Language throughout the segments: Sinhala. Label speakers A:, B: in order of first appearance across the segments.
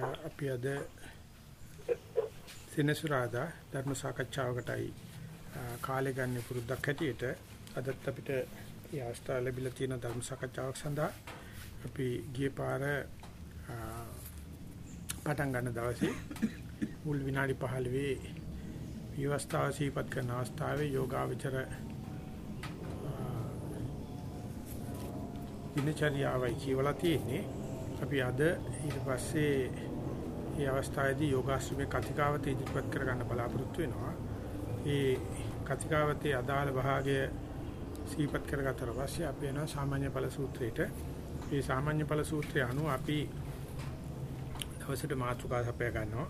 A: අපි අද සෙනසුරාදා ධර්ම සාකච්ඡාවකටයි කාලය ගන්න පුරුද්දක් හැටියට. අදත් අපිට මේ අවස්ථාව ලැබිලා තියෙන ධර්ම සාකච්ඡාවක් සඳහා අපි ගිය පාර පටන් ගන්න දවසේ මුල් විනාඩි 15 විවස්ථාව සීපත් කරන අවස්ථාවේ යෝගාවචර දිනචර්යාවයි කියවලා තියෙන්නේ. අපි අද ඊට පස්සේ මේ අවස්ථාවේදී යෝගාශ්‍රමයේ කතිකාවත ඉදිරිපත් කර ගන්න බලාපොරොත්තු වෙනවා. මේ කතිකාවතේ අදාළ භාගය සීපත් කරගත්තට පස්සේ අපි යනවා සාමාන්‍ය ඵල සූත්‍රයට. මේ සාමාන්‍ය ඵල සූත්‍රය අනුව අපි දවසට මාතෘකා සපය ගන්නවා.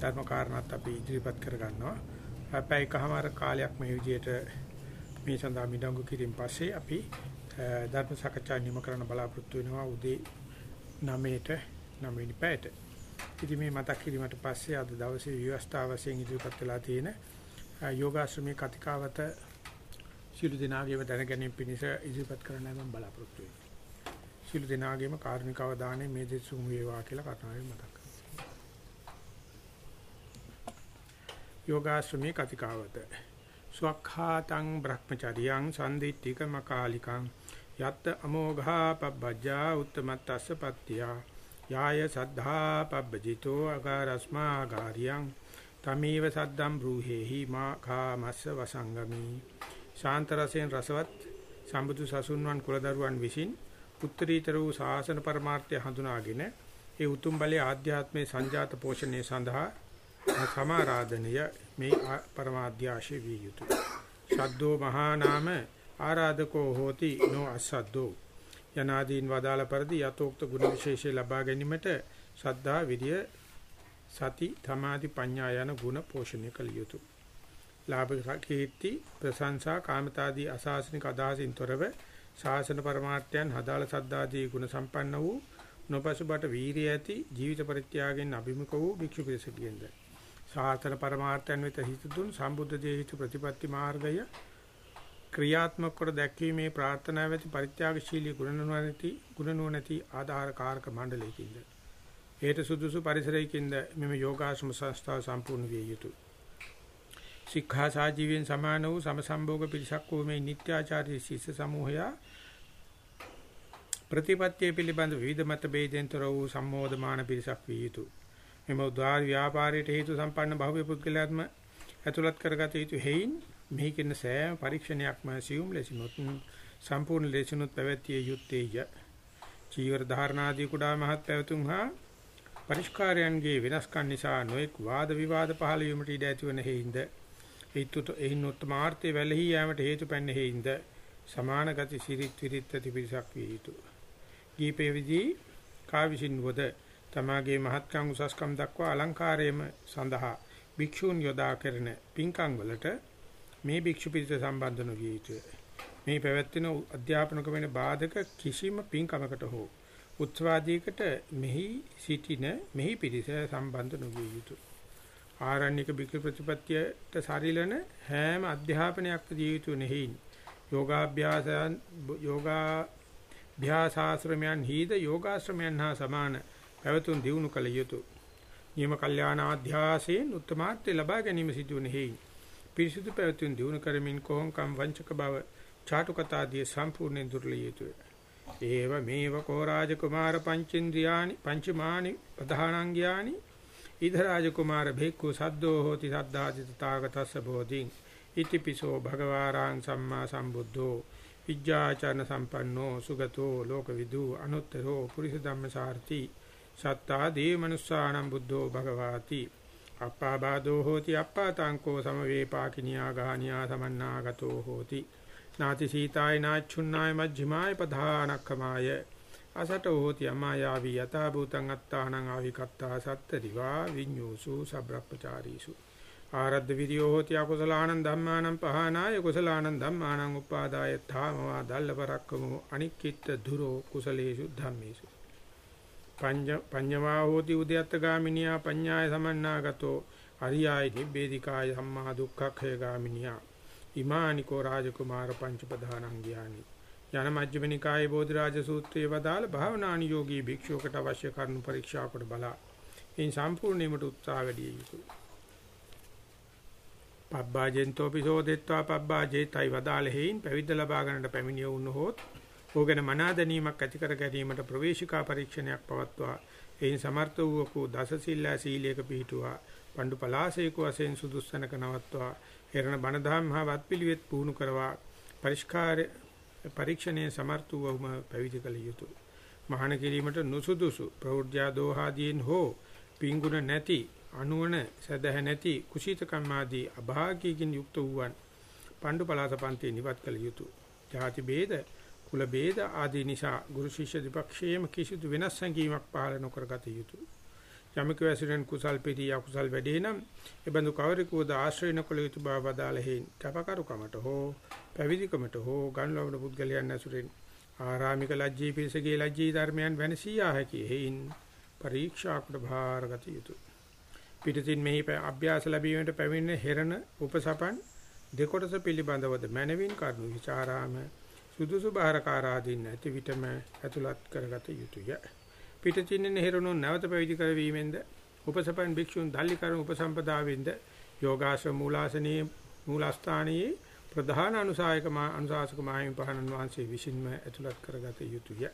A: ධර්ම කාරණාත් අපි ඉදිරිපත් කර ගන්නවා. අපේ එකමාර කාලයක් මේ විදිහට මේ සඳහා මිඩංගු කිරීම පස්සේ අපි ධර්ම සාකච්ඡා නිම කරන්න බලාපොරොත්තු වෙනවා උදේ 9ට 9 වෙනි පැයට. ඉතින් මේ මතක් කිරීමට පස්සේ අද දවසේ විවස්ථා වශයෙන් ඉදිරිපත් වෙලා තියෙන යෝගාශ්‍රමයේ කතිකාවත සිළු දිනාගේම දැන ගැනීම පිණිස ඉදිරිපත් කරන්න මම බලාපොරොත්තු වෙනවා. සිළු දිනාගේම කාරුණික අවධානය මේ දෙසුම් වේවා කියලා කතාවෙන් මතක් කරනවා. යෝගාශ්‍රමයේ කතිකාවත ස්වක්ඛාතං බ්‍රහ්මචරියං සම්දිත්තික මකාලිකං යත් අමෝඝා පබ්බජ්ජා උත්තමත්තස්ස පත්තියා යාය සද්ධා පබ්බජිතෝ අගාරස්මා ආගාරියං තමීව සද්දම් බ්‍රූහෙහි මා කාමස්ස වසංගමි ශාන්ත රසෙන් රසවත් සම්බුදු සසුන්වන් කුලදරුවන් විසින් උත්තරීතර වූ ශාසන පරමාර්ථය හඳුනාගෙන ඒ උතුම් බලයේ ආධ්‍යාත්මේ සංජාත පෝෂණය සඳහා සමාරාධනය මේ පරමාධ්‍යාශේ විය යුතුය. සද්දෝ මහා නාම ආරාධකෝ හෝති නෝ අසද්දෝ යනාදීන් වදාළ පරිදි යතෝක්ත ගුණ විශේෂය ලබා ගැනීමට ශ්‍රද්ධා විරිය සති ධමාදි ප්‍රඥා යන ගුණ පෝෂණය කළ යුතුය. ලාභ කීර්ති ප්‍රශංසා කාමතාදී අසාසනික අදහසින් තොරව ශාසන પરමාර්ථයන් හදාළ සද්දාදී ගුණ සම්පන්න වූ නොපසුබට වීරිය ඇති ජීවිත පරිත්‍යාගයෙන් අභිමුඛ වූ භික්ෂු පිරිසකින්ද සාසන પરමාර්ථයන් වෙත හිත දුන් සම්බුද්ධ දේහිත ප්‍රතිපatti මාර්ගය ක්‍රියාත්මක කර දැක්වීමේ ප්‍රාර්ථනාව ඇති පරිත්‍යාගශීලී ගුණ ගුණ ආධාර කාරක මණ්ඩලයකින්ද හේත සුදුසු පරිසරයකින්ද මෙම යෝගාශ්‍රම සංස්ථාව සම්පූර්ණ විය යුතුය. ශික්ෂා සාජීවයෙන් සමාන වූ සමසම්භෝග පිරිසක් වූ මේ නිත්‍යාචාරී ශිෂ්‍ය සමූහය ප්‍රතිපත්තිය පිළිබඳ විවිධ මත ભેදෙන්තර වූ සම්මෝධමාන පිරිසක් විය යුතුය. මෙම උදාාර ව්‍යාපාරයට හේතු සම්පන්න භව්‍ය පුද්ගලයාත්ම ඇතුළත් කරගත යුතු හේයින් මෙහි කියන සෑම පරීක්ෂණයක්ම සියුම් ලෙසිනුත් සම්පූර්ණ ලෙසිනුත් පැවැත්විය යුත්තේය. චීවර ධාරණාදී කුඩා මහත් පැවතුම් හා පරිස්කාරයන්ගේ වෙනස්කම් නිසා නොඑක් වාද විවාද පහළ වීමට ඉඩ ඇතිවන හේින්ද ඒතුත එයින් උත්තමාර්ථය වැළහි යාමට හේතු පැන්නේ හේින්ද සමාන ගති සිරිත් විරිත් ඇති පිරිසක් විය යුතුය. ගීපේ විදී කාවිසින් වද තමාගේ මහත්කම් උසස්කම් දක්වා අලංකාරයේම සඳහා භික්ෂූන් යොදා කරන පින්කම් වලට මේ භික්ෂු පිරිස සම්බන්ධ නොවිය යුතුය. මේ පැවැත්වෙන අධ්‍යාපනක වෙන බාධක කිසිම පින්කමකට හෝ උත්සවාදීකට මෙහි සිටින මෙහි පිරිස සම්බන්ධ නොවිය යුතුය. ආරණ්‍යක භික්ෂු ප්‍රතිපත්තියට සරිලන හැම අධ්‍යාපනයක් දිය යුතු නෙහින් යෝගාභ්‍යාසයන් යෝගා භ්‍යාසාශ්‍රමයන් හිද යෝගාශ්‍රමයන් හා සමාන පැවතුම් දියුණු කළ යුතුය. නියම කල්යාණ අධ්‍යාසයෙන් උත්තමාර්ථය ලබා ගැනීම සිදුවන හේයි පිරිසුදු පැවතුම් දිනු කරමින් කොහොංකම් වංචක බව චාටුකතාදී සම්පූර්ණයෙන් දුර්ලිය යුතුය. ඒව මේව කෝ රාජ කුමාර පංචේන්ද්‍රයානි පංචමානි ප්‍රධානංගයානි ඊද රාජ කුමාර භේක්ඛු සද්දෝ හෝති සද්ධාති තථාගතස්ස බෝධින්. ඉතිපිසෝ භගවාරං සම්මා සම්බුද්ධෝ. විජ්ජාචන සම්පන්නෝ සුගතෝ ලෝකවිදු අනුත්තරෝ පුරිස ධම්මසාරති සත්තා දේ මනුස්සානම් බුද්ධෝ භගවාති. අප්පාබාධෝ හෝති අප්පාතංකෝ සමවේපාකිනියා ගානියා සමන්නාගතෝ හෝති. නාති සීතාය නාච්චුන්නාය මජ්ක්‍ධිමාය පධානක්ඛමාය. අසට හෝති අමායාවි යතා භූතං අත්තානං ආවිකත්තා සත්තරිවා විඤ්ඤෝසු සබ්‍රප්පචාරීසු ආරද්ධ විරියෝ හෝති අකුසලානං ධම්මානං පහනාය කුසලානං ධම්මානං උපාදාය ථාමවා දල්ලපරක්කමෝ අනික්කිට දුරෝ කුසලේසු ධම්මේසු. පඤ්ඤ පඤ්ඤවා හෝති උද්‍යත්ත ගාමිනියා පඤ්ඤාය සමන්නාගතෝ අරියාය නිබ්බේධිකාය සම්මා දුක්ඛක්ඛය ගාමිනියා ඉමානිකෝ රාජකුමාර පංච ප්‍රධානං ගියානි යන මජ්ක්‍ධිමනිකායේ බෝධිරාජ සූත්‍රයේ වදාළ භාවනානි යෝගී භික්ෂුවකට අවශ්‍ය කරුණු පරීක්ෂා කොට බලා එයින් සම්පූර්ණීමට උත්සාහ වැඩි යුතුය. පබ්බාජෙන්තෝපි සෝදෙත්වා පබ්බාජේතයි වදාළ හේයින් පැවිද්ද ලබා ගන්නට පැමිණිය වුණොත් ඕගෙන මනා දැනීමක් ඇති කර ගැනීමට ප්‍රවේශිකා පරීක්ෂණයක් පවත්වා. එයින් සමර්ථ වූකු දස සිල්ලා සීලයක පිහිටුවා. පඬු පලාසේක වශයෙන් සුදුස්සනක නවත්වා. හේරණ බණ දහම් හා වත්පිළිවෙත් පුහුණු කරවා පරිස්කාර පරීක්ෂණයේ සමර්ථ වූවම පැවිදි කළ යුතුය. මහාන කිරීමට නුසුදුසු ප්‍රෞර්ජ්‍යා දෝහාදීන් හෝ පිංගුණ නැති අනුවන සදහ නැති කුසීත කම්මාදී අභාගීකින් යුක්ත වූවන් පඬු පලාස පන්ති නිවත් කළ යුතුය. ජාති ભેද කුල ભેද ආදී නිසා ගුරු ශිෂ්‍ය දෙපක්ෂයේම කිසිදු වෙනස් සංකීමක් පහළ නොකරගත යුතුය. යමක වැසිරෙන් කුසල් පිටි අකුසල් වැඩේ නම් එබඳු කවරෙකුද ආශ්‍රය නොකළ යුතු බව බදාලෙහින් කපකරුකමට හෝ පැවිදිකමට හෝ ගන්ලවන පුද්ගලයන් ඇසුරෙන් ආරාමික ලජ්ජී පිරිසගේ ලජ්ජී ධර්මයන් වෙනසිය හැකි හේයින් පරීක්ෂාකට භාරගත යුතුය. පිටතින් මෙහි අභ්‍යාස ලැබීමට පැමිණෙන හෙරණ උපසපන් දෙකොටස පිළිබඳවද මනවින් කරුණු විචාරාම සුදුසු බාරකාරාදීන් නැති විටම ඇතුළත් කරගත යුතුය. පිටතින් හෙරණු නැවත පැවිදි කරවීමෙන්ද උපසපන් භික්ෂුන් දල්ලි කරුණු උපසම්පදාවෙන්ද යෝගාශ්‍රම මූලාසනයේ මූලස්ථානයේ ප්‍රධාන අනුසායක මා අනුශාසක මාහිමි පහණන් වහන්සේ විසින්ම ඇතුළත් කරගත යුතුය.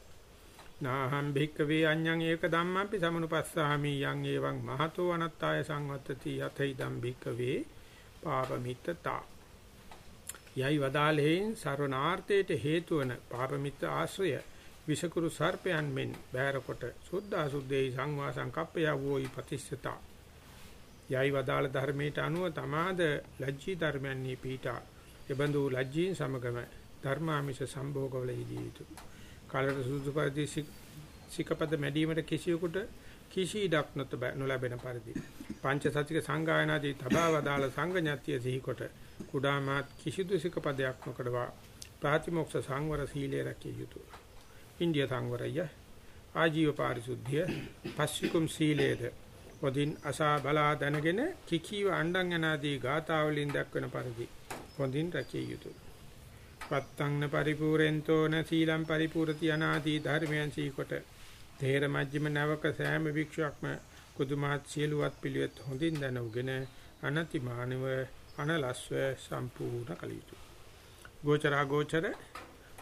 A: නාහම් භික්කවේ අඤ්ඤං ඒක ධම්මංපි සමනුපස්සාමි යං එවං මහතෝ අනත්තාය සංවත්තති යතයිදම් භික්කවේ පාපමිත්තතා යයි වදාලෙහින් සර්වනාර්ථයට හේතු වන පාපමිත්ත ආශ්‍රය විෂකුරු සර්පයන් මෙන් බෑර කොට සුද්ධා සුද්ධේ සංවා සංකප්පය වූයි ප්‍රතිස්සතා. යයි වදාළ ධර්මයට අනුව තමාද ලජ්ජී ධර්මයන්හි පීඨා එබඳු ලජ්ජීන් සමගම ධර්මාමිෂ සම්භෝගවල යෙදිය යුතුය කාලයට සුදුසු පරිදි සිකපද මැඩීමට කිසියෙකුට කිසි ඉඩක් නොලැබෙන පරිදි. පංච සතික සංගායනාදී තබා වදාළ සංගඥාත්‍ය සිහිකොට කුඩාමාත් කිසිදු සිකපදයක් නොකඩවා ප්‍රාතිමොක්ෂ සංවර සීලය රැකිය යුතුය. ඉන්දිය සංවරය ආජීව පාරිශුද්ධිය පස්සිකුම් සීලේද වදින් අසා බලා දැනගෙන කිකීව අණ්ඩං යනාදී ගාථාවලින් දක්වන පරිදි හොඳින් රැකිය යුතුය. පත්තංන පරිපූර්ෙන්තෝ න සීලම් පරිපූර්ති අනාදී ධර්මයන් සීකොට තේර මජ්ක්‍ධිම නවක සෑම භික්ෂුවක්ම කුදුමාත් සියලුවත් පිළිවෙත් හොඳින් දැනුගෙන අනතිමානව අනලස්ව සම්පූර්ණ කළ යුතුය. ගෝචරා ගෝචර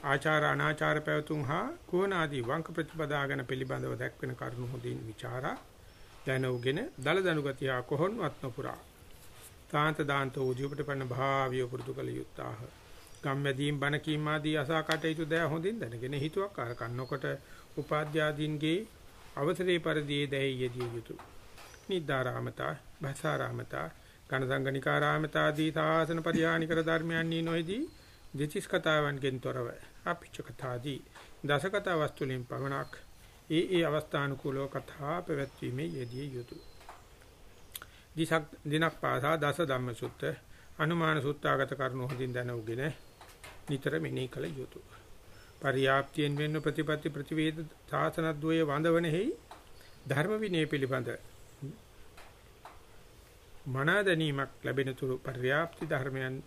A: ආචාර අනාචාර පැවතුම් හා කෝණාදී වංක ප්‍රතිපදාගෙන පිළිබඳව දැක්වෙන කරුණු හොඳින් ਵਿਚාරා දැනුගෙන දල දනුගතිය කොහොන්වත් නොපුරා තාන්ත දාන්ත උජුපට පන්න භාවිය පුරුදු කළ යුත්තාහ ගම්මැදීන් බණ කීම ආදී අසා කටයුතු දෑ හොඳින් දැනගෙන හිතුවක් අර කන්නකොට උපාධ්‍යාදීන්ගේ අවසරේ පරිදි දැයි යෙදිය යුතුය. නිද්දාරාමතා, භසාරාමතා, ඝනසංගනිකාරාමතා ආදී සාසන පරිහානිකර ධර්මයන් නොයේදී දෙචිස් කතාවන්ගෙන් තොරව අපිච්ච කතාදී දස කතා වස්තුලින් පමණක් ඒ ඒ අවස්ථානුකූලව කතා පැවැත්වීමේ යෙදිය යුතුය. දිසක් දිනක් පාසා දස ධම්ම සුත්ත අනුමාන සුත්තාගත කරුණු හොඳින් දැනුගෙන නිතර මෙනෙහි කළ යුතුය. පරියාප්තියෙන් වෙන්න ප්‍රතිපatti ප්‍රතිවේද සාසනද්වයේ වඳවනෙහි ධර්ම විනය පිළිබඳ මනා දැනීමක් ලැබෙන තුරු පර්යාප්ති ධර්මයන්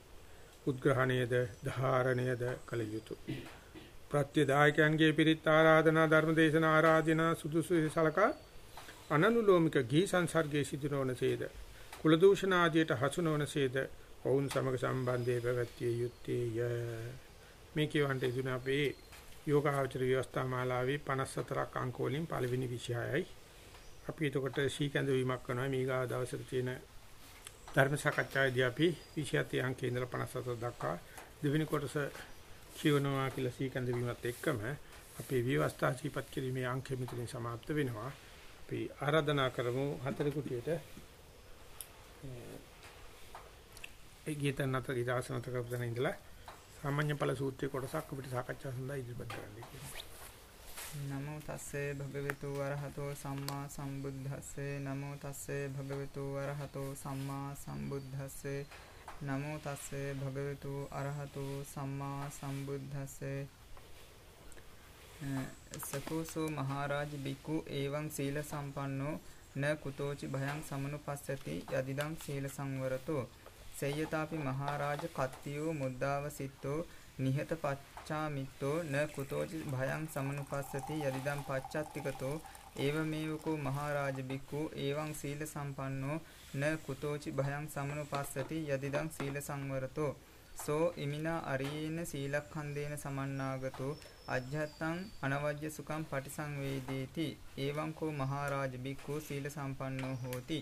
A: උද්ග්‍රහණයද ධාරණයද කළ යුතුය. ප්‍රත්‍යදායකයන්ගේ පිරිත් ආරාධනා ධර්ම දේශනා ආරාධනා සුදුසු සලකා අනනුලෝමික ගී සංසර්ගයේ සිදුනවනසේද කුල දූෂණ ආදියට හසු නොවනසේද ඔවුන් සමග සම්බන්ධයේ පැවැත්විය යුත්තේය. මේ කියවන්ට ඉදුණ අපේ යෝගාචර ව්‍යවස්ථා මාලාවේ 54ක් අංක වලින් පළවෙනි විෂයයයි. අපි එතකොට සීකඳ වීමක් කරනවා මේගා දවසට තියෙන ධර්ම සාකච්ඡාවේදී අපි 27 අංකේ ඉඳලා 57 දක්වා දෙවෙනි කොටස කියවනවා කියලා සීකඳ වීමත් එක්කම අපේ ව්‍යවස්ථා සීපත් කිරීමේ අංකෙ මෙතනින් સમાપ્ત වෙනවා. අපි ආරාධනා කරමු හතර කුටියට ඒ ගීතන් අතර ඉදාසන අතර කරපු තැන ඉඳලා සාමාන්‍ය ඵල සූත්‍රයේ කොටසක් අපිට සාකච්ඡා සඳහා ඉදිරිපත් කරන්න කියලා.
B: නමෝ තස්සේ භගවතු වරහතෝ සම්මා සම්බුද්දස්සේ නමෝ තස්සේ භගවතු වරහතෝ සම්මා සම්බුද්දස්සේ නමෝ තස්සේ භගවතු අරහතෝ සම්මා සම්බුද්දස්සේ. සකෝසෝ මහරජ බිකු එවං සීල සම්පන්නෝ න කුතෝචි භයං සමනුපස්සති යදිදං සීල සංවරතෝ. සේයතාපි මහරජ කත්තියෝ මුද්දාව සිත්තෝ නිහත පච්චාමිත්තෝ න කුතෝචි භයං සමනුපස්සති යදිදම් පච්චත්තිකතෝ ඒවමේවකෝ මහරජ බික්ඛු එවං සීල සම්පන්නෝ න කුතෝචි භයං සමනුපස්සති යදිදං සීල සංවරතෝ සෝ ඉමිනා අරියේන සීලක්ඛන්දේන සමන්නාගතෝ අජ්ජත්තං අනවජ්‍ය සුඛං පටිසංවේදේති එවං කෝ මහරජ බික්ඛු සීල සම්පන්නෝ හෝති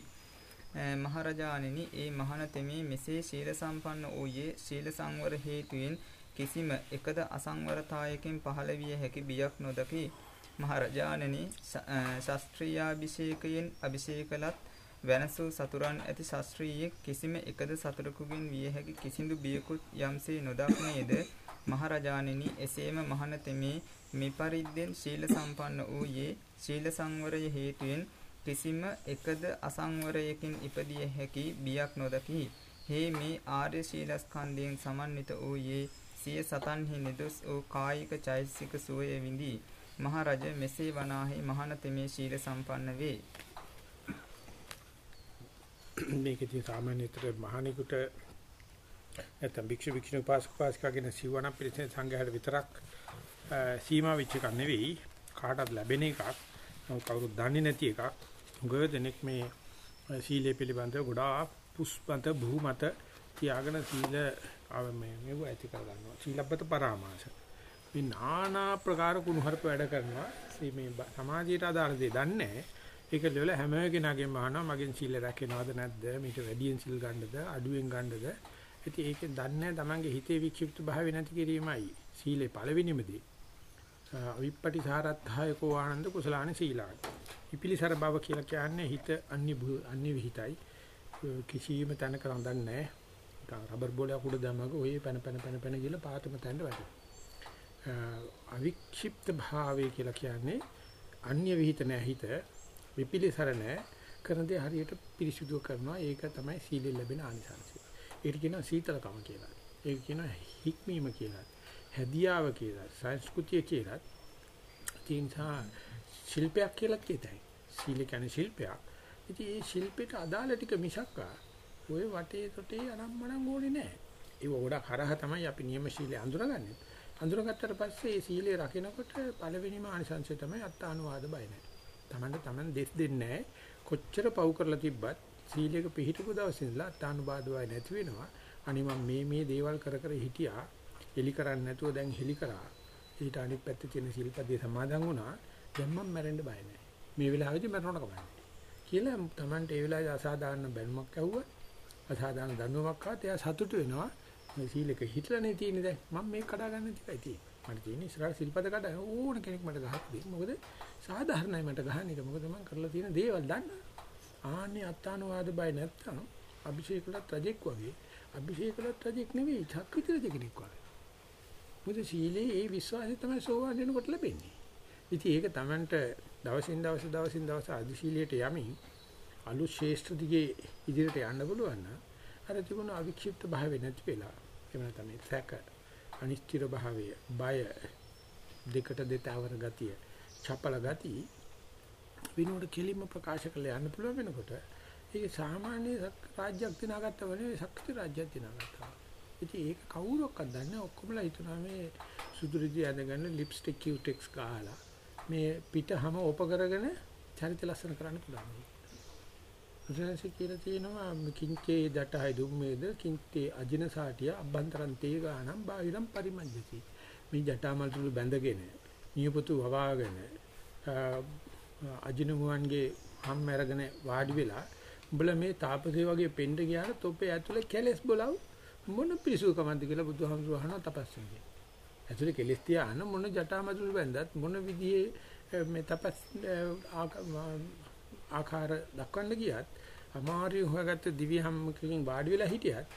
B: මහරජාණෙනි ඒ මහණ තෙමේ මෙසේ ශීල සම්පන්න වූයේ ශීල සංවර හේතුයෙන් කිසිම එකද අසංවරතාවයකින් පහළ විය හැකි බියක් නොදකි මහරජාණෙනි ශාස්ත්‍රීයාභිෂේකයෙන් අභිෂේකලත් වෙනසු සතුරන් ඇති ශාස්ත්‍රීයෙක් කිසිම එකද සතුරෙකුගෙන් විය හැකි කිසිදු බියකුත් යම්සේ නොදක්නේද මහරජාණෙනි එසේම මහණ තෙමේ මෙපරිද්දෙන් ශීල සම්පන්න වූයේ ශීල සංවරය හේතුයෙන් කිසිම එකද අසංවරයකින් ඉපදිය හැකි බියක් නොදකි. හේ මේ ආර්ය ශීලස්කන්ධයෙන් සමන්විත වූයේ සිය සතන්හි නිදුස් වූ කායික චෛතසික සුවය විඳී මහරජ මෙසේ වනාහි මහාන තෙමේ ශීල සම්පන්න වේ.
A: මේකදී සාමාන්‍යතර මහණෙකුට නැත්නම් භික්ෂු භික්ෂුණී උපාසක උපාසිකාගෙන සිවණ පිළිසෙන් සංඝයාට විතරක් සීමා වෙච්ච එකක් නෙවෙයි. කාටත් ලැබෙන එකක්. කවුරුත් දන්නේ නැති එකක්. උගව දෙනෙක් මේ සීලය පිළිබඳව ගොඩාක් පුස්පන්ත භූමත තියාගෙන සීල මේ මෙව ඇති කර ගන්නවා. සීලබ්බත පරාමාස. මේ নানা ප්‍රකාර කුණුහරුප වැඩ කරනවා. මේ සමාජයට අදාළ දේ දන්නේ ඒක ලෙවල හැම කෙනාගේම අහනවා මගෙන් සීල රැකෙනවද නැද්ද? මීට වැඩියෙන් සීල් ගන්නද? අඩුවෙන් ගන්නද? ඉතින් ඒකෙන් දන්නේ තමන්ගේ හිතේ වික්ෂිප්ත භාවය නැති කිරීමයි සීලේ පළවෙනිම දේ. අවිප්පටි සාරත්ථයකෝ ආනන්ද කුසලාන සීලාන. ඉපිලිසර බව කියලා කියන්නේ හිත අන්‍ය අන්‍ය විහිතයි. කිසියම් තැනක රඳන්නේ නැහැ. රබර් බෝලයක් උඩ දැමග ඔය පැන පැන පැන පැන ගිහලා පාතම තැන්න වැටෙනවා. අවික්ෂිප්ත භාවය කියලා කියන්නේ අන්‍ය විහිිත නැහැ හිත විපිලිසර නැහැ කරන දේ හරියට පිරිසිදු කරනවා ඒක තමයි සීලෙන් ලැබෙන ආනිසංසය. ඒකට කියනවා සීතලකම කියලා. ඒක කියනවා හික්මීම කියලා. හැදියාව කියලා. සංස්කෘතිය කියලා. තින්සා ශිල්පයක් කියලා කියතයි. සීල කියන්නේ ශිල්පයක්. ඉතින් මේ ශිල්පෙට අදාළ ටික මිසක්කා ওই වටේ තොටේ අනම්මනම් ඕනේ නැහැ. ඒක ගොඩක් හරහ තමයි අපි නියම ශීලය අඳුරගන්නේ. අඳුරගත්තට පස්සේ මේ සීලය රකිනකොට පළවෙනිම ආනිසංසය තමයි අත්තානුවාද බය නැහැ. Tamanne Taman දෙස් දෙන්නේ කොච්චර පව් කරලා තිබ්බත් සීලයක පිළිහිටපු දවසේ ඉඳලා අත්තානුවාද බය නැති වෙනවා. අනේ මම මේ මේ දේවල් කර කර හිටියා. එලි කරන්නේ නැතුව දැන් හෙලි කරා. ඊට අනිත් පැත්තේ තියෙන සිල්පදේ සමාදන් වුණා. දැන් මම මැරෙන්න බය නැහැ. මේ වෙලාවේදී මැරෙන්න කමන්නේ. කියලා Tamanට ඒ වෙලාවේ අසාධාරණ බැලුමක් ඇහුවා. අසාධාරණ දඬුවමක් ආවත් එයා සතුටු වෙනවා. මේ සීලක හිටලානේ තියෙන්නේ දැන්. මම මේක කඩා ගන්න තියයි තියෙන්නේ. මට තියෙන්නේ ඉස්සරහ සිල්පද කඩ ඕන කෙනෙක් මට ගහක් දෙන්න. මොකද සාධාරණයි මට ගහන්න එක. මොකද මම කරලා තියෙන දේවල් දන්න. ආන්නේ අත්තානුවාද බය නැත්තම් අභිෂේකලත් රජෙක් වගේ. අභිෂේකලත් රජෙක් නෙවෙයි, චක්විත රජ කෙනෙක් වගේ. මොකද සීලේ ඒ විශ්වාසය තමයි සෝවාන් වෙනකොට ලැබෙන්නේ. ඉතින් ඒක Tamanට දවසින් දවස දවසින් දවස අධිශීලියට යමින් අලුත් ශේෂ්ත්‍ර දිගේ ඉදිරියට යන්න පුළුවන් නම් අර තිබුණ අවික්ෂිප්ත භාවය නැති වෙලා එහෙම නැත්නම් මේ සැක අනිශ්චිත භාවය බය දෙකට දෙතවර ගතිය චපල ගතිය විනෝඩ කෙලින්ම ප්‍රකාශ කළ යන්න පුළුවන් වෙනකොට ඒක සාමාන්‍ය රාජ්‍යයක් දිනාගත්ත වගේ ශක්ති රාජ්‍යයක් දිනාගත්තා. ඉතින් ඒක කවුරක්වත් දන්නේ ඔක්කොමලා හිතනවා මේ සුදුරිදි ඇඳගෙන ලිප්ස්ටික් කියුටෙක්ස් ගහලා මේ පිට හැම ඕප කරගෙන චරිත ලස්සන කරන්න පුළුවන්. බුදුරජාණන්සේ කියලා තියෙනවා කිංචේ දටහයි දුම්මේද කිංතේ අජින සාටිය අබ්බන්තරං තේ ගානම් බාහිරම් පරිමජ්ජති මේ ජටාමල්තුළු බැඳගෙන නියපොතු වවාගෙන අජින මුවන්ගේ හම් අරගෙන වාඩි වෙලා උඹලා මේ තාපසේ වගේ පෙන්න ගියාට තොපේ ඇතුලේ කෙලස් බොලව මොන පිසුකමන්ද කියලා බුදුහාමුදුරුවෝ අහනවා තපස්සෙන්ගේ ඇතුලේ කෙලස් තියාන මොන ජටාමල්තුළු බැඳත් මොන විදිහේ මේ තපස් ආකාර දක්වන්න ගියත් අමාරුවෙන් හොයාගත්ත දිව්‍ය හැමකකින් වාඩි වෙලා හිටියත්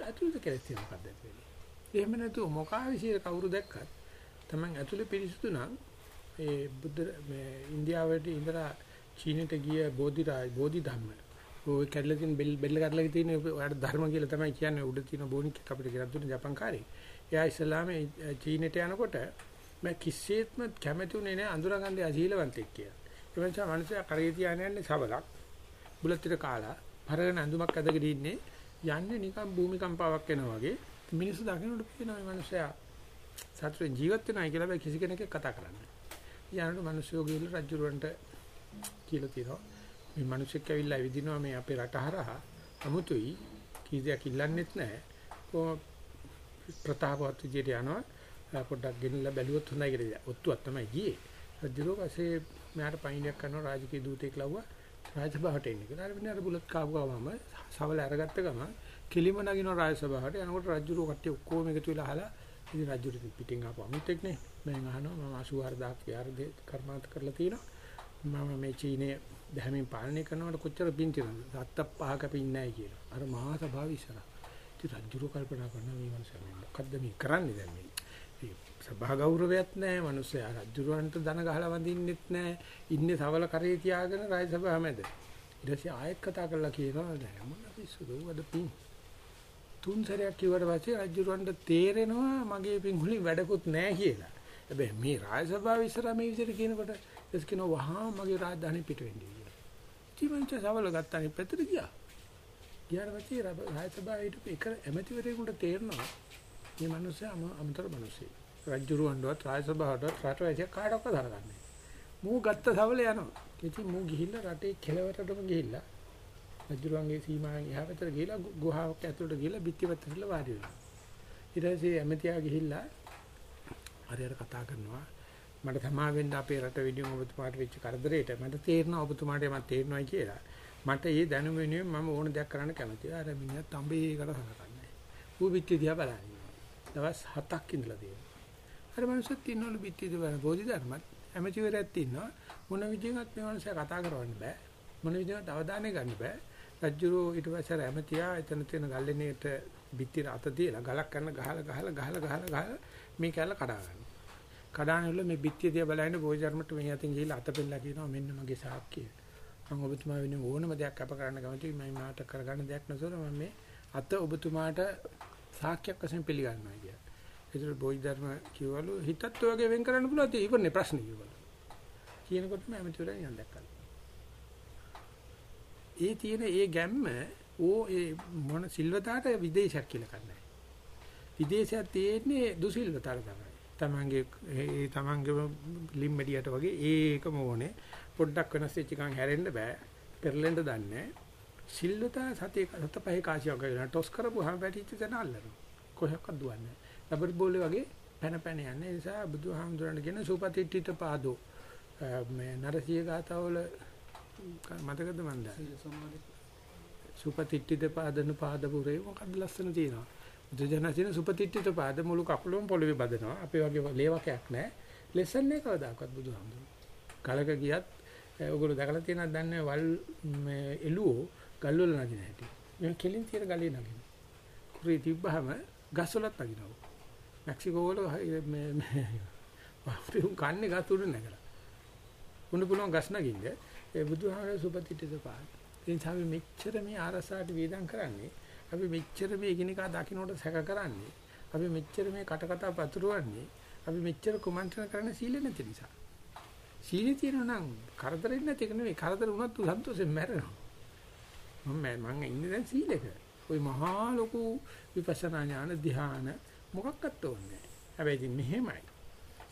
A: ඇතුළත කෙලස් තියෙන මොකක්ද වෙන්නේ. එහෙම නැතුව මොකා විශේෂ කවුරු දැක්කත් Taman ඇතුළේ පිරිසුදු නම් ඒ බුද්ධ මේ ඉන්දියාවට ඉඳලා චීනෙට ගිය බෝධි රාජ බෝධි ධම්ම. ඔය කැඩලා තියෙන බෙල් බෙල්ල කඩලා තියෙන ඔයාලට ධර්ම කියලා තමයි කියන්නේ උඩ තියෙන බෝනික් එක අපිට කියලා දුන්න ජපන් කාරේ. එයා ඉස්ලාමයේ චීනෙට යනකොට මම කිසිසේත්ම කැමති උනේ නෑ අඳුරගන්නේ අශීලවන්තෙක් කියලා. ඒ නිසා මිනිස්සු කරේ තියාගෙන යන්නේ සබලක්. බුලත්තිර කාලා පරගෙන ඇඳුමක් ඇදගෙන ඉන්නේ යන්නේ නිකන් භූමිකම්පාවක් වෙනවා වගේ මිනිස්සු දකින්නට පේනවා මේ මිනිස්සයා සතුටෙන් ජීවත් වෙනයි කියලා බෑ කිසි කෙනෙක් කතා කරන්නේ. ඊයනට මිනිස්සු ගිහිල්ලා රජුරවන්ට කියලා තියෙනවා. මේ මිනිස්සෙක් ඇවිල්ලා ඇවිදිනවා මේ අපේ රට හරහා අමුතුයි කීයක් ඉල්ලන්නෙත් නැහැ. කොහොම ප්‍රතාපවත් විදියට යනවා. පොඩ්ඩක් ගෙනල්ලා බැලුවොත් හොඳයි කියලා. ඔත්තුවක් තමයි ගියේ. රජුරෝ පස්සේ මෙයාට පයින්යක් කරනවා රාජකීය දූතෙක් ලව්වා. රාජසභාවට එන්නේ කියලා. අර වෙන්නේ අර බුලත් කාපු ගමම සවල අරගත්ත ගමන් කිලිම නගිනවා රාජසභාවට. යනකොට රජුරෝ කට්ටිය ඔක්කොම එකතු වෙලා අහලා ඉතින් රජුට පිටින් ආපු අමිතෙක් නේ. මම අහනවා මම 84000ක් යාරදේ කර්මාන්ත කරලා තියෙනවා. මම මේ චීනේ දැහැමින් පාලනය කරනකොට කොච්චර පින් තියෙනවද? සත්ත පහක පින් නැහැ කියලා. අර මහා සභාව ඉස්සරහ. ඉතින් රජුරෝ කල්පනා කරනවා මේ මනුස්සයා මේ මොකද්ද මේ කරන්නේ දැන් මේ? සභා ගෞරවයක් නැහැ මිනිස්සයා. රජුරවන්ට දන ගහලා වඳින්නෙත් නැහැ. ඉන්නේ සවල කරේ තියාගෙන රාජ සභාව මැද. ඊට පස්සේ ආයෙත් කතා කරලා කියනවා දැන් මොන පිස්සුද? වද පින්. තුන් සැරයක් කිව්වට පස්සේ රජුරවන්ට තේරෙනවා මගේ පින් වලින් වැඩකුත් නැහැ කියලා. හැබැයි මේ රාජ සභාව ඉස්සරහා මේ විදිහට කියනකොට එස් කියනවා වහා මගේ රාජධානි පිට වෙන්නේ කියලා. ජීවන්ත සවල ගත්තානේ පැත්තට ගියා. ගියාට පස්සේ රාජ සභාවේ හිටපු එක ඇමතිවරයෙකුට තේරෙනවා මේ මිනිස්සයා අමතර මිනිස්සෙක්. රජ්ජුරුවන්වත් රාජසභාවටවත් රටවැසිය කාටවත් දරගන්නේ. මූ ගත්ත සවල යනවා. ඉතින් මූ ගිහිල්ලා රටේ කෙළවරටම ගිහිල්ලා රජ්ජුරුවන්ගේ සීමාවෙන් එහා පැත්තට ගිහිල්ලා ගුහාවක් ඇතුළට ගිහිල්ලා බිත්තිපත් ඉල්ල වාඩි වෙනවා. ඊට පස්සේ ඇමතියා ගිහිල්ලා හරියට කතා කරනවා. මට තමා වෙන්න අපේ රට විදිහම ඔබතුමාට වෙච්ච කරදරේට මට තේරෙනවා ඔබතුමාට මට තේරෙනවා කියලා. මට ඒ දැනුම වෙනුවෙන් මම ඕන දෙයක් කරන්න කැමතියි. අර මිනිහා තඹේකට සලකන්නේ. ඌ පිටිය දිහා බලන්නේ. දවස් 7ක් ඉඳලා තියෙනවා. අර මනුස්සත් ඉන්නවලු පිටිද බලන බෝධි ධර්මත් ඇමතිවරයෙක් ඉන්නවා මොන විදිහකට මේ මනුස්සයා කතා කරවන්න බෑ මොන විදිහකට අවධානය ගන්න බෑ රජ්ජුරෝ ඊට පස්සේ අර ඇමතියා එතන තියෙන ගල්ලෙනේට පිටිර අත තියලා ගලක් කරන ගහලා ගහලා ගහලා ගහලා ගහලා මේ කැල්ල කඩා ගන්න. කඩානවල මේ පිටිය දිහා බලහින්න බෝධි ධර්මයට මේ අතින් ගිහිල්ලා අත පෙන්නලා කියනවා මෙන්න මගේ සාක්කිය. මම ඔබතුමා වෙනුවෙන් ඕනම දෙයක් අප කරන්න කැමතියි මම මාට කරගන්න දෙයක් නැසොර මම මේ අත ඔබතුමාට සාක්ෂියක් වශයෙන් පිළිගන්නවා කියලා. ඒතර බෝධි ධර්ම කියවලු හිතත් ඔය වගේ වෙන් කරන්න පුළුවන් ඒ ඉවරනේ ප්‍රශ්නේ කියවලු. කියනකොට මම ඇමතිවරයා නිකන් දැක්කා. ඒ තියෙන ඒ ගැම්ම ඕ ඒ මොන සිල්වතාවට විදේශයක් කියලා කන්නේ. විදේශයක් තියෙන්නේ දුසිල්වතාවට තමයි. තමන්ගේ ඒ තමන්ගේ ලිම්මඩියට වගේ ඒකම ඕනේ. පොඩ්ඩක් වෙනස් වෙච්ච එකන් හැරෙන්න බෑ. පෙරලෙන්න දන්නේ. සිල්වතා සතේ සත පහේ කාසියක් ගන්න ටොස් කරපුවාම වැටිච්ච තැන අල්ලනවා. කොහොක්වත් දුවන්නේ රබර් බෝලේ වගේ පැන පැන යන නිසා බුදුහාමුදුරන්ට කියන සුපතිට්ඨිත පාදෝ. මේ නරසිය ගාතාවල මතකද මන්ද? සුපතිට්ඨිත පාදන පාදපුරේ මොකක්ද ලස්සන තියෙනවා. බුදුජානක කියන සුපතිට්ඨිත පාද මුළු කකුලම පොළවේ බදනවා. අපේ වගේ ලේවකයක් නැහැ ලෙසන් එක කවදාකවත් බුදුහාමුදුරන්. කලක ගියත් ඔයගොල්ලෝ දැකලා තියෙනවද දන්නේ වල් මේ එළුවෝ ගල් වල නගින හැටි. මම කෙලින් තියෙන ගලේ නගින කුරේ තිබ්බහම ගස් වලත් නගිනවා. මෙක්සිකෝ වල මේ මේ වපුම් කන්නේ ගස් උඩ නැගලා. උන්න පුළුවන් ගස් නගින්න ඒ බුදුහාමර සුපතිට්ඨිත පාද. ඒ නිසා අපි මෙච්චර මේ ආරසාවට වේදම් කරන්නේ අපි මෙච්චර මේ කිනිකා දකින්නට සැක කරන්නේ අපි මෙච්චර මේ කට කතා පතුරවන්නේ අපි මෙච්චර කුමන්ත්‍රණ කරන සීල නැති නිසා. සීලේ තියෙනවා නම් කරදරෙන්නේ නැති එක නෙවෙයි කරදර වුණත් තු සන්තෝෂයෙන් මැරෙනවා. මම මම ඉන්නේ දැන් සීලෙක. ওই මහා ලොකු විපස්සනා ඥාන ධ්‍යාන මොකක්වත් ඕනේ නැහැ. හැබැයි ඉතින් මෙහෙමයි.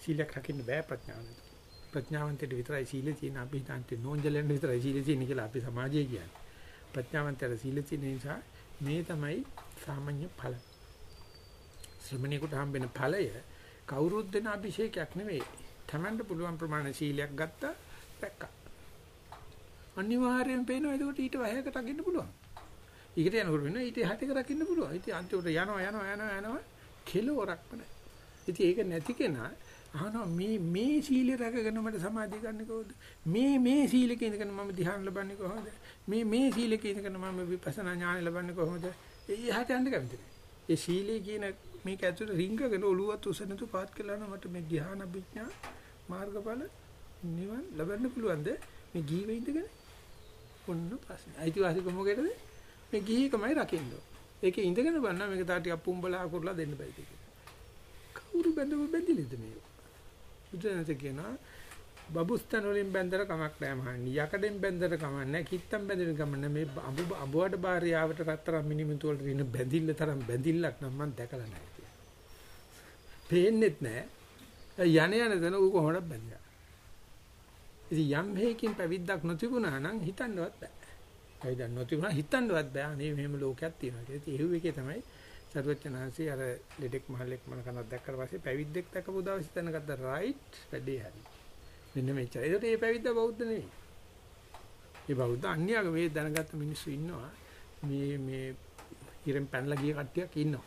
A: සීලයක් රකින්න බෑ ප්‍රඥාවෙන්. ප්‍රඥාවන්තයට විතරයි සීලය තියෙන අපි හිතන්නේ නෝන්ජලෙන් විතරයි සීලය තියෙන කියලා අපි සමාජයේ කියන්නේ. ප්‍රඥාවන්තයට සීලය තියෙන නිසා මේ තමයි සාමාන්‍ය ඵල. ශ්‍රමණේකට හම්බෙන ඵලය කවුරුත් දෙන අභිෂේකයක් නෙවෙයි. Tamanට පුළුවන් ප්‍රමාණය සීලයක් ගත්තා දැක්කා. අනිවාර්යෙන් පේනවා එතකොට ඊට වහයකට අගින්න පුළුවන්. ඊකට යනකොට වෙනවා ඊට හතක රකින්න පුළුවන්. ඉතින් අන්තිමට යනවා යනවා යනවා යනවා කෙලවරක්ම නැහැ. ඉතින් ඒක නැති කෙනා අහනවා මේ මේ සීලය රැකගෙන මට සමාධිය ගන්න කොහොමද? මේ මේ සීලක ඉඳගෙන මම ධ්‍යාන ලබන්නේ කොහොමද? මේ මේ සීලක ඉඳගෙන මම විපස්සනා ඥාන ලබන්නේ කොහොමද? එහාට යන්න කැමති නැහැ. ඒ සීලේ කියන මේක ඇතුළේ රිංගගෙන ඔළුවත් උසනතු පාත් කළා නම් මට මේ ධ්‍යාන අභිඥා මාර්ගඵල නිවන් ලබන්න පුළුවන්ද? මේ ගීවෙ ඉඳගෙන ඔන්න ප්‍රශ්නේ. අයිතිවාසිකම මොකේද? මේ ගිහිකමයි රකින්න ඕන. ඒකේ ඉඳගෙන බලන්න මේක තා ටිකක් පුම්බලා අකුරලා දෙන්න බෑ ඒක. කවුරු බැඳව බැඳිලිද මේ? බුදුනත කියනවා බබුස්තන වලින් බැඳතර කමක් නැහැ මහන්නේ. යකඩෙන් බැඳතර කමක් නැහැ. කිත්තම් බැඳෙන කමක් නැහැ. මේ අඹ අඹවට භාර්යාවට රත්තරන් මිනිමුතු වලට ඉන්න බැඳිල්ල තරම් බැඳිල්ලක් නම් මම දැකලා නැහැ කියලා. පේන්නෙත් නැහැ. යන යන දන ඌ කොහොමද බැඳියා. ඉතින් යම් හේකින් පැවිද්දක් නොතිබුණා නම් හිතන්නවත් බෑ. පැවිද්දක් නොතිබුණා හිතන්නවත් බෑ. අනේ මෙහෙම ලෝකයක් තියෙනවා කියලා. ඉතින් එහෙව් එකේ තමයි සර්වචනාංශي අර ලෙඩෙක් මහල්ලෙක් මන කනක් දැක්කට පස්සේ පැවිද්දෙක් දැකපු දවසේ දැනගත්ත රයිට් වැඩේ හරි. මෙන්න මෙච්චර. ඒකට මේ පැවිද්ද බෞද්ධ නෙවෙයි. මේ බෞද්ධ අන්‍යයක මේ දැනගත්ත මිනිස්සු ඉන්නවා. මේ මේ ඉරෙන් පැනලා ගිය කට්ටියක් ඉන්නවා.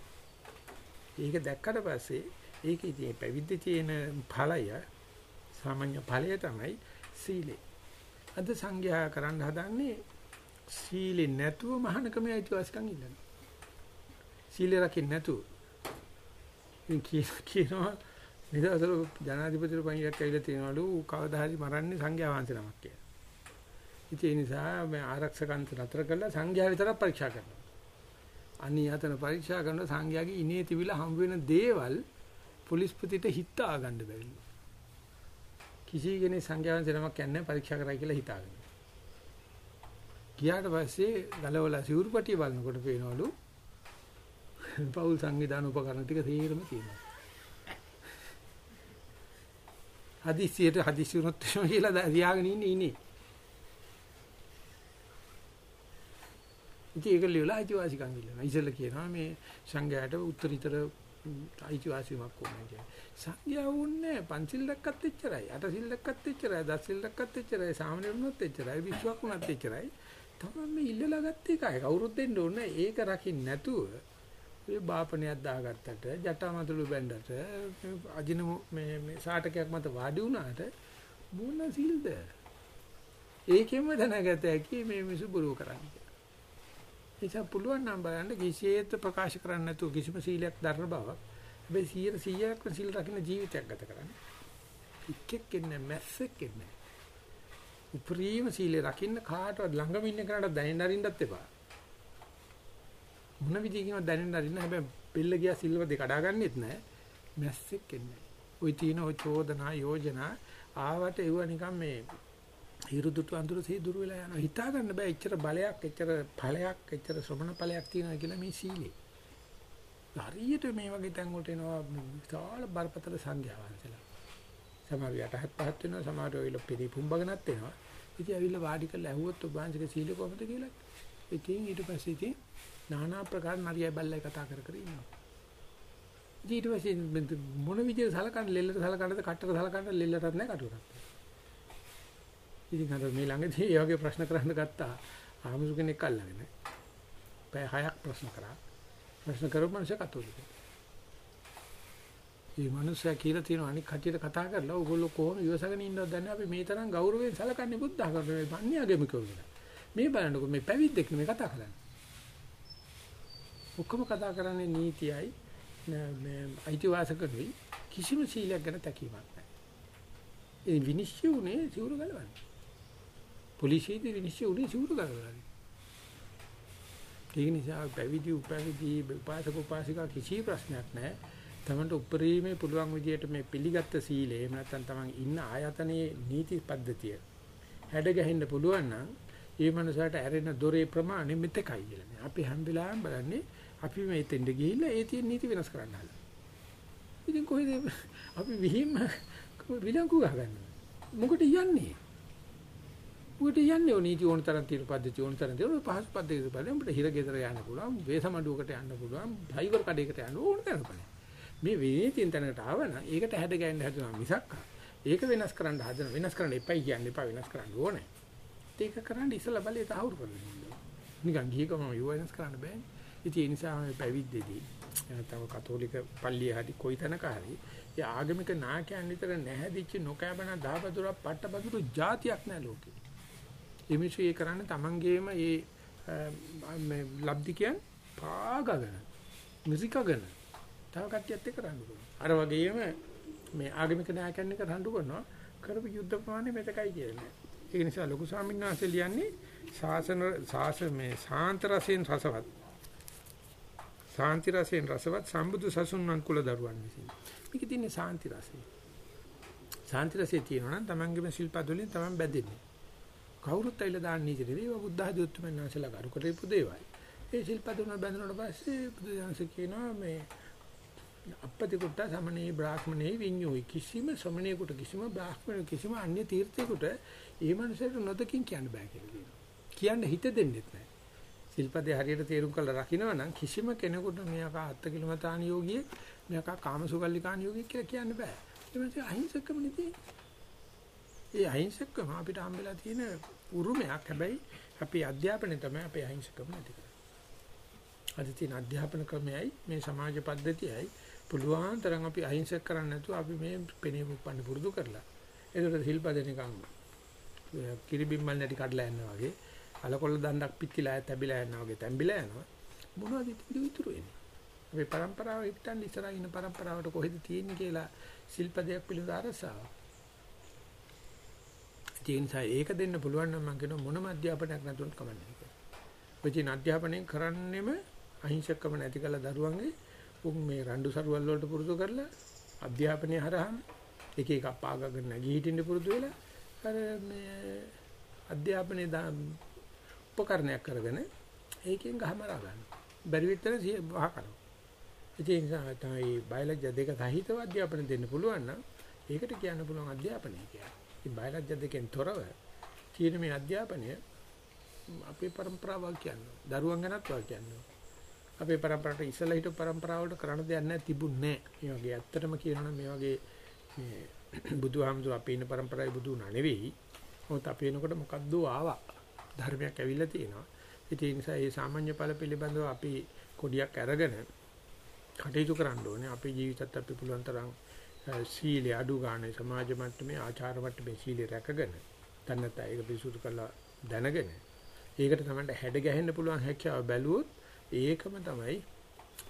A: ඒක දැක්කට පස්සේ ඒක ඉතින් පැවිද්ද තියෙන ඵලය සාමාන්‍ය ඵලය තමයි සීලය. අද සංඝයා කරන්න හදන්නේ සීලෙ නැතුව මහානකමේ අයිතිවාසිකම් ඉල්ලනවා. සීල රකින්න නැතුව. ඉතින් කියනවා නිදහසල ජනාධිපතිතුමා පණිවිඩයක් ඇවිල්ලා තියෙනවලු කවදා හරි මරන්නේ සංඝයා වහන්සේ නමක් කියලා. ඉතින් ඒ නිසා මේ ආරක්ෂකන්ත නතර කරලා සංඝයා විතරක් පරීක්ෂා කරනවා. අනියතන පරීක්ෂා කරන සංඝයාගේ ඉනේ තිබිලා හම් වෙන දේවල් පොලිස් පුතිට හිතා ගන්න බැරිලු. කිසි කෙනෙක් සංඝයා වහන්සේ නමක් කියන්නේ පරීක්ෂා කරයි කියලා හිතාගෙන. ගියාට පස්සේ ගලවලා සිවුරුපටිය බලනකොට පේනවලු පෞල් සංවිධාන උපකරණ ටික තීරම තියෙනවා. හදිස්සියට හදිස්සි වුණොත් එහෙම කියලා තියාගෙන ඉන්නේ ඉන්නේ. ඉතින් ඒක ලියලා අයිතිවාසිකම් ඉල්ලනවා. ඉතින් කියනවා මේ සංඝයාට උත්තරීතර අයිතිවාසිකමක් ඕනේ කියලා. සංඝයා වුන්නේ පන්සිල් දැක්කත් එච්චරයි. අට සිල් දැක්කත් එච්චරයි. දස සිල් දැක්කත් එච්චරයි. සාමාන්‍ය වුණොත් එච්චරයි. විශ්වක් වුණත් එච්චරයි. තමයි මේ ඉල්ලලා ගත්තේ එකයි. කවුරුත් දෙන්න ඕනේ. ඒක රකින්න නැතුව ඒ බාපණයක් දාගත්තට ජටාමතුළු බැන්ඩට අජින මේ මේ සාටකයක් මත වාඩි වුණාට මොන සිල්ද? ඒකෙම දැනගත හැකි මේ මිසු බුරු කරන්නේ. නිසා පුළුවන් නම් බලන්න කිසියෙත් ප්‍රකාශ කරන්න නැතුව කිසිම සීලයක් දරන බවක්. හැබැයි 100 100ක් සීල් රකින්න ජීවිතයක් ගත කරන්න. එක්කෙක් ඉන්නේ මැස්සෙක් ඉන්නේ උපරිම සීලේ රකින්න කාටවත් ළඟම ඉන්න කෙනාට දැනෙන්න අරින්නත් එපා මොන විදිහකින්වත් දැනෙන්න අරින්න හැබැයි බෙල්ල ගියා සිල්වද කඩාගන්නෙත් නැහැ මැස්සෙක් එන්නේ ওই තියෙන ওই චෝදනා යෝජනා ආවට ඒව නිකන් මේ හිරුදුතු අඳුර සීදුරු වෙලා යනවා හිතා ගන්න බෑ එච්චර බලයක් එච්චර ඵලයක් එච්චර ශ්‍රමණ ඵලයක් තියෙනවා කියලා මේ සීලේ හරියට මේ වගේ තැන් වලට එනවා විශාල බරපතල සංඛ්‍යාවන්සලා සමහර යටහත් පහත් වෙනවා සමහර ඔයල පරිපුම්බගෙනත් එනවා ඉතින් ඇවිල්ලා වාඩි කරලා ඇහුවොත් ඔබ වහන්සේගේ සීල කොහොමද කියලා ඉතින් ඊට පස්සේ ඉතින් নানা ප්‍රකාර නරියයි බල්ලයි කතා කර කර ඉන්නවා. ඊට පස්සේ මොන විදිහට සලකන්න ලෙල්ලට සලකන්නද කට්ටට සලකන්නද ලෙල්ලටත් නැහැ කටුවටත්. ඉතින් අර මේ ළඟදී ඒ වගේ ප්‍රශ්න කරන්න ගත්තා. ආමුසු කෙනෙක් අල්ලගෙන. පැය හයක් ප්‍රශ්න කරා. ප්‍රශ්න කරපු මනුස්සය කතෝලික. මේ මනුස්සයා කියලා තියෙන අනික් කටියට කතා කරලා ඕගොල්ලෝ කොහොම ඉවසගෙන ඉන්නවද දන්නේ අපි මේ තරම් ගෞරවයෙන් සලකන්නේ බුද්ධ ධර්මයේ මන්නියගෙමකෝ කියලා. මේ බලන්නකො මේ පැවිද්දෙක් නෙමෙයි කතා කරන්නේ. ඔක්කොම කතා කරන්නේ නීතියයි මේ අයිතිවාසිකමයි කිසිම සීලයක් ගැන තැකීමක් නැහැ. ඒ විනිශ්චය උනේ සිවුරු ගලවන්නේ. පොලිසියේදී විනිශ්චය උනේ සිවුරු ගලවන්නේ. ඒ නිසා පැවිදි උපැවිදි උපාසක උපාසිකා කිසි ප්‍රශ්නයක් නැහැ. තමන්ට උපරිමේ පුළුවන් විදියට මේ පිළිගත්ත සීලය එහෙම නැත්නම් තමන් ඉන්න ආයතනයේ නීති පද්ධතිය හැඩ ගැහෙන්න පුළුවන් නම් ඒ මනසට ඇරෙන දොරේ ප්‍රමාණය මෙතකයි කියලා. අපි හැම වෙලාවෙම බලන්නේ අපි මේ තෙන්ඩ ගිහිල්ලා ඒ තියෙන නීති වෙනස් කරන්න හදලා. ඉතින් කොහෙද අපි විහිම්ම විලංගු ගහගන්නවා. මොකට යන්නේ? මොකට යන්නේ ඔය නීති ඕන තරම් තියෙන පද්ධතිය ඕන තරම් තියෙන පහසු පද්ධතිය බලන්න අපිට හිර ගෙදර යන්න පුළුවන්, වේසමඩුවකට යන්න පුළුවන්, ඩ්‍රයිවර් කඩේකට යන්න ඕන තරම් බලන්න. මේ විනීතියෙන් තැනකට ආවනම් ඒකට හැඩ ගැහෙන්න හදනවා මිසක් ඒක වෙනස් කරන්න හදන වෙනස් කරන්න එපයි කියන්නේ එපා වෙනස් කරන්න ඕනේ. ඒක කරන්න ඉස්සලා බලේ තහවුරු කරගන්න. නිකන් ගිහකම යුව වෙනස් කරන්න බෑනේ. ඉතින් ඒ නිසා මේ පැවිද්දේදී නැත්නම් කතෝලික පල්ලිය හරි කොයි තැනක හරි ඒ ආගමික නායකයන් විතර නැහැදිච්ච නොකෑබන දාපදුරක් පට්ටබදුරු જાතියක් නැහැ ලෝකේ. ඒ මිනිස්සු ඒ කරන්නේ Tamangeema ඒ මේ ලබ්ධිකයන් පාගගෙන මිසිකගෙන තව කට්ටියත් එක්ක රණ්ඩු කරනවා. අර වගේම මේ ආගමික නායකයන් එක්ක රණ්ඩු කරනවා කරපු යුද්ධ ප්‍රමාණය මෙතකයි කියන්නේ. ඒ නිසා ලොකු ස්වාමීන් වහන්සේ ලියන්නේ ශාසන ශාස මේ සාන්ත රසෙන් රසවත් සාන්ති රසයෙන් රසවත් සම්බුදු සසුන් වන් කුල දරුවන් විසින්. මේකේ තියෙන සාන්ති රසය. සාන්ති රසය තියෙනවා නම් තමන්ගේම ශිල්පද වලින් තමන් බැඳෙන්නේ. කවුරුත් ඇවිල්ලා දාන්න නීති නෙවෙයි ඒවා බුද්ධ ආදී උතුම්යන් වහන්සේලා කරු කරපු දේවල්. ඒ ශිල්පද වල බැඳුනට පස්සේ බුදුදහම කියනවා මේ අපපති කුට්ට සමනේ බ්‍රාහ්මණේ විඤ්ඤෝයි කිසිම ශ්‍රමණේකට කිසිම බ්‍රාහ්මණේ කිසිම අන්‍ය තීර්ථයකට ඒ මනුස්සයට නොදකින් කියන්න බෑ කියලා කියනවා. කියන්න හිත දෙන්නෙත් නැහැ. සිල්පදේ හරියට තේරුම් කරලා රකින්නවා නම් කිසිම කෙනෙකුට මෙයාක අත්ති කිලමතාන යෝගියෙක් මෙයාක කාමසුකල්ලිකාන යෝගියෙක් කියලා කියන්න බෑ. ඒ මනුස්සය අහිංසකම නෙදී. ඒ අහිංසකම අපිට හම්බෙලා තියෙන උරුමයක්. හැබැයි අපේ අධ්‍යාපනය තමයි අපේ අහිංසකම නැති කරන්නේ. අද තියෙන අධ්‍යාපන ක්‍රමයයි මේ සමාජ පද්ධතියයි පුළුවන් තරම් අපි අහිංසක කරන්නේ නැතුව අපි මේ පෙනේ පුප්පන්න පුරුදු කරලා. ඒකට සිල්පද නිකන් කිරිබිම්මල් නැටි කඩලා යනවා වගේ, අලකොල්ල දණ්ඩක් පිච්චිලා තැබිලා යනවා වගේ තැඹිලා යනවා. මොනවද ඉතින් ඉතුරු වෙන්නේ? අපේ પરම්පරාව ඉක්තන් ඉස්සරහින් ඉන්න પરම්පරාවට කොහෙද තියෙන්නේ කියලා ශිල්පදයක් පිළිබඳ අරසාව. ජීන්සා ඒක දෙන්න පුළුවන් නම් මම කියන මොනම අධ්‍යාපනයක් නැතුව කමන්නේ. ඔය ජීන අධ්‍යාපනයෙන් කරන්නේම අහිංසකම නැති කළ දරුවන්ගේ උන් මේ රණ්ඩු සරුවල් වලට පුරුදු කරලා අධ්‍යාපනය හරහාම එක එක පාගගෙන නැගී හිටින්න පුරුදු වෙලා අර මේ අධ්‍යාපනයේ උපකරණයක් කරගෙන ඒකෙන් ගහමරා ගන්න. බැරි විතර වහ කරනවා. ඒ නිසා තමයි බයලජ්‍ය දෙක සහිතව අධ්‍යාපන දෙන්න පුළුවන් නම් ඒකට කියන්න පුළුවන් අධ්‍යාපනය කියලා. ඉතින් බයලජ්‍ය දෙකෙන් තොරව කියන මේ අධ්‍යාපනය අපේ પરම්පරාවක් කියන්නේ. දරුවන් ගැනත් වා කියන්නේ. අපේ પરම්පරාවට ඉස්සලා හිටපු પરම්පරාවට කරන්න දෙයක් නැහැ තිබුණේ නැහැ. මේ වගේ ඇත්තටම කියනවනම් මේ වගේ මේ බුදුහාමුදුර අපේ ඉන්න પરම්පරාවේ බුදු වුණා නෙවෙයි. මොකද අපි එනකොට මොකද්ද ආවා. ධර්මයක් ඇවිල්ලා තියෙනවා. ඒ නිසා මේ සාමාන්‍ය ඵල පිළිබඳව අපි කොඩියක් අරගෙන කටයුතු කරන්න ඕනේ. අපේ ජීවිතත් අපි පුළුවන් තරම් සීලය අඩු ගන්න සමාජ මට්ටමේ ආචාර මට්ටමේ සීලය රැකගෙන දැන් නැත්නම් ඒක පිරිසුදු කරලා දැනගෙන ඒකට තමයි හැඩ ගැහෙන්න පුළුවන් හැකියාව බැලුවොත් ඒකම තමයි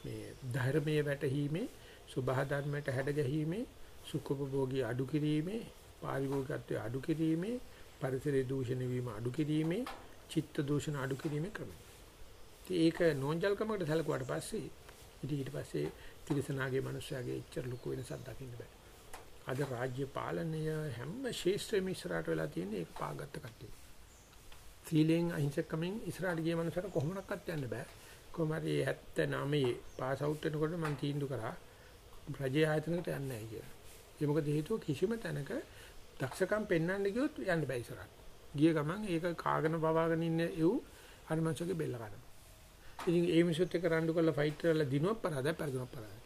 A: මේ ධර්මයේ වැටහීමේ සුභා ධර්මයට හැඩ ගැහිීමේ සුඛෝපභෝගී අඩු කිරීමේ පාරිභෝගිකත්වයේ අඩු කිරීමේ පරිසරයේ දූෂණය වීම අඩු කිරීමේ චිත්ත දූෂණ අඩු කිරීමේ ක්‍රමය. ඒක නෝන්ජල්කමකට සැලකුවාට පස්සේ ඉතින් ඊට පස්සේ තිරසනාගේ මිනිස්යාගේ ඉච්චර ලොකු වෙනසක් දකින්න බෑ. අද රාජ්‍ය පාලනය හැම ශේෂ්ත්‍රෙම ඉස්සරහට වෙලා තියෙන එක පාගත්ත කට්ටිය. සීලෙන් අහිංසකමින් ඉස්සරහට ගිය මනුස්සයට කොහොමනක්වත් යන්න බෑ. කොහමරි 79 පාස් අවුට් වෙනකොට මම තීන්දුව කරා රජයේ ආයතනකට යන්නේ නැහැ කියලා. ඒ මොකද හේතුව කිසිම තැනක දක්ෂකම් පෙන්වන්න ගියොත් යන්න බෑ ඉස්සරහට. ගිය ගමන් ඒක කාගෙන බවාගෙන ඉන්න එව් අනිමංශකේ බෙල්ල ගන්නවා. ඉතින් ඒ මිනිස්සුත් එක්ක රණ්ඩු කරලා ෆයිට් කරලා දිනුවක් පරාදයි පරිදුවක් පරාදයි.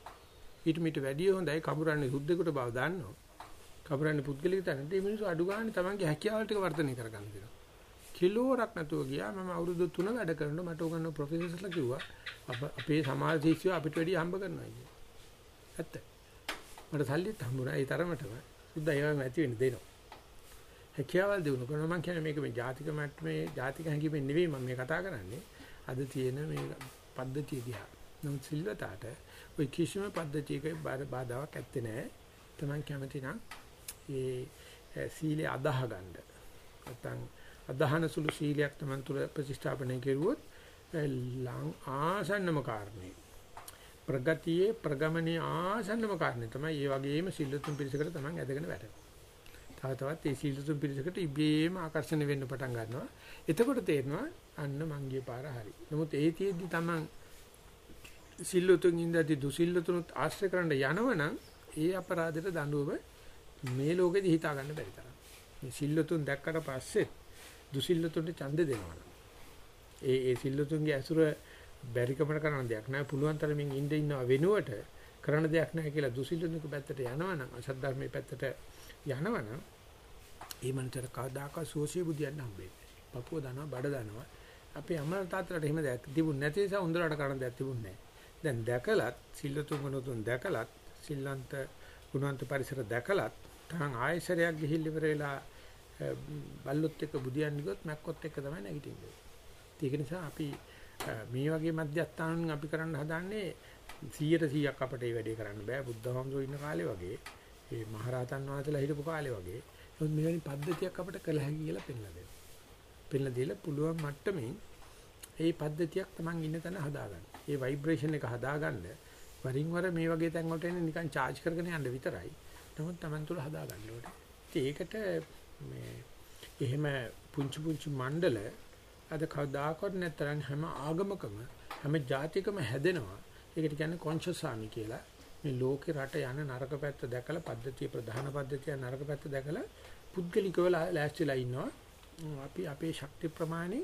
A: ඊට මිට වැඩි හොඳයි කඹරන්නේ සුද්දෙකුට බව දාන්නවා. කඹරන්නේ පුද්ගලික තැනට මේ මිනිස්සු අඩු ගන්න තමන්ගේ හැකියාවල් ටික වර්ධනය කරගන්න දෙනවා. කිලෝරක් නැතුව ගියා මම අවුරුදු 3 වැඩ කරනකොට මට උගන්වන ප්‍රොෆෙසර්ස්ලා කිව්වා අපේ සමාජ ශිෂ්‍යයෝ අපිට වැඩි හම්බ කරනවා කියලා. ඇත්ත. මට සල්ලිත් හම්බුණා ඒ තරමටම. සුද්දා ඒවම ඇති වෙන්න දෙනවා. හැකියාවල් දිනු කරනවා මම කියන්නේ මේක මේ ජාතික මට්ටමේ ජාතික හැඟීමෙන් නෙවෙයි මම මේ කතා කරන්නේ. අද තියෙන මේ පද්ධතිය දිහා. නමුත් සිල්වතාට ওই කිසිම පද්ධතියක බාධාවක් ඇත්තේ නැහැ. Taman කැමති නම් ඒ සීලය අදාහ ගන්න. නැත්නම් අදහන සුළු සීලයක් Taman තුල ප්‍රතිස්ථාපනය කෙරුවොත් ලං ආසන්නම කාරණේ ප්‍රගතියේ ප්‍රගමනයේ ආසන්නම කාරණේ තමයි මේ වගේම සිල්ලුතුන් පිරිසකට Taman ඇදගෙන වැටෙනවා. තව තවත් මේ සිල්ලුතුන් පිරිසකට ඉබේම ආකර්ෂණය වෙන්න පටන් ගන්නවා. එතකොට තේරෙනවා අන්න මංගිය පාර හරි. නමුත් ඒ තියේදී Taman සිල්ලුතුන් ඉඳදී දුසිල්ලුතුනුත් ආශ්‍රය කරන්න යනවනම් ඒ අපරාධයට දඬුවම මේ ලෝකෙදි හිතා ගන්න බැරි තරම්. මේ සිල්ලුතුන් දැක්කට පස්සේ දුසිල්ලතුන්ට ඡන්ද දෙනවා. ඒ ඒ සිල්ලතුන්ගේ ඇසුර බැරිකමන කරන දෙයක් නෑ පුළුවන් තරමින් ඉඳ ඉන්නව වෙනුවට කරන දෙයක් නෑ කියලා දුසිල්ලතුන්ගේ පැත්තට යනවනම් අසද්ධර්මයේ පැත්තට යනවනම් ඒ මනතර කවදාකවත් සෝසිය බුදියන්න හම්බෙන්නේ. පපුව දනවා බඩ දනවා. අපේ අම්මලා තාත්තලාට එහෙම දෙයක් තිබුණ නැති නිසා උන්දලට කරන දෙයක් තිබුණේ නෑ. දැන් දැකලත් සිල්ලතුන් ගුණතුන් දැකලත් සිල්ලන්ත ගුණවන්ත පරිසර දැකලත් තාන් ආයසරයක් ගිහිල්ලා ඉවර වෙලා බල්ලොත් එක්ක බුදියන් ගියොත් මැක්කොත් එක්ක තමයි නැගිටින්නේ. ඒක නිසා අපි මේ වගේ මධ්‍යස්ථානන් අපි කරන්න හදාන්නේ 100ට 100ක් අපිට මේ වැඩේ කරන්න බෑ. බුද්ධහමසෝ ඉන්න කාලේ වගේ, මේ මහරහතන් වහන්සේලා හිටපු කාලේ වගේ. නමුත් මෙවැනි පද්ධතියක් අපිට කළ හැකි කියලා පෙන්ලා දෙනවා. පෙන්ලා දීලා පුළුවන් මට්ටමින් මේ පද්ධතියක් Taman ඉන්න තැන හදාගන්න. මේ ভাইබ්‍රේෂන් එක හදාගන්න වරින් වර මේ වගේ තැන් වලට එන්නේ නිකන් charge කරගෙන යන්න විතරයි. නමුත් Taman තුල හදාගන්න ඕනේ. ඒකට මේ එහෙම පුංචි පුංචි මණ්ඩල අද කවදාකවත් නැතරම් හැම ආගමකම හැම ජාතිකම හැදෙනවා. ඒකට කියන්නේ කොන්ෂස් ආමි කියලා. මේ ලෝකේ රට යන නරක පැත්ත දැකලා පද්ධතිය ප්‍රධාන පද්ධතිය නරක පැත්ත දැකලා පුද්ගලිකව ලෑස්තිලා ඉන්නවා. අපි අපේ ශක්ති ප්‍රමාණය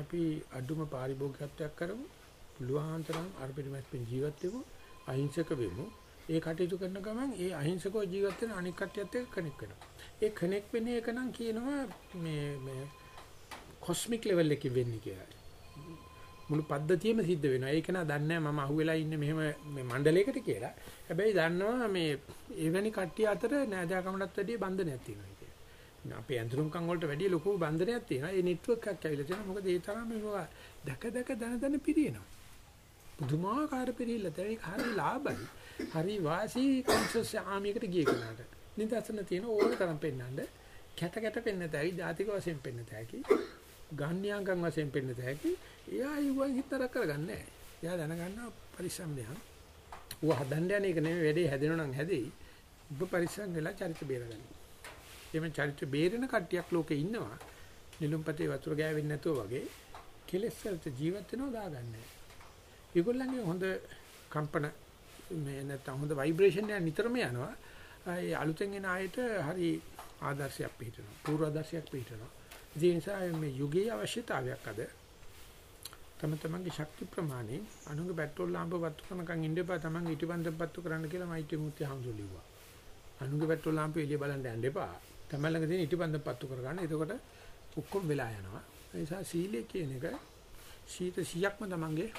A: අපි අඩුම පාරිභෝගිකත්වයක් කරමු. පුළුවන් තරම් අර පිළිමැස්පෙන් ජීවත් වෙමු. අහිංසක වෙමු. ඒ කටයුතු කරන ගමන් ඒ අහිංසකව ජීවත් වෙන අනික් කට්ටියත් එක්ක කනෙක් වෙනවා. ඒ කනෙක් වෙන එක නම් කියනවා මේ මේ කොස්මික් ලෙවල් එකේ වෙන්නේ කියලා. මුළු පද්ධතියම සිද්ධ වෙනවා. ඒක නා දන්නේ මම අහුවෙලා ඉන්නේ මෙහෙම මේ මණ්ඩලයකට කියලා. හැබැයි දන්නවා මේ එවැනි කට්ටිය අතර නෑදෑකමටත් වැඩිය බන්ධනයක් තියෙනවා කියලා. අපේ ඇඳුම්කම් වලට වැඩිය ලොකු බන්ධනයක් තියෙනවා. ඒ නෙට්වර්ක් එකක් ඇවිල්ලා තියෙනවා. මොකද ඒ තරම් මේවා දැක දැක දන දන පිරිනවා. පුදුමාකාර පිළිල්ල. ඒක හරි ලාභයි. හරි වාසි කොන්සස් ආමියකට ගිය කෙනාට. නිදර්ශන තියෙන ඕන තරම් පෙන්වන්න. කැට කැට පෙන්න තැයි ජාතික වශයෙන් පෙන්න තැයි. ගාන්‍යාංගම් වශයෙන් පෙන්න තැයි. එයා ඊුවන් හිතර කරගන්නේ නැහැ. එයා දැනගන්නවා පරිස්සම් දෙයක්. ඌ හදන්න යන එක නෙමෙයි වැඩේ හැදෙනවා නම් හැදෙයි. ඔබ පරිස්සම් වෙලා චරිත බේරගන්න. එමෙ චරිත බේරෙන කට්ටියක් ලෝකේ ඉන්නවා. නිලුම්පතේ වතුර ගෑවෙන්නේ නැතුව වගේ කෙලෙස් වලට ජීවත් වෙනවා දාගන්නේ. ඒගොල්ලන්ගේ හොඳ කම්පන මේ නැත්නම් හොඳ ভাইබ්‍රේෂන් එක නිතරම යනවා. ඒ අලුතෙන් එන ආයත හරි ආදර්ශයක් පිටනවා. පූර්ව ආදර්ශයක් පිටනවා. ඒ නිසා මේ යුගයේ අවශ්‍යතාවයක් අද තම තමන්ගේ ශක්ති ප්‍රමාණය අනුගේ පෙට්‍රෝල් ලාම්ප වත්තු කරනකන් ඉන්න එපා තමන්ගේ ඊටපන්දම් පත්තු කරන්න කියලා මෛත්‍රී මුත්‍ය හඳු ලිව්වා. අනුගේ පෙට්‍රෝල් ලාම්ප එළිය බලන්න යන්න එපා. තමන් ළඟ තියෙන ඊටපන්දම් පත්තු කරගන්න. එතකොට ඔක්කොම වෙලා යනවා. ඒ නිසා සීලය කියන එක සීත 100ක්ම තමන්ගේ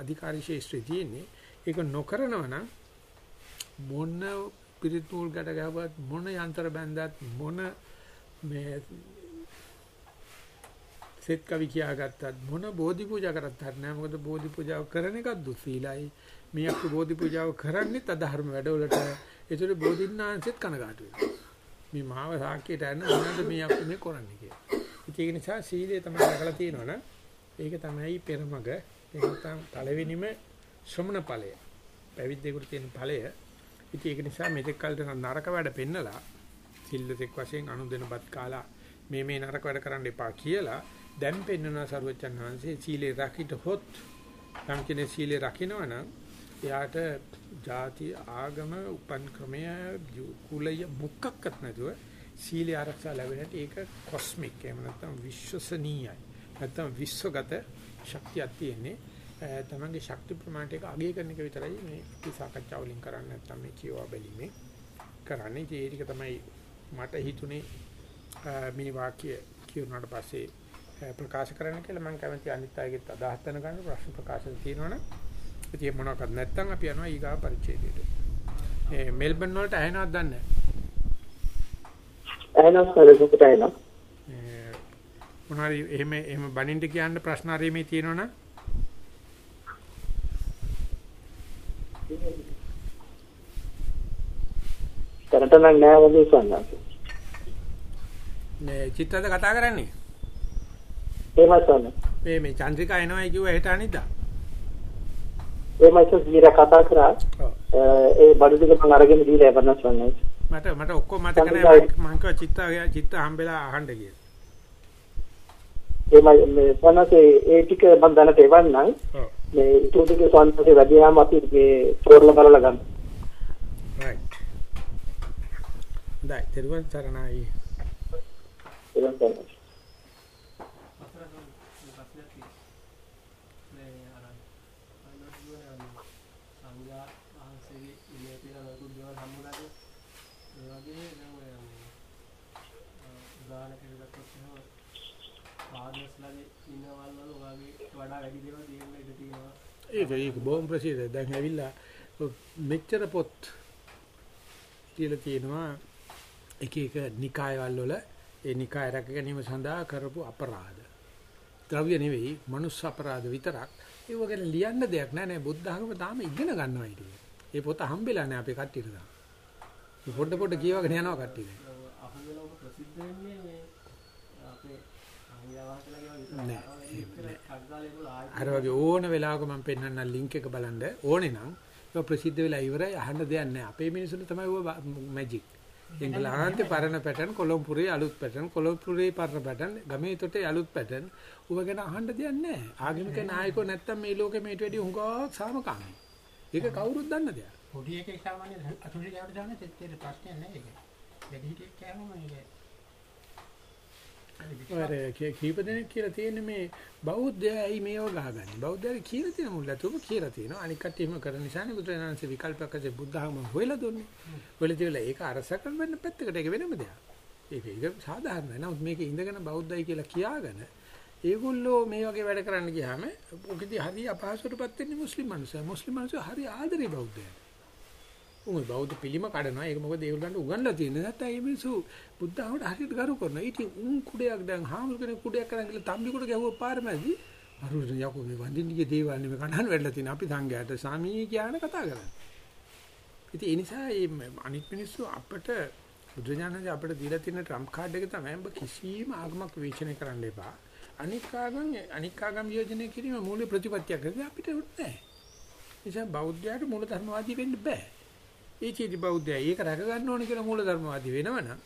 A: අධිකාරී ශේෂ්ත්‍රයේ තියෙන්නේ. ඒක නොකරනව නම් මොන පිරිතුල් ගැට ගහවත් මොන යන්ත්‍ර බැන්දත් මොන මේ සෙත් කවි කියාගත්තත් මොන බෝධි පූජා කරත් හරිනෑ මොකද බෝධි පූජාව කරන එකත් දුස්සීලයි. මේ අපි බෝධි පූජාව කරන්නේ අධර්ම වැඩවලට. ඒතර බෝධින්නාංශෙත් කනගාටු වෙනවා. මේ මහව සාක්කියට යන මොනවද මේ අපි මේ කරන්නේ කියලා. ඒක නිසා සීලය තමයි දැකලා තියෙනවනේ ඒක තමයි පෙරමග ඒක තමයි පළවෙනිම ශ්‍රමණ ඵලය. පැවිද්දේකට තියෙන ඵලය. ඉතින් ඒක නිසා මෙතෙක් කල් නරක වැඩ පෙන්නලා සිල්ලතෙක් වශයෙන් අනුදෙනපත් කාලා මේ මේ නරක වැඩ කරන්න එපා කියලා දැන් පෙන්වන සරුවචන් වහන්සේ සීලේ රකින්න හොත්. නම් කෙනේ සීලේ රකින්නවනම් එයාට ಜಾති ආගම උපන් ක්‍රමය කුලය මුක්කක්වත් නැතුව සීලේ ආරක්ෂා ලැබෙනට ඒක කොස්මික් එහෙම නැත්නම් විශ්වසනීයයි. නැත්නම් විශ්වගත ශක්තියක් තියෙන්නේ තමන්ගේ ශක්ති ප්‍රමාණයට එක අගය කරන එක විතරයි මේ අපි සාකච්ඡා වලින් කරන්නේ නැත්නම් මේ කියවා බැලීමේ කරන්නේ ඒ ටික තමයි මට හිතුනේ මේ වාක්‍ය කියුණාට පස්සේ ප්‍රකාශ කරන්න කියලා මම කැමති අනිත් අයගෙත් අදහස් දැනගන්න ප්‍රශ්න ප්‍රකාශ තියෙනවනේ. ඉතින් මොනවක්වත් නැත්නම් අපි යනවා ඊගා පරිච්ඡේදයට. මේ මෙල්බන් වලට ඇහෙනවද දන්නේ
C: නැහැ. ඇහෙනවා සරසුකට ඇහෙනවා.
A: මොනවාරි එහෙම එහෙම බණින්ට කියන්න ප්‍රශ්න හරි මේ තියෙනවනේ.
C: කරට නම් නෑ වගේ සන්නස.
A: මේ චිත්තද කතා කරන්නේ?
C: එහෙමයි සන්න.
A: මේ මේ චන්ද්‍රිකා එනවයි කිව්ව හෙට අනිද්දා.
C: එහෙමයි සර් කතා කරා. ඒ බඩු ටික මම අරගෙන දීලා යපන්න සන්න.
A: මට මට ඔක්කොම මතක නෑ මම කිව්වා චිත්ත චිත්ත හම්බෙලා අහන්න කියලා.
C: එහෙමයි මේ සන්නසේ ඒ ටික මම දැනට එවන්නම්. මේ ඊට ටික සන්නසේ වැඩියාම අපි මේ තෝරලා බලලා ගන්න.
A: right. දැන් තෙරුවන් සරණයි.
C: තෙරුවන් සරණයි.
A: ඒක ඒක බොහොම ප්‍රසිද්ධයි. දැන් ඇවිල්ලා මෙච්චර පොත් කියලා තියෙනවා එක එක නිකායවල වල ඒ නිකාය රැක ගැනීම සඳහා කරපු අපරාධ. ද්‍රව්‍ය නෙවෙයි, මනුස්ස අපරාධ විතරක්. ඒව ගැන ලියන්න දෙයක් නෑ නේ බුද්ධ ධර්ම තාම ඉගෙන ගන්නවා ඉතින්. ඒ පොත හම්බෙලා නෑ අපේ කට්ටියට තාම. පොඩ පොඩ කියවගෙන යනවා කට්ටිය.
D: අහුවෙලා ප්‍රසිද්ධ වෙන්නේ මේ අපේ
A: අර වගේ ඕන වෙලාවක මම පෙන්වන්න ලින්ක් එක බලන්න ඕනේ නම් ඒක ප්‍රසිද්ධ වෙලා ඉවරයි අහන්න දෙයක් නැහැ. අපේ මිනිස්සුන්ට තමයි ඔය මැජික්. එංගලන්තේ පරණ පැටර්න් කොළඹපුරේ අලුත් පැටර්න් කොළඹපුරේ පරණ පැටර්න් ගමේ තොටේ අලුත් පැටර්න් ඌව ගැන අහන්න දෙයක් නැහැ. ආගමික නායකයෝ නැත්තම් මේ ලෝකෙ මේට වැඩි හුඟක් සාමකාමී. ඒක කවුරුත් දන්න දෙයක්.
E: පොඩි එකේ සාමාන්‍ය අතුරු ගාවට දාන තෙත්තේ ප්‍රශ්නයක් නැහැ ඒක. වැඩි හිටියෙක් කෑමම ඒක.
A: අර කී- කීප දෙනෙක් කියලා තියෙන්නේ මේ බෞද්ධයා ඇයි මේව ගහගන්නේ. බෞද්ධයා කියලා තියෙන මුල්ල තුම කියලා තියෙනවා. අනික කට්ටිය එහෙම කරන නිසානේ බුදුරජාණන්සේ විකල්පයක් ඇසේ බුද්ධහම හොයලා දුන්නේ. හොයලා තියලා ඒක අරසකම් වෙන්න පැත්තකට ඒක වෙනම දෙයක්. ඒක ඒක සාධාරණයි. නමුත් මේක ඉඳගෙන බෞද්ධයි කියලා කියාගෙන ඒගොල්ලෝ මේ වගේ වැඩ කරන්න ගියාම ඔකදී හරි අපහසුටපත් වෙන්නේ මුස්ලිම් මිනිස්සු මුස්ලිම් මිනිස්සු හරි ආදරේ බෞද්ධයන්ට උන් බෞද්ධ පිළිම කඩනවා. ඒක මොකද ඒගොල්ලන්ට උගන්ලා තියෙන්නේ. නැත්නම් මේ මිනිස්සු බුද්ධහමට හරියට ගරු කරනවා. ඉතින් උන් කුඩයක් දැන් හාමුදුර කෙනෙක් කුඩයක් කරන් ගිහලා තම්බි කුඩ ගැහුවා පාර මැදි. අරුර යකෝ මේ වඳින්නගේ දේවල් නෙමෙයි කණහන් වෙලා තියෙන අපි සංඝයාට සාමී කියන කතා කරන්නේ. ඉතින් ඒ නිසා මේ අනිත් මිනිස්සු අපිට බුදුජානක අපිට දීලා තියෙන ට්‍රම්ප් කාඩ් එක තමයි ඔබ කිසිම ආගමක් විශ්ලේෂණය කරන්න එපා. අනික් ආගම් අනික් ආගම් යෝජනය කිරීම මූල ප්‍රතිපත්තියක් කරන්නේ අපිට උත් නැහැ. නිසා බෞද්ධයාට මූල ධර්මවාදී වෙන්න බෑ. ඒ චීති බෞද්ධයා ඒක රැක ගන්න ඕනේ කියලා මූල ධර්මවාදී වෙනවනම්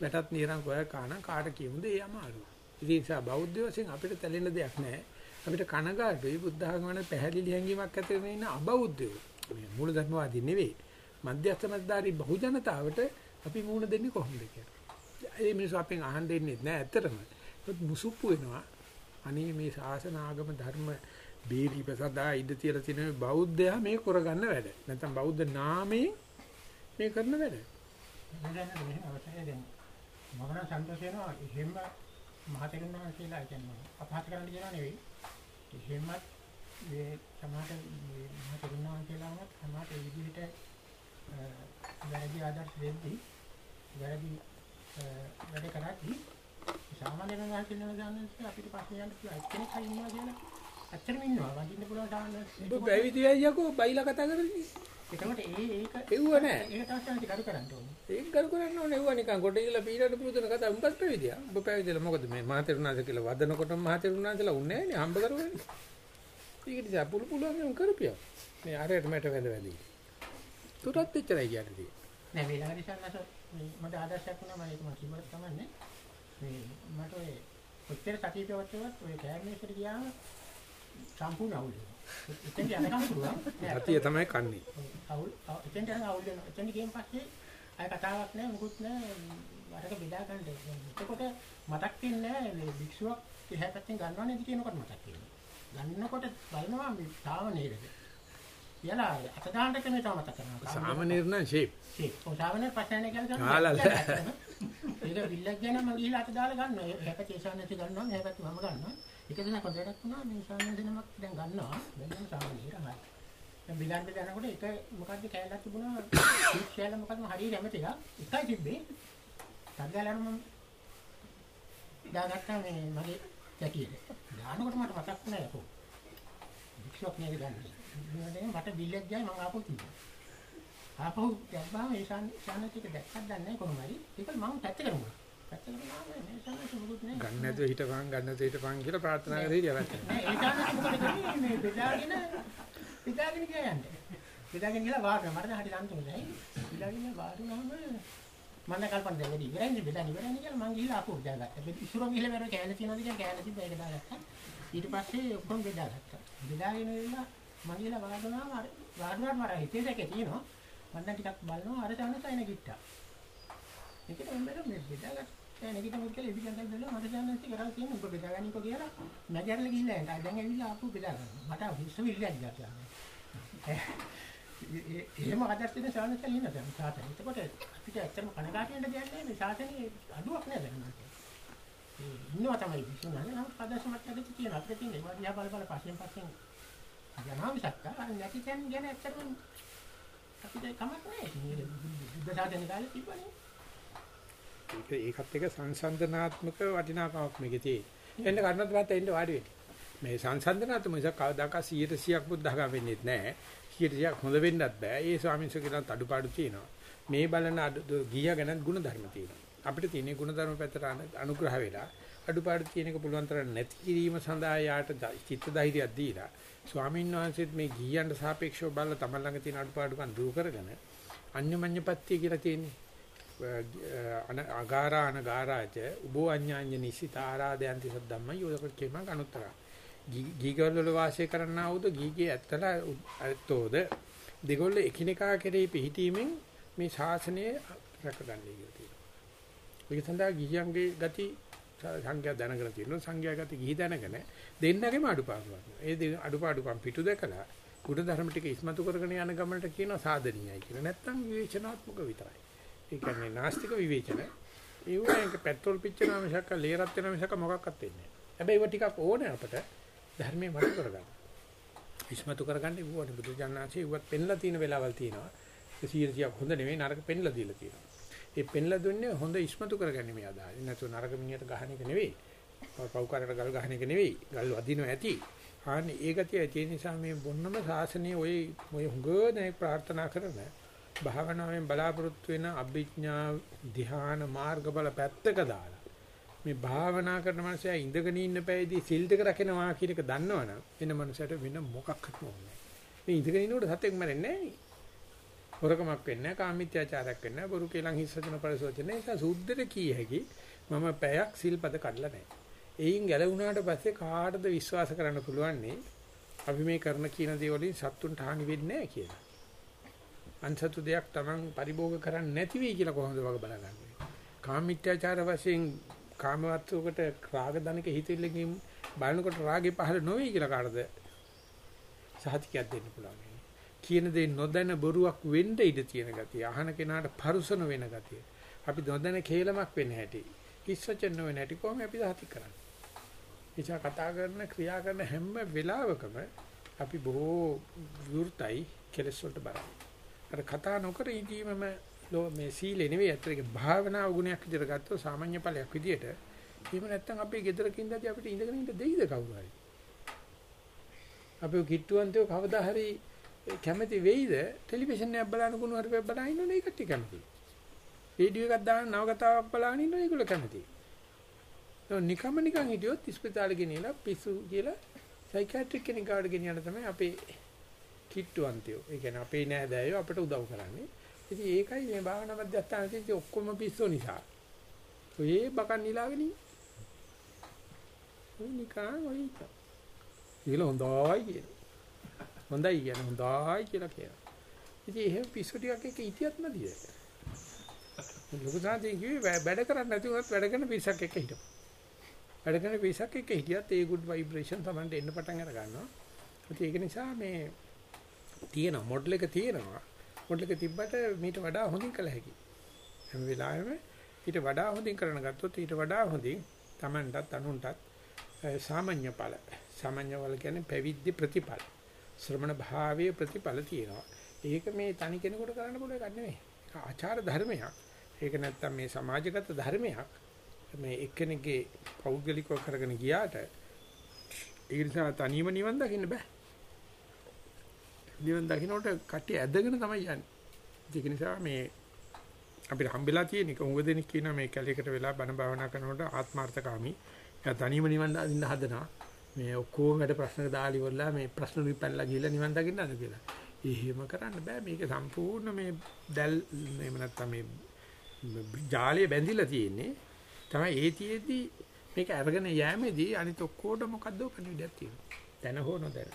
A: වැටත් නිරන් කොය කාන කාට කියමුද ඒ අමාරු. ඉතින් ඒ නිසා බෞද්ධ වශයෙන් අපිට තැලෙන්න දෙයක් නැහැ. අපිට කනගාටුයි බුද්ධ ආගමන පැහැදිලි හැඟීමක් ඇති වෙන ඉන්න අබෞද්ධයෝ. මේ මූල ධර්මවාදී නෙවෙයි. මධ්‍යස්ථ මතධාරී බහු ජනතාවට අපි මූණ දෙන්නේ කොහොමද කියලා. ඒ මිනිස්සු අපෙන් අහන්න දෙන්නේ නැහැ ඇත්තටම. ඒත් මුසුප්පු වෙනවා. අනේ මේ ශාසන ආගම ධර්ම බේරි ප්‍රසදා ඉඳ තියලා තියෙන බෞද්ධයා මේ කරගන්න වැඩ. නැත්නම් බෞද්ධ නාමයෙන් මේ කරන වැඩ.
E: මම දැන් මෙහෙම අවශ්‍යයි දැන් මම නම් සන්තෝෂ වෙනවා එහෙම මහතෙරුණා කියලා කියන්නේ අපහාස කරන්න කියනවා නෙවෙයි එහෙමත් මේ සමාජ මේ මහතෙරුණා කියලා වුණත් සමාජ ඒ විදිහට අ, වැරදි ආදර්ශ දෙද්දී වැරදි අ, වැඩ කරද්දී සාමාන්‍ය වෙනවා කියන දන්නේ අපිට පස්සේ යන්න පුළුවන් එක්කෙනෙක් හරි ඉන්නවා කියලා අච්චරම ඉන්නවා වඳින්න පුළුවන් සාමාන්‍ය
A: ඔබ පැවිදි වෙයියකෝ බයිලා කතා කරන්නේ.
E: ඒකට ඒ ඒක
A: එව්ව නෑ.
E: ඒක තමයි කරු කරන්න ඕනේ
A: ඒක කරු කරන්න ඕනේ එව්ව නිකන් කොට ඉඳලා පීරට පුදුන කතා උඹත් පැවිදියා. උඹ පැවිදිලා මොකද මේ මහතෙරුණාද කියලා වදනකොට මහතෙරුණාදලා උන්නේ නෑනේ හම්බ කරවන්නේ. ඒක නිසා පුළු පුළුවන් නම් කරපියා. මේ අරයට මට වැඳ වැඳි. තුරත් එච්චරයි කියන්නේ.
E: නෑ මේ ළඟදී සන්නස මට ආදර්ශයක් වුණා මම ඒක මම කිව්වත් කමන්නේ මේ මට ඔය කොච්චර සතිපේවත්වත් ඔය කෑමේකට ගියාම සම්පූර්ණ අවුල් වෙනවා එතෙන් යනකම් පුළුවන් නෑ
A: සතිය තමයි කන්නේ.
E: අවුල් එතෙන් යනකම් අවුල් වෙනවා එතෙන් ගියන් පස්සේ අය කතාවක් නෑ මුකුත් නෑ වරක බෙදා ගන්න එතකොට මතක් වෙන්නේ නෑ මේ භික්ෂුවක් එහා පැත්තෙන් ගන්නව නේද කියනකොට මතක් වෙනවා ගන්නකොට බලනවා මේ තාම නේද කියලා අත දාන්න කෙනෙක් තව මතක් කරනවා
A: සාමනීර නම් ෂේප්.
E: ඒ ඔසාවනේ පස්සෙන් කියලා
A: ආලල.
E: ගන්න. ඒක බිල්ලක් ගැන මම ගිහිල්ලා අත දාලා ගන්නවා. ඒ හැපත් ඒසාන්නති ගන්නවා. මේ හැපත් මම ගන්නවා. එක දිනක් හොඳට වුණා මේ සාමාන්‍ය දිනමක් දැන් ගන්නවා. දැන් සාමාන්‍ය ඉරහයි. දැන් බිලන්ට යනකොට එක මොකද්ද කැලලක් තිබුණා. සීට් කැලල මොකද්ද හරිය කැමතිලා. එකයි තිබ්බේ. තත්ගලන මම දාගත්තා මේ මගේ කැටියට. දානකොට මට මතක් වුණා යකෝ. වික්ෂොප් නේද ගන්නේ. මම මට බිල්ලක් ගියා මම ආපහු තිබ්බා. ආපහු දැම්බාම ඒ ශානතික දැක්කක් දන්නේ නැහැ කොහොම හරි. ඒක මම පැත්තකට වුණා. පැත්තකට වුණාම මේ ශානතික මොකුත් නැහැ.
A: ගන්න නැතුව හිටපන් ගන්න නැතුව හිටපන් කියලා ප්‍රාර්ථනා කරේ ඉතියා.
E: නෑ ඒ ශානතික මොකද කරන්නේ මේ බෙදාගෙන බෙදාගෙන ගියා යන්නේ. බෙදාගෙන ගිහලා වාරන මට දැන් හරි සන්තෝෂයි. බෙදාගෙන වාරුනහම මම කල්පනා දැන් වැඩි ඉවරයි බෙදාගෙන ඉවරයි කියලා මං ගිහලා ආපහු බෙදාගත්තා. ඉස්සරහම ගිහලා මම කෑල්ල තියනවාද කියලා කෑල්ල තිබ්බා ඒක දාගත්තා. ඊට පස්සේ ඔක්කොම බෙදාගත්තා. බෙදාගෙන ඉන්න මං ගිහලා වාරුනහම අර වාරුනාට මර හිතේ දැකේ තියෙනවා. මම දැන් ටිකක් බලනවා අර ශානතික එන ගිට්ටා. ඒකට මම බැලුවා මේ බෙදාගත්තා. දැන් නැගිට මුත් කියලා ඉතින් දැන් බැලුවා මට ශානතික කරලා තියෙන උඹ බෙදාගන්නකෝ කියලා. මැජර්ල ගිහිල්ලා එන්න. දැන් ඇවිල්ලා ආපහු බෙදාගන්නවා. මට හිස්ස විල්ලක් ගත්තා. ඒ එහෙම ආදර්ශ දෙන ශානතික ඉන්න දැන් සාතන. එතකොට අපිට ඇත්තම කනගාටු වෙන්න දෙයක් නැහැ මේ සාතනේ අඩුවක් නෑ දැන් මට. ඒ ඉන්නවා තමයි විශ්ුණා නම් ආදර්ශමත් ඇදෙච්ච තියෙන අපිට තියෙන ඒවා දිහා බල බල පස්සෙන් පස්සෙන් යනවා මිසක් අර නැති තැන් ගැන ඇත්තටම අපිට කමක් නැහැ. මේ බුද්ධ සාධන කාලේ තිබ්බනේ.
A: ඒක ඒකත් එක සංසන්දනාත්මක වටිනාකමක් මේකේ තියෙන්නේ. එන්න කර්ණත් වත් එන්න වාඩි වෙන්න. මේ සංසන්දනාත්මක නිසා කවදාක 100%ක් බුද්ධ ගා වෙන්නේ නැහැ. 100%ක් හොඳ වෙන්නත් බෑ. ඒ ස්වාමීන් වහන්සේ කියන අඩුපාඩු තියෙනවා. මේ බලන ගියා ගැන ಗುಣ ධර්ම තියෙනවා. අපිට තියෙන ಗುಣ ධර්ම පැත්තට අනුග්‍රහ වෙලා අඩුපාඩු තියෙන එක පුළුවන් තරම් නැති කිරීම සඳහා යාට චිත්ත ධෛර්යයක් දීලා ස්වාමීන් වහන්සේත් මේ ගියන්ට සාපේක්ෂව බලලා තම ළඟ තියෙන අඩුපාඩුකම් දුරු කරගෙන අඤ්ඤමඤ්ඤපත්තිය කියලා තියෙන්නේ. අගාරා අනගාරාච උබෝ අඤ්ඤාඤ්ඤ නිසිත ආරාදයන්ති සද්දම්ම යෝදක කේම කනුත්තර. ගීගවල වල වාසය කරන්නා වූද ගීගේ ඇත්තලා ඇත්තෝද දෙගොල්ල එකිනෙකා කෙරෙහි පිහිටීමෙන් මේ ශාසනය රැකගන්නේ කියලා තියෙනවා. ඒක සඳහා ගිහියන්ගේ ගති සංඝයා දැනගෙන තියෙනවා. සංඝයා ගති ගිහි දැනගෙන දෙන්නගෙම අඩුපාඩුවක්. ඒ අඩුපාඩුකම් පිටු දැකලා ගුණ ධර්ම ටික ඉස්මතු කරගෙන යන ගමනට කියනවා සාධනීයයි කියලා. නැත්තම් විවේචනාත්මක විතරයි. ඒ කියන්නේ නාස්තික විවේචන. ඒ වගේ පෙට්‍රල් පිච්චෙනා මිසක් ලේරත් වෙනා මිසක් මොකක්වත් වෙන්නේ නැහැ. හැබැයි ඒව ටිකක් ඕනේ අපට ධර්මයේ මත කරගන්න. ඉස්මතු කරගන්න ඉවුවනේ බුදු ජානනාංශي ඉවත් පෙන්ලා තියෙන වෙලාවල් තියෙනවා. 100ක් හොඳ නෙවෙයි නරක පෙන්ලා දීලා තියෙනවා. ඒ පෙන්ලා දුන්නේ හොඳ ඉස්මතු කරගන්නේ මේ අදහස. නැතු නරක මිනිහට ගහන එක නෙවෙයි. පව්කාරයට ගල් ගහන එක නෙවෙයි. ගල් වදිනවා ඇති. ආන්නේ ඒ ගතිය ඇති නිසා මේ බොන්නම ශාසනයේ ඔය ඔය හුඟ ප්‍රාර්ථනා කරන භාවනාවෙන් බලාපොරොත්තු වෙන අභිඥා ධ්‍යාන මාර්ග බල පැත්තක දාලා මේ භාවනා කරන මනුස්සයා ඉඳගෙන ඉන්න පැයදී සිල් දෙක රැකෙනවා කියන එක දන්නවනම් එන මනුස්සයට වෙන මොකක්වත් ඕනේ මේ ඉඳගෙන ඉන්නකොට සතෙක් මරෙන්නේ නැහැ හොරකමක් වෙන්නේ නැහැ කාමීත්‍යාචාරයක් වෙන්නේ නැහැ බොරු කේලම් හිස්සචන පරිසෝචන නිසා සුද්ධට කී හැකි මම පැයක් සිල්පද කඩලා නැහැ. එයින් ගැලවුණාට පස්සේ කාටද විශ්වාස කරන්න පුළුවන්නේ? අපි මේ කරන කියන දේ වලින් සත්තුන්ට හානි වෙන්නේ නැහැ කියලා. අන්සතු දෙයක් Taman පරිභෝග කරන්නේ නැති වෙයි කියලා කොහොමද වග බලගන්නේ? කාමීත්‍යාචාර වශයෙන් කාමවත්වකට රාග ධනික හිතෙල්ලකින් බලනකොට රාගේ පහළ නොවේ කියලා කාටද සහතිකයක් දෙන්න පුළුවන්. කියන දේ නොදැන බොරුවක් වෙන්න ඉඩ තියෙන ගතිය. අහන කෙනාට පරුසන වෙන ගතිය. අපි නොදැන කේලමක් වෙන්න හැටි. කිස්සචන නොවේ නැටි කොහොම අපි සහතික කරන්නේ? එචා කතා කරන ක්‍රියා කරන හැම වෙලාවකම අපි බොහෝ විවෘතයි කෙලස් වලට බරයි. අර කතා නොකර ඉඳීමම මේ සීලෙ නෙවෙයි අත්‍තරේ භාවනා ගුණයක් විදිහට ගත්තොත් සාමාන්‍ය ඵලයක් විදිහට එහෙම නැත්නම් අපේ ගෙදරකින්දදී අපිට ඉඳගෙන ඉන්න දෙයිද කවුරු හරි. අපේ කිට්ටුවන්තයෝ කවදා හරි කැමති වෙයිද ටෙලිවිෂන් එකක් බලන ගුණ හරි බලන ඉන්නනේ ඒකට කැමති. රේඩියෝ එකක් දාන නවකතාවක් බලන ඉන්නනේ ඒගොල්ලෝ කැමති. ඒක නිකම්ම නිකන් හිටියොත් ඉස්පිතාලේ ගෙනියලා පිස්සු කියලා සයිකියාට්‍රික් කෙනෙක් ගාවට ගෙනියන්න තමයි අපේ කිට්ටුවන්තයෝ. ඒ කියන්නේ අපේ නෑදෑයෝ අපට උදව් කරන්නේ. ඉතින් ඒකයි මේ භාවනා මධ්‍යස්ථානයේ තියෙන ඔක්කොම පිස්සෝ නිසා. ඔය බකන් නිලාගෙන ඉන්නේ. ඔය නිකන් ඔය ඉතින් හොඳයි කියන. හොඳයි කියන හොඳයි කියලා කියනවා. ඉතින් එහෙම පිස්සු ටිකක් එක හිටියත් නැතිද? ලොකු සාන්තිය කිව්වේ වැඩ කරන්නේ නැති වුණත් වැඩ කරන පිස්සක් එක්ක හිටපන්. වැඩ කරන පිරිසක් එක්ක හිටියත් ඒ good vibration තමයි එන්න පටන් අර ගන්නවා. ඒක නිසා මේ තියෙන මොඩල් එක තියෙනවා. මොඩල් එක තිබ්බට මීට වඩා හොඳින් කළ හැකියි. හැම වෙලාවෙම ඊට වඩා හොඳින් කරන ගත්තොත් ඊට වඩා හොඳින් Tamanටත් අනුන්ටත් සාමාන්‍ය ඵල. සාමාන්‍ය වල කියන්නේ පැවිදි ප්‍රතිඵල. ශ්‍රමණ භාවයේ ප්‍රතිඵල තියෙනවා. ඒක මේ තනි කෙනෙකුට කරන්න පුළුවන් එකක් නෙමෙයි. ආචාර ධර්මයක්. ඒක නැත්තම් මේ සමාජගත ධර්මයක්. මේ එක්කෙනෙක්ගේ පෞද්ගලිකව කරගෙන ගියාට ඒ නිසා තනියම නිවන් දකින්න බෑ. නිවන් දකින්නට කට්ටිය ඇදගෙන තමයි යන්නේ. ඒක නිසා මේ අපිට හම්බෙලා තියෙන එක උඟ දෙනෙක් කියනවා මේ කැලේකට වෙලා බණ භාවනා කරනකොට ආත්මార్థකාමී. එයා තනියම නිවන් දකින්න හදනවා. මේ ඔක්කොම වැඩ ප්‍රශ්න දාලි වල මේ ප්‍රශ්න විපැනලා ගිහලා නිවන් දකින්න හද කියලා. එහෙම කරන්න බෑ. මේක සම්පූර්ණ මේ දැල් එහෙම නැත්නම් මේ ජාලය බැඳිලා තියෙන්නේ. තමයි ඒතියෙදි මේක අරගෙන යෑමේදී අනිත ඔක්කොට මොකද්ද පණිවිඩයක් තියෙනවා. දැන හෝ නොදැන.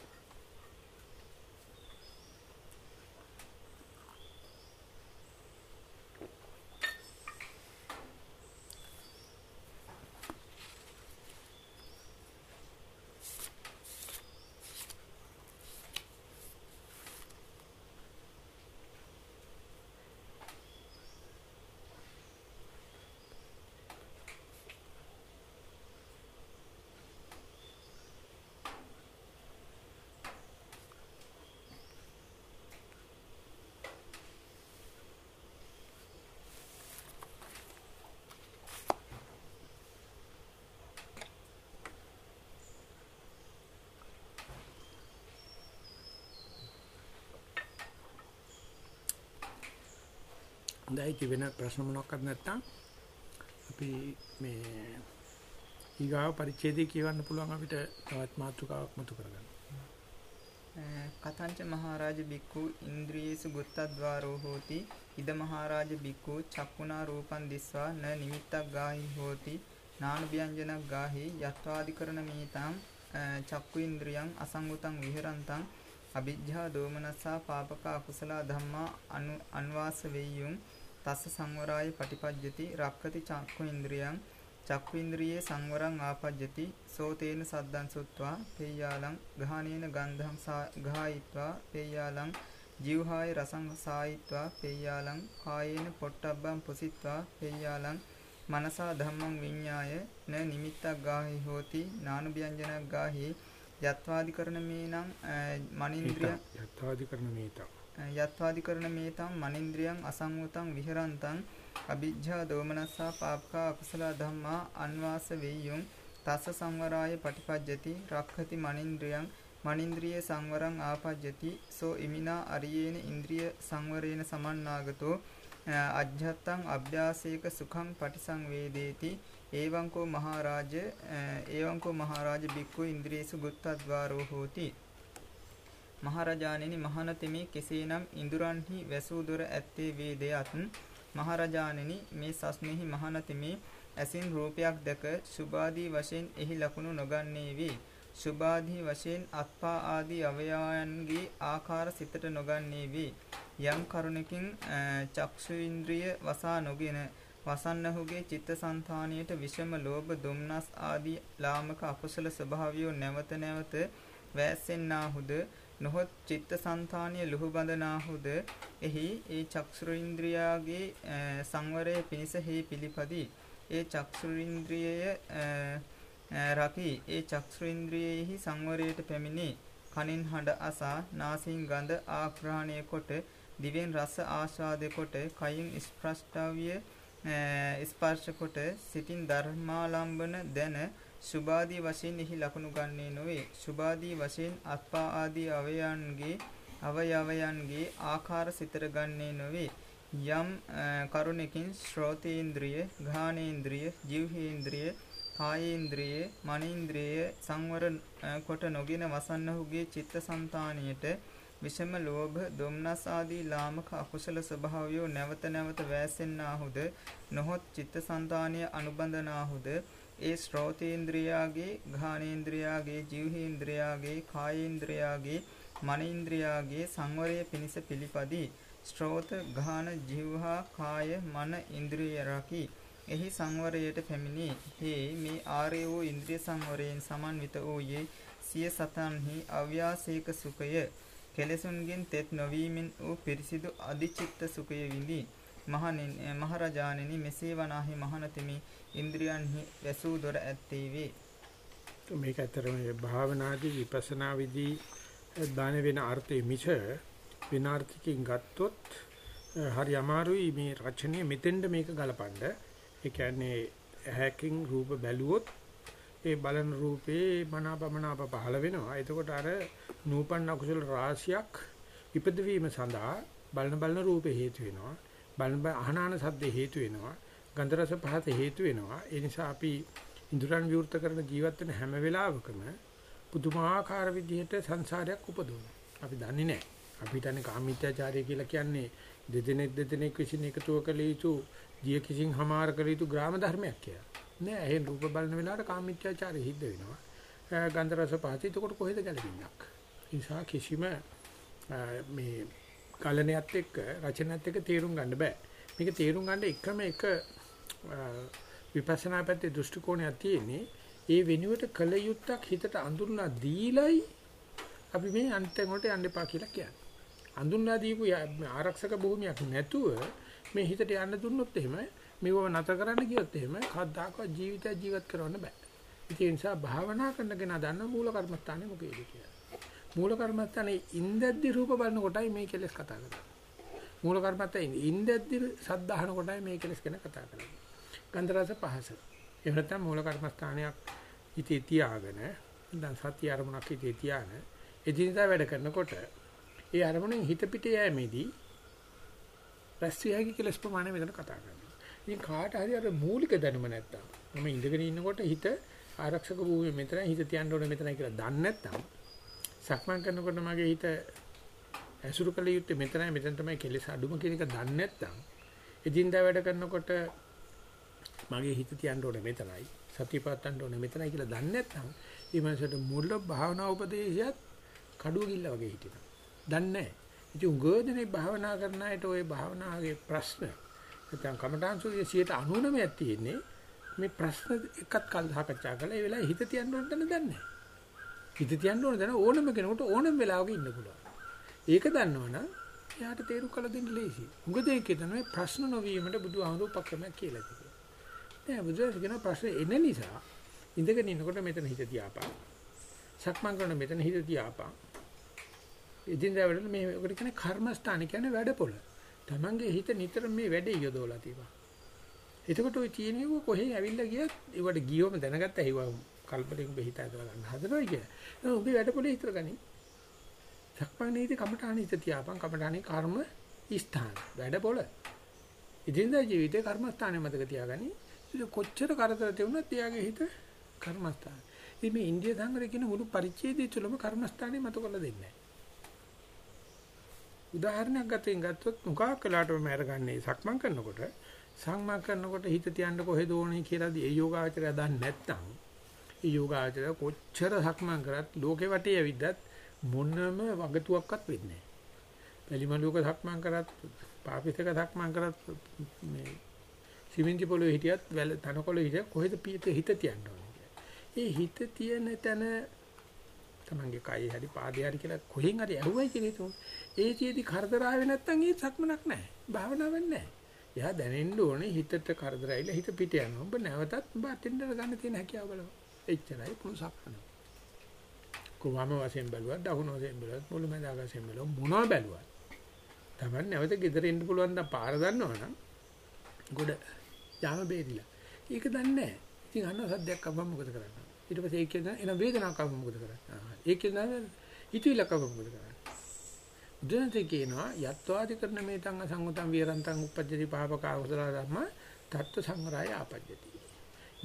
A: හොඳයි වෙන ප්‍රශ්න මොනක්වත් නැත්නම් අපි මේ ඊගාව පරිච්ඡේදය කියවන්න පුළුවන් අපිට තවත් මාතෘකාවක් මතු කරගන්න.
B: කතංච මහරජ බික්ඛු ඉන්ද්‍රියේසු ගුත්තද්වාරෝ හෝති. ඉද මහරජ බික්ඛු චක්කුණා රූපං දිස්වා. න නිමිත්තක් ගාහි හෝති. නාන ව්‍යංජනක් ගාහි. යත්වාදි කරන මේතං චක්කු ඉන්ද්‍රියං අසංගතං විහෙරන්තං. අවිජ්ජා දෝමනස්සා පාපක අකුසල ධම්මා අනු අන්වාස වෙය්‍යුම්. තස්ස සංවරාය පටිපජ්ජති රක්කති චක්ඛු ඉන්ද්‍රියං චක්ඛු ඉන්ද්‍රියේ සංවරං ආපජ්ජති සෝතේන සද්දං සුත්වා පේයාලං ගහනේන ගන්ධං ගායිත්වා පේයාලං ජීවහාය රසං සායිත්වා පේයාලං කායේන පොට්ටබ්බං පුසිත්වා පේයාලං මනසා ධම්මං විඤ්ඤාය න නිමිත්තක් ගාහි හෝති නානුභ්‍යංජනක් ගාහි යත්වාදිකරණ මේනං මනින්ද්‍රිය
A: යත්වාදිකරණ මේතං
B: යත්වාදිකරණ මේතං මනින්ද්‍රියං අසංවතං විහරන්තං අභිජ්ජා දෝමනස්සා පාපකා අකුසල ධම්මා අන්වාස වෙය්‍යුම් තස්ස සංවරාය පටිපජ්ජති රක්ඛති මනින්ද්‍රියං මනින්ද්‍රිය සංවරං ආපජ්ජති සෝ ඉමිනා අරියේන ඉන්ද්‍රිය සංවරේන සමන්නාගතෝ අජ්ජත්තං අභ්‍යාසේක සුඛං පටිසංවේදේති එවං කෝ මහරජ එවං කෝ මහරජ බික්ඛු ඉන්ද්‍රියසු ගුත්තද්වාරෝ හෝති. මහරජාණෙනි මහනතෙමේ කෙසේනම් ඉඳුරන්හි වැසූ දොර ඇත්තේ වේදයත් මහරජාණෙනි මේ සස්නෙහි මහනතෙමේ ඇසින් රූපයක් දැක සුභාදී වශයෙන් එහි ලකුණු නොගන්නේ වේ සුභාදී වශයෙන් අත්පා ආදී අවයවයන්ගේ ආකාර සිතට නොගන්නේ වේ. යම් කරුණකින් චක්ෂු ඉන්ද්‍රිය වසා නොගෙන වසන්නහුගේ චිත්තසංතානියට විෂම ලෝභ දුම්නස් ආදී ලාමක අකුසල ස්වභාවය නැවත නැවත වැස්සෙන්නාහුද නොහොත් චිත්තසංතානිය ලුහු බඳනාහුද එහි ඒ චක්ෂු ඉන්ද්‍රියාගේ සංවරය පිණිස හේ පිළිපදී. ඒ චක්ෂු ඉන්ද්‍රියය රකි. ඒ චක්ෂුඉන්ද්‍රියෙහි සංවරයට පැමිණි. කනින් හඬ අසා නාසයෙන් ගඳ ආග්‍රහණය කොට දිවෙන් රස ආස්වාදය කොට කයින් ස්ප්‍රෂ්ටව්‍ය ස්පර්ශ කොට සිතින් ධර්මාලම්බන දැන සුභාදී වශයෙන් එහි ලකුණු ගන්නේ නොවේ. සුභාදී වශයෙන් අත්පා ආදී අවයන්ගේ අවයවයන්ගේ ආකාර සිතර ගන්නේ නොවේ. යම් කරුණකින් ශ්‍රෝතේන්ද්‍රිය ඝානේන්ද්‍රිය ජීවහේන්ද්‍රිය කායේන්ද්‍රියේ මනේන්ද්‍රියේ සංවර කොට නොගෙන වසන්නහුගේ චිත්තසංතානියට විෂම ලෝභ දුම්නස් ආදී ලාමක අකුසල ස්වභාවය නැවත නැවත වැසෙන්නාහුද? නොහොත් චිත්තසංතානිය අනුබඳනාහුද ඒ ශ්‍රෝතේන්ද්‍රියාගේ ඝානේන්ද්‍රියාගේ ජීවහේන්ද්‍රියාගේ කායේන්ද්‍රියාගේ මනේන්ද්‍රියාගේ සංවරය පිණිස පිළිපදී ශ්‍රෝත ඝාන ජීවහා කාය මන ඉන්ද්‍රිය රකී එහි සංවරයට පැමිණි. හේ මේ ආර්ය වූ ඉන්ද්‍රිය සංවරයෙන් සමන්විත වූයේ සිය සතන්හි අව්‍යාසේක සුඛය කෙලෙසුන්ගෙන් තෙත් නොවීමෙන් වූ පිරිසිදු අධිචිත්ත සුඛය විඳි. මහණෙනි මහරජාණෙනි මෙසේ වනාහි මහණතෙමි ඉන්ද්‍රියන්හි වැසූ දොර ඇත්තේ වේ.
A: මේක ඇතරම භාවනාදී විපස්සනා විදී දාන වෙන අර්ථය මිස විනාර්ථකින් ගත්තොත් හරි අමාරුයි මේ රචනය මෙතෙන්ද මේක ගලපන්න ඒ කියන්නේ ඇහැකින් රූප බැලුවොත් ඒ බලන රූපේ මනාපමනාප පහළ වෙනවා. එතකොට අර නූපන් අකුසල රාශියක් ඉපදවීම සඳහා බලන බලන රූපේ හේතු වෙනවා. බලන අහනාන සද්ද හේතු වෙනවා. ගන්ධ රස පහත හේතු වෙනවා. ඒ නිසා අපි ඉන්ද්‍රයන් විවෘත කරන ජීවත් වෙන හැම වෙලාවකම පුදුමාකාර විදිහට සංසාරයක් උපදවනවා. අපි දන්නේ නැහැ. අපි හිතන්නේ කාමීත්‍යාචාරය කියලා කියන්නේ දෙදෙනෙක් දෙදෙනෙක් විසින් එකතුව කළ යුතු දිය කිසිං හමාර කළ යුතු ග්‍රාම ධර්මයක් කියලා. නෑ එහෙන් රූප බලන වෙලාවට කාමීත්‍යාචාරය හිද්ද වෙනවා. ගන්ධ රස පහති එතකොට කොහෙද ගැලපෙන්නක්. නිසා කිසිම මේ කලණයත් එක්ක රචනයත් එක්ක තේරුම් ගන්න බෑ. මේක තේරුම් ගන්න එකම එක විපස්සනා පැත්තේ දෘෂ්ටි කෝණයක් තියෙන්නේ. ඒ වෙනුවට කල යුත්තක් හිතට අඳුරලා දීලයි අපි මේ අන්තිම වලට යන්න එපා කියලා කියන්නේ. අඳුන්ලා දීපු ආරක්ෂක භූමියක් නැතුව මේ හිතට යන්න දුන්නොත් එහෙම මේව නතර කරන්න ගියොත් එහෙම කවදාකවත් ජීවිතය ජීවත් කරවන්න බෑ. ඒ නිසා භාවනා කරන කෙනා දන්න මූල කර්මස්ථානේ මොකේද කියලා. මූල කර්මස්ථානේ ඉන්දද්දි රූප බලන කොටයි මේ කෙලස් කතා කරන්නේ. මූල කර්මස්ථානේ ඉන්දද්දි සද්ද අහන කොටයි මේ කෙලස් ගැන කතා කරන්නේ. ගන්ධ රස පහස. එහෙම නැත්නම් මූල කර්මස්ථානයක් හිතේ තියාගෙන දැන් සත්‍ය අරමුණක් හිතේ තියාගෙන එදිනදා වැඩ කරනකොට ඒ අරමුණෙන් හිත පිට යෑමේදී රැස් විය හැකි කෙලස් ප්‍රමාණය මෙතන කතා කරනවා. ඉතින් කාට හරි අර මූලික දැනුම නැත්තම් මම ඉඳගෙන ඉන්නකොට හිත ආරක්ෂක භූමිය මෙතනයි හිත තියන්න ඕනේ මෙතනයි කියලා දන්නේ නැත්තම් සක්මන් කරනකොට මගේ හිත ඇසුරු කළ යුත්තේ මෙතනයි මෙතන තමයි කෙලස් අඩුම කියන එක දන්නේ නැත්තම් එදින්දා වැඩ කරනකොට මගේ හිත තියන්න ඕනේ මෙතනයි සතිය පවත්වන්න ඕනේ මෙතනයි කියලා දන්නේ නැත්තම් මේ මනසට මුල භාවනා උපදේශයත් කඩුව ගිල්ල වගේ හිටිනවා. දන්නේ නැහැ. ඉතින් උගෝදනේ භාවනා කරන අයට ওই භාවනාවේ ප්‍රශ්න නැත්නම් කමඨාන් සූර්ය 99ක් තියෙන්නේ මේ ප්‍රශ්න එකත් කල් සාකච්ඡා කළා. ඒ වෙලාවේ හිත තියන්න ඕන දන්නේ නැහැ. හිත තියන්න ඕන දන ඕනම කෙනෙකුට ඕනම වෙලාවක ඉන්න පුළුවන්. ඒක දන්නවනම් එයාට තේරු කළ දෙන්න ලේසියි. මුග දෙයක් කියන මේ ප්‍රශ්න නොවීමට බුදුහාමුදුරු උපක්‍රමයක් කියලා තියෙනවා. නෑ බුදුරජාණන් කියන ප්‍රශ්න එන නිසා ඉඳගෙන ඉන්නකොට මෙතන හිත තියාපන්. සක්මන් කරන මෙතන හිත තියාපන්. ඉදින්දා වැඩ මේ ඔකට කියන්නේ කර්මස්ථාන කියන්නේ වැඩපොළ. Tamange හිත නිතර මේ වැඩේ යොදවලා තියෙනවා. එතකොට ওই තියෙනව කොහෙන් ඇවිල්ලා ගියත් ඒවට ගියොම දැනගත්ත ඒවා කල්පලෙන් ඔබ හිත ඇදලා ගන්න හදනවා කියලා. එහෙනම් ඔබේ වැඩපොළේ හිතර ගනි. සක්මණේදී කමඨාන හිත තියාපන් කමඨානේ කර්ම ස්ථාන වැඩපොළ. ඉදින්දා ජීවිතේ කර්මස්ථානේ මතක තියාගනි. කොච්චර කරදර තියුණත් එයාගේ හිත කර්මස්ථාන. ඉතින් මේ ඉන්දිය සංගරේ කියන මුළු පරිච්ඡේදය තුළම කර්මස්ථානේ මත කරලා දෙන්නේ නැහැ. උදාහරණයක් ගතෙන් ගත්තොත් මුඛා කළාටම මම අරගන්නේ සක්මන් කරනකොට සක්මන් කරනකොට හිත තියන්න කොහෙද ඕනේ කියලාදී ඒ යෝගාචරය දන්නේ නැත්නම් ඒ යෝගාචරය කොච්චර සක්මන් කරත් ලෝකේ වටේ ඇවිද්දත් මොනම වගතුවක්වත් වෙන්නේ නැහැ. පැලිමලුවක සක්මන් කරත් පාපිතක සක්මන් කරත් මේ සිමෙන්ති පොළොවේ හිටියත් වැල තනකොළ හිටියත් කොහෙද පිට හිත තියන්න ඕනේ ඒ හිත තියෙන තැන තමන්ගේ කයි හරි පාදේ හරි කියලා කොහෙන් හරි ඇහුවයි කියලා හිතමු. ඒ චේති කරදර ආවේ නැත්නම් ඒ සක්මනක් නැහැ. භාවනාවක් නැහැ. එයා දැනෙන්න ඕනේ හිතට කරදර ඇවිල්ලා හිත පිට යනවා. ඔබ නැවතත් ඔබ අතෙන්දර ගන්න තියෙන හැකියාව බලන්න. එච්චරයි පුණු සක්මන. කොවම වශයෙන් බැලුවා, දකුණු වශයෙන් බැලුවා, මුළුමැදාග වශයෙන් බැලුවා මොනවා බැලුවා. තමන් නැවත ගෙදර එන්න පුළුවන් නම් පාර දන්නවනම් ගොඩ යාම බේරිලා. ඒක දන්නේ නැහැ. ඉතින් අන්න සද්දයක් අම්මම මොකද කරන්නේ? ඊට පස්සේ ඒක කියන එන වේදනාවක් අම්මම මොකද කරන්නේ? ආ ඒක කියන හිතවිලක් අම්මම මොකද කරන්නේ? බුදුන්සේ කියනවා යත්වාදි කරන මේ තංග සංගතං විරන්තං උපජ්ජති පාපක අකුසල ධර්ම තත්ත්ව සංග්‍රහය ආපජ්ජති.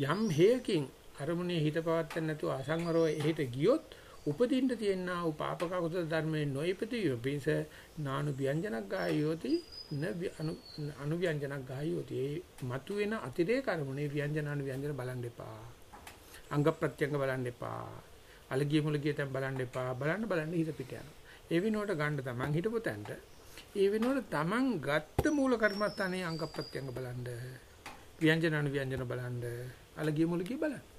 A: යම් හේකින් අරමුණේ හිත පවත්තන්න නැතුව අසංවරව එහෙට ගියොත් උපදින්න තියෙනා වූ පාපක අකුසල ධර්මයේ නොයිපතිය පිස නානු ව්‍යංජනක් ගායෝති න අනු ව්‍යංජනක් ගායෝති ඒ මතුවෙන අතිරේක අරමුණේ ව්‍යංජන අනු ව්‍යංජන බලන්න එපා. අංග ප්‍රත්‍යංග බලන්න එපා. අලගිය මුලගිය තැන් බලන්න එපා. බලන්න බලන්න හිත පිට යනවා. ඒ වෙනුවට ගන්න තමන් හිටපු තැනට ඒ වෙනුවට තමන් ගත්ත මූල කර්මස්ථානයේ අංග ප්‍රත්‍යංග බලන්න ව්‍යංජන අනු ව්‍යංජන බලන්න අලගිය මුලගිය බලන්න.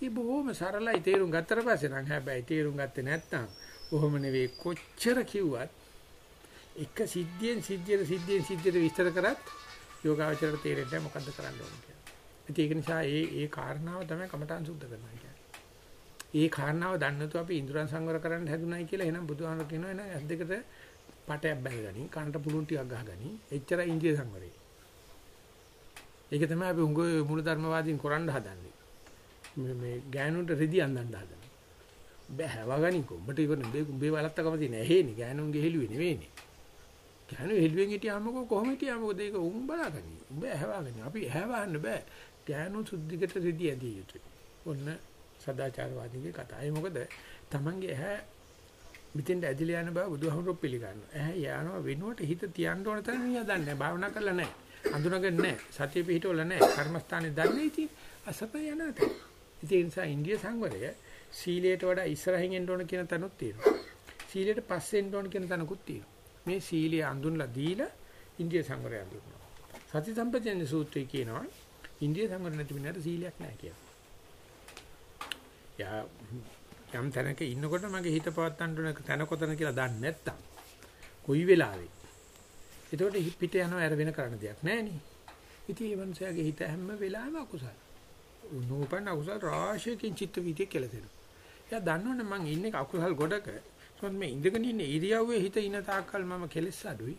A: ඒ බොහොම සරලයි තේරුම් ගත්තට පස්සේ නම් හැබැයි තේරුම් ගත්තේ නැත්නම් කොහොම නෙවෙයි කොච්චර කිව්වත් එක සිද්ධියෙන් සිද්ධියට සිද්ධියෙන් සිද්ධියට විස්තර කරත් යෝගාවචරයට තේරෙන්නේ මොකද්ද කරන්න ඕනේ කියලා. ඒක නිසා ඒ ඒ කාරණාව තමයි කමඨාන් සුද්ධ කරනවා කියන්නේ. ඒ කාරණාව දන්නේ නැතුව අපි ඉන්ද්‍රයන් සංවර කරන්න හැදුනායි කියලා එහෙනම් බුදුහාමර කියනවා එහෙනම් ඇස් දෙකට පටයක් බැලගනි කනට පුළුන් ටිකක් ගහගනි එච්චරයි ඉන්දිය සංවරේ. ඒක තමයි අපි උංග මූල ධර්මවාදීන් කරන්න හදන්නේ. මේ මේ ගෑනුන්ට රෙදි අඳන්න හදන. බෑ හැවගනිකෝ. උඹට ඉවර නෙඹේ උඹේ වලත්තකම තියෙන ඇහෙන්නේ ගෑනුන්ගේ හෙළුවේ නෙවෙයිනේ. ගෑනු හෙළුවෙන් හිටියාමකෝ කොහොම හිටියාමකෝ ඒක උන් බලාගනි. උඹ හැවගනි. අපි හැවන්න බෑ. ගෑනු සුද්ධිකට රෙදි ඇදිය යුතුයි. ඔන්න සදාචාරවාදීගේ කතාව. ඒ මොකද Tamange ඇහැ මිතෙන්ට ඇදිලා යන බව බුදුහමරෝ පිළිගන්නවා. ඇහැ යනවා වෙනුවට හිත තියන්න ඕන තරම් නිය දන්නේ නැහැ. භාවනා කරලා නැහැ. අඳුනගන්නේ නැහැ. සතිය පිහිටවල නැහැ. කර්මස්ථානේ දන්නේ ඉතින් අසපය යනත. ඒ නිසා ඉන්දිය සංවරය සීලයට වඩා ඉස්සරහින් එන්න ඕන කියන තැනුත් තියෙනවා. සීලයට පස්සේ එන්න ඕන කියන තැනකුත් තියෙනවා. මේ සීලය අඳුන්ලා දීලා ඉන්දිය සංවරය අඳුරනවා. සති සම්පජන්‍ය සූත්‍රය කියනවා ඉන්දිය සංවර නැති වෙනාට සීලයක් නැහැ කියලා. යා යම් තැනක ඉන්නකොට මගේ හිත පවත්තන්න ඕන තැන කොතන කියලා දන්නේ නැත්තම් කොයි වෙලාවෙ එතකොට පිට යනවා අර වෙන කරන්න දෙයක් නැහැ නේ. ඉතින් මේ මනුස්සයාගේ හිත හැම වෙලාවෙම අකුසල. උනෝපන් අකුසල රාශියකින් චිත්ත වීතිය කියලා දෙනවා. එයා දන්නවනේ මං ඉන්නේ අකුසල් ගොඩක. මොකද මේ ඉඳගෙන ඉන්න ඉරියව්වේ හිත ඉන තාක්කල් මම කෙලස් අඩුයි.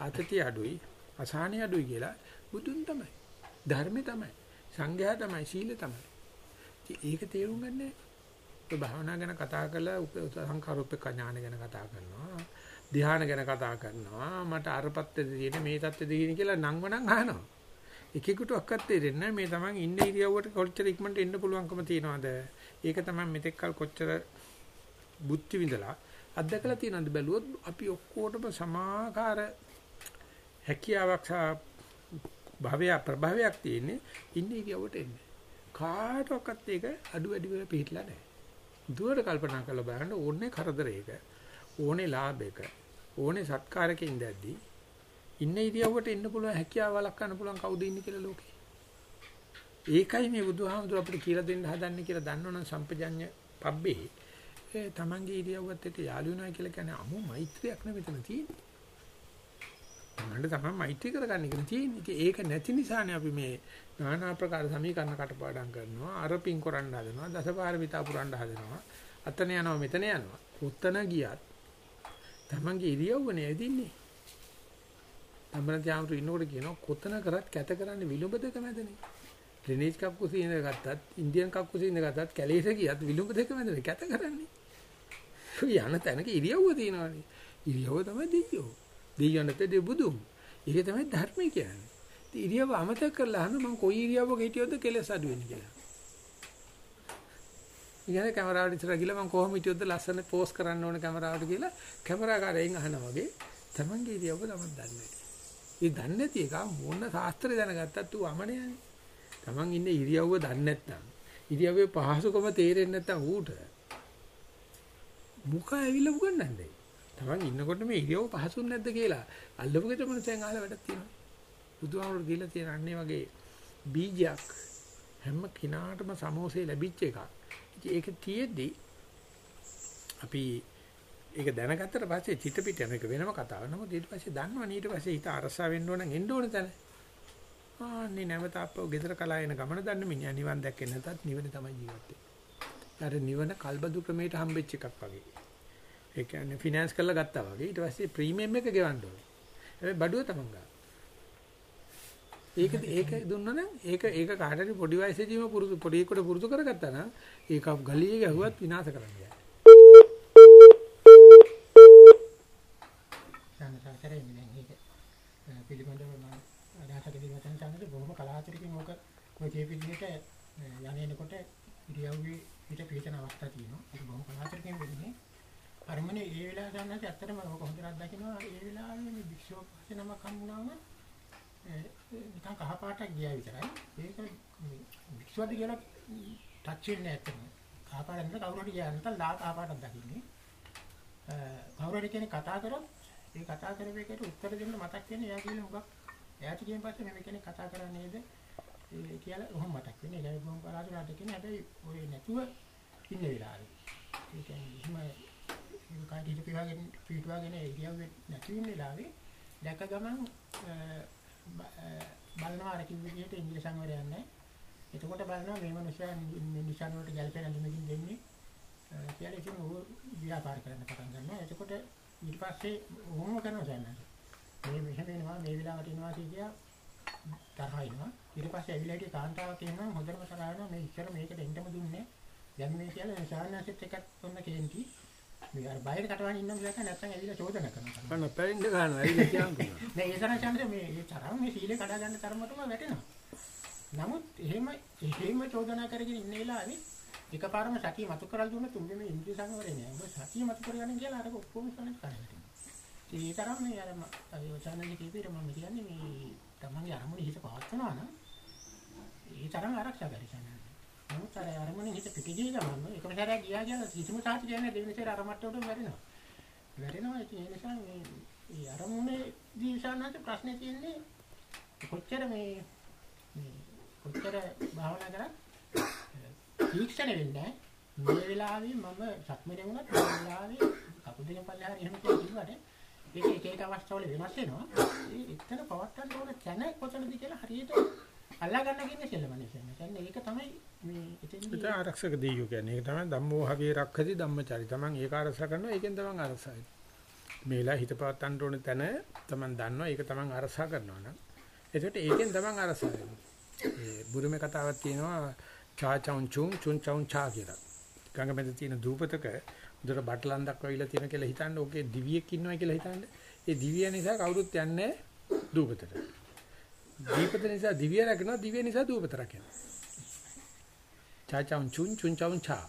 A: ආතතිය අඩුයි. අසහනිය අඩුයි කියලා බුදුන් තමයි. ධර්මේ තමයි. සංඝයා තමයි. සීල තමයි. ඒක තේරුම් ගන්නෑ. ඔය භාවනා ගැන කතා කරලා සංඛාරූපක ඥාන ගැන කතා කරනවා. ධ්‍යාන ගැන කතා කරනවා. මට අරපත්තේ තියෙන මේ தත්ත්වෙ තියෙන කියලා නංවනම් අහනවා. එකෙකුට අක්කත් තේරෙන්නේ මේ තමන් ඉන්න ඉරියව්වට කොච්චර ඉක්මනට එන්න පුළුවන්කම තියනවද? ඒක තමයි මෙතෙක්කල් කොච්චර බුද්ධි විඳලා අත්දකලා තියෙනවද බැලුවොත් අපි ඔක්කොටම සමාකාර හැකියාවක් සහ භවය ප්‍රභවයක් තියෙන්නේ ඉන්න ඉරියව්වට එන්නේ. කාටවත් ඒක අඩු වැඩි වෙලා පිළිట్లా නැහැ. දුවට කල්පනා කරලා බලන්න ඕනේ කරදරයක ඕනේ ලාභයක ඕනේ සත්කාරක ඉඳද්දී ඉන්න ඉරියව්වට එන්න පුළුවන් හැකියාව වළක්වන්න පුළුවන් කවුද ඉන්නේ කියලා ලෝකේ. ඒකයි මේ බුදුහාමුදුර අපිට කියලා දෙන්න හදන්නේ කියලා දන්නවනම් සම්පජඤ්ඤ පබ්බේ ඒ තමන්ගේ ඉරියව්වත් එක්ක යාළු වෙනවා කියලා කියන්නේ අමු මෛත්‍රියක් නෙවෙයි මෙතන තියෙන්නේ. මන්න තමයි මෛත්‍රී කරගන්න එක තියෙන්නේ. ඒක නැති නිසානේ අපි මේ নানা ආකාර සමීකරණ කටපාඩම් කරනවා. අරපින් කරන්න හදනවා. දසපාරමිතා පුරන්න හදනවා. අතන යනවා මෙතන යනවා. උත්තන ගියත් තමන්ගේ ඉරියව්වනේ ඇදින්නේ. තමන්ට යාමතු ඉන්නකොට කියනවා කොතන කරත් කැත කරන්නේ විලුඹ දෙක මැදනේ. ක්ලිනික් කක්කුසී ඉඳ ගත්තත්, ඉන්දියන් කක්කුසී ඉඳ ගත්තත්, කැලේට ගියත් විලුඹ දෙක මැදනේ කැත කරන්නේ. යන තැනක ඉරියව්ව තියෙනවානේ. ඉරියව්ව තමයි දෙයියෝ. දෙයියන්ට දෙබුදුම්. ඒක තමයි ධර්මය කියන්නේ. ඉතින් ඉරියව්ව අමතක කරලා අහන මම කොයි ඉරියව්වක හිටියොත් කෙලස් අඩු වෙන්නේ කියලා. ඉතින් කැමරාවට ඉස්සර ගිහලා මම කොහොම හිටියොත්ද ලස්සන පෝස් කරන්න ඕන කැමරාවට කියලා කැමරාකාරයෙන් අහනවා වගේ තමන්ගේ ඉරියව්ව තමයි දන්නේ. ඒ දන්නේ නැති එක මොන ශාස්ත්‍රය දැනගත්තත් ඌ අමනයනේ. තමන් ඉන්නේ ඉරියව්ව දන්නේ නැත්නම් ඉරියව්වේ පහසුකම තේරෙන්නේ නැත්නම් ඌට මුඛ ඇවිල්ලා උගන්නන්නේ. තමන් ඉන්නකොට මේ ඉරියව්ව පහසුන් නැද්ද කියලා අල්ලපු ගෙදර මොනසෙන් අහලා වැඩක් තියෙනවා. බුදුහාමුදුරු දීලා තියෙන අන්නේ වගේ බීජයක් හැම කිනාටම සමෝසේ ලැබිච්ච එකක්. ඒක තියෙද්දි අපි ඒක දැනගත්තට පස්සේ චිත පිට යන එක වෙනම කතාවක්. නමුත් ඊට පස්සේ දන්නවා ඊට පස්සේ හිත අරසා වෙන්න ඕන නම් එන්න ඕන තැන. ආන්නේ නැවත අපව ගෙදර කලා එන ගමන දන්න මිනිහා නිවන් දැක්කේ නැතත් නිවන තමයි ජීවත් වෙන්නේ. අර නිවන කල්බදු ක්‍රමයට හම්බෙච්ච එකක් වගේ. ඒ කියන්නේ ෆිනෑන්ස් කරලා ගත්තා වගේ. ඊට පස්සේ ප්‍රීමියම් එක ගෙවන්න ඕනේ. හැබැයි බඩුව තමන් ගන්න. ඒක ඒක දුන්නනම් ඒක ඒක කාටරි පොඩි වයසේදීම පුරුදු පොඩි එකට පුරුදු කරගත්තා නම් ඒක ගලියේ ගැහුවත් විනාශ කරන්න බෑ.
E: සංසාරේ ඉන්නේ ඒක පිළිබඳව මම අදහසක් දෙන්න සංසාරේ බොහොම කලාතුරකින් මොක ඔය ජීවිතේට යන්නේනකොට ඉරියව්වේ පිට පිටන අවස්ථා තියෙනවා. ඒක බොහොම කලාතුරකින් වෙන්නේ. අරමුණේ ඒ වෙලාව ගන්නත් ඇත්තටම ඔක හොඳට අත්දකින්නවා. ඒ වෙලාවේ මේ වික්ෂෝප නමක් හම්බුනාම නිකන් කහ පාටක් ගියා විතරයි. ඒක වික්ෂුවද කියලා ටච් වෙන්නේ නැත්තම. කහ පාට නෙමෙයි කවුරු හරි ගියා නැත්නම් ලා කහ පාටක් දකින්නේ. කවුරු හරි කෙනෙක් කතා කරොත් ඒ කතා කරපු එකට උත්තර දෙන්න මතක් වෙන්නේ එයා කියලා මොකක් එයාට කියන පස්සේ මේ කෙනෙක් කතා කරන්නේ නේද ඒ කියලා ඔහොම මතක් වෙන්නේ. ඒකයි මම පරාජයට කියන්නේ හැබැයි ඔය නැතුව ඉන්න වෙලාවේ. ඒ කියන්නේ එහෙම කාටි හිතපිවාගෙන පිටුවාගෙන ඉරියව්වේ නැති වෙන වෙලාවේ දැක ගමන් බලනවා අර කිව්ව විදිහට ඉන්ද්‍රිය සංවරයක් නැහැ. එතකොට බලනවා මේ මනුස්සයා නිසන් වලට ගැලපෙන අඳුමකින් දෙන්නේ කියලා ඉතින් ਉਹ ව්‍යාපාර කරන්න පටන් ගන්නවා. එතකොට ඊට පස්සේ කොහොම කරනවද නැහැ. මේ මෙහෙම වෙනවා මේ වෙලාවට එනවා කියලා තරහ වෙනවා. ඊට පස්සේ ඇවිල්ලා හිටිය කාන්තාවක් එනවා හොඳටම තරහ වෙනවා මේ ඉස්සර මේකට එන්නම දුන්නේ. දැන් මේ කියලා සාහනාසෙත් එකක් ඔන්න කේන්ති. මේ අර බයිර් කටවන්න ඉන්න මිසක නැත්තම් ඇවිල්ලා චෝදනා කරනවා.
A: අන්න පැරින්න ගන්නවා ඇවිල්ලා කියනවා.
E: නෑ ඒ තරම් චන්ද මේ ඒ තරම් මේ සීලේ කඩා ගන්න තරමටම වැටෙනවා. නමුත් එහෙම එහෙම චෝදනා කරගෙන ඉන්න වෙලාවේ එකපාරම සතිය මතු කරලා දුන්න තුන්දෙනෙ මේ ඉන්ද්‍රිය සංවරය නෑ. ඔබ සතිය මතු කරගන්න කියලා අර ඔක්කොම සනස් කරන්නේ. ඒ තරම් මේ අර අය චානල් කීපෙර මම කියන්නේ මේ තමන්ගේ අරමුණ හිත පවත්වනවා නම් ඒ තරම් ආරක්ෂා කරගන්න. නමුත් අර අරමුණේ හිත පිටිගිය ගමන් එකම සැරයක් ගියා කියලා කිසිම සාහිත්‍ය කියන්නේ දෙවෙනි සැරේ අර මට්ටමටම වැටෙනවා. වැටෙනවා ඒ නිසා මේ ඒ අරමුණේ දීසානාට ප්‍රශ්නේ තියෙන්නේ කොච්චර මේ මේ කොච්චර භාවනා කරත් තීක්ෂණ වෙන්නේ මේ වෙලාවේ මම සක්මනේ වුණත් මේ වෙලාවේ කකුල් දෙකෙන් පල්ලෙහාට එහෙම කියලා කිව්වට ඒක එක එක අවස්ථාවල වෙනස් වෙනවා. ඒ එතන පවත්තන්න ඕන තැන කොතනද කියලා හරියට අල්ලා ගන්න කියන්නේ සෙල්ලමනේ කියන්නේ. ඒක තමයි මේ එතෙන්දී
A: ඒක ආරක්ෂක දෙයියෝ කියන්නේ. ඒක තමයි ධම්මෝ හවේ රක්ඛති ධම්මචරි. Taman ඒක ආරක්ෂා කරනවා. ඒකෙන් තමන් ආරක්ෂායි. මේ වෙලාව හිත පවත්තන්න ඕන තැන තමන් දන්නවා. ඒක තමන් ආරක්ෂා කරනවා නම්. එතකොට ඒකෙන් තමන් ආරක්ෂා වෙනවා. ඒ බුරුමේ කතාවක් තියෙනවා චා චෞන් චුන් චුන් චෞන් චා කියලා. ගංගමෙද තියෙන දූපතක උදේට බටලන්දක් වයිලා තියෙන කියලා හිතන්න ඕකේ දිවියෙක් ඉන්නවා කියලා හිතන්න. ඒ දිවිය නිසා කවුරුත් යන්නේ දූපතට. දීපත නිසා දිවිය රැකෙනවා දිවිය නිසා දූපත රැකෙනවා. චා චෞන් චුන් චුන් චෞන් චා.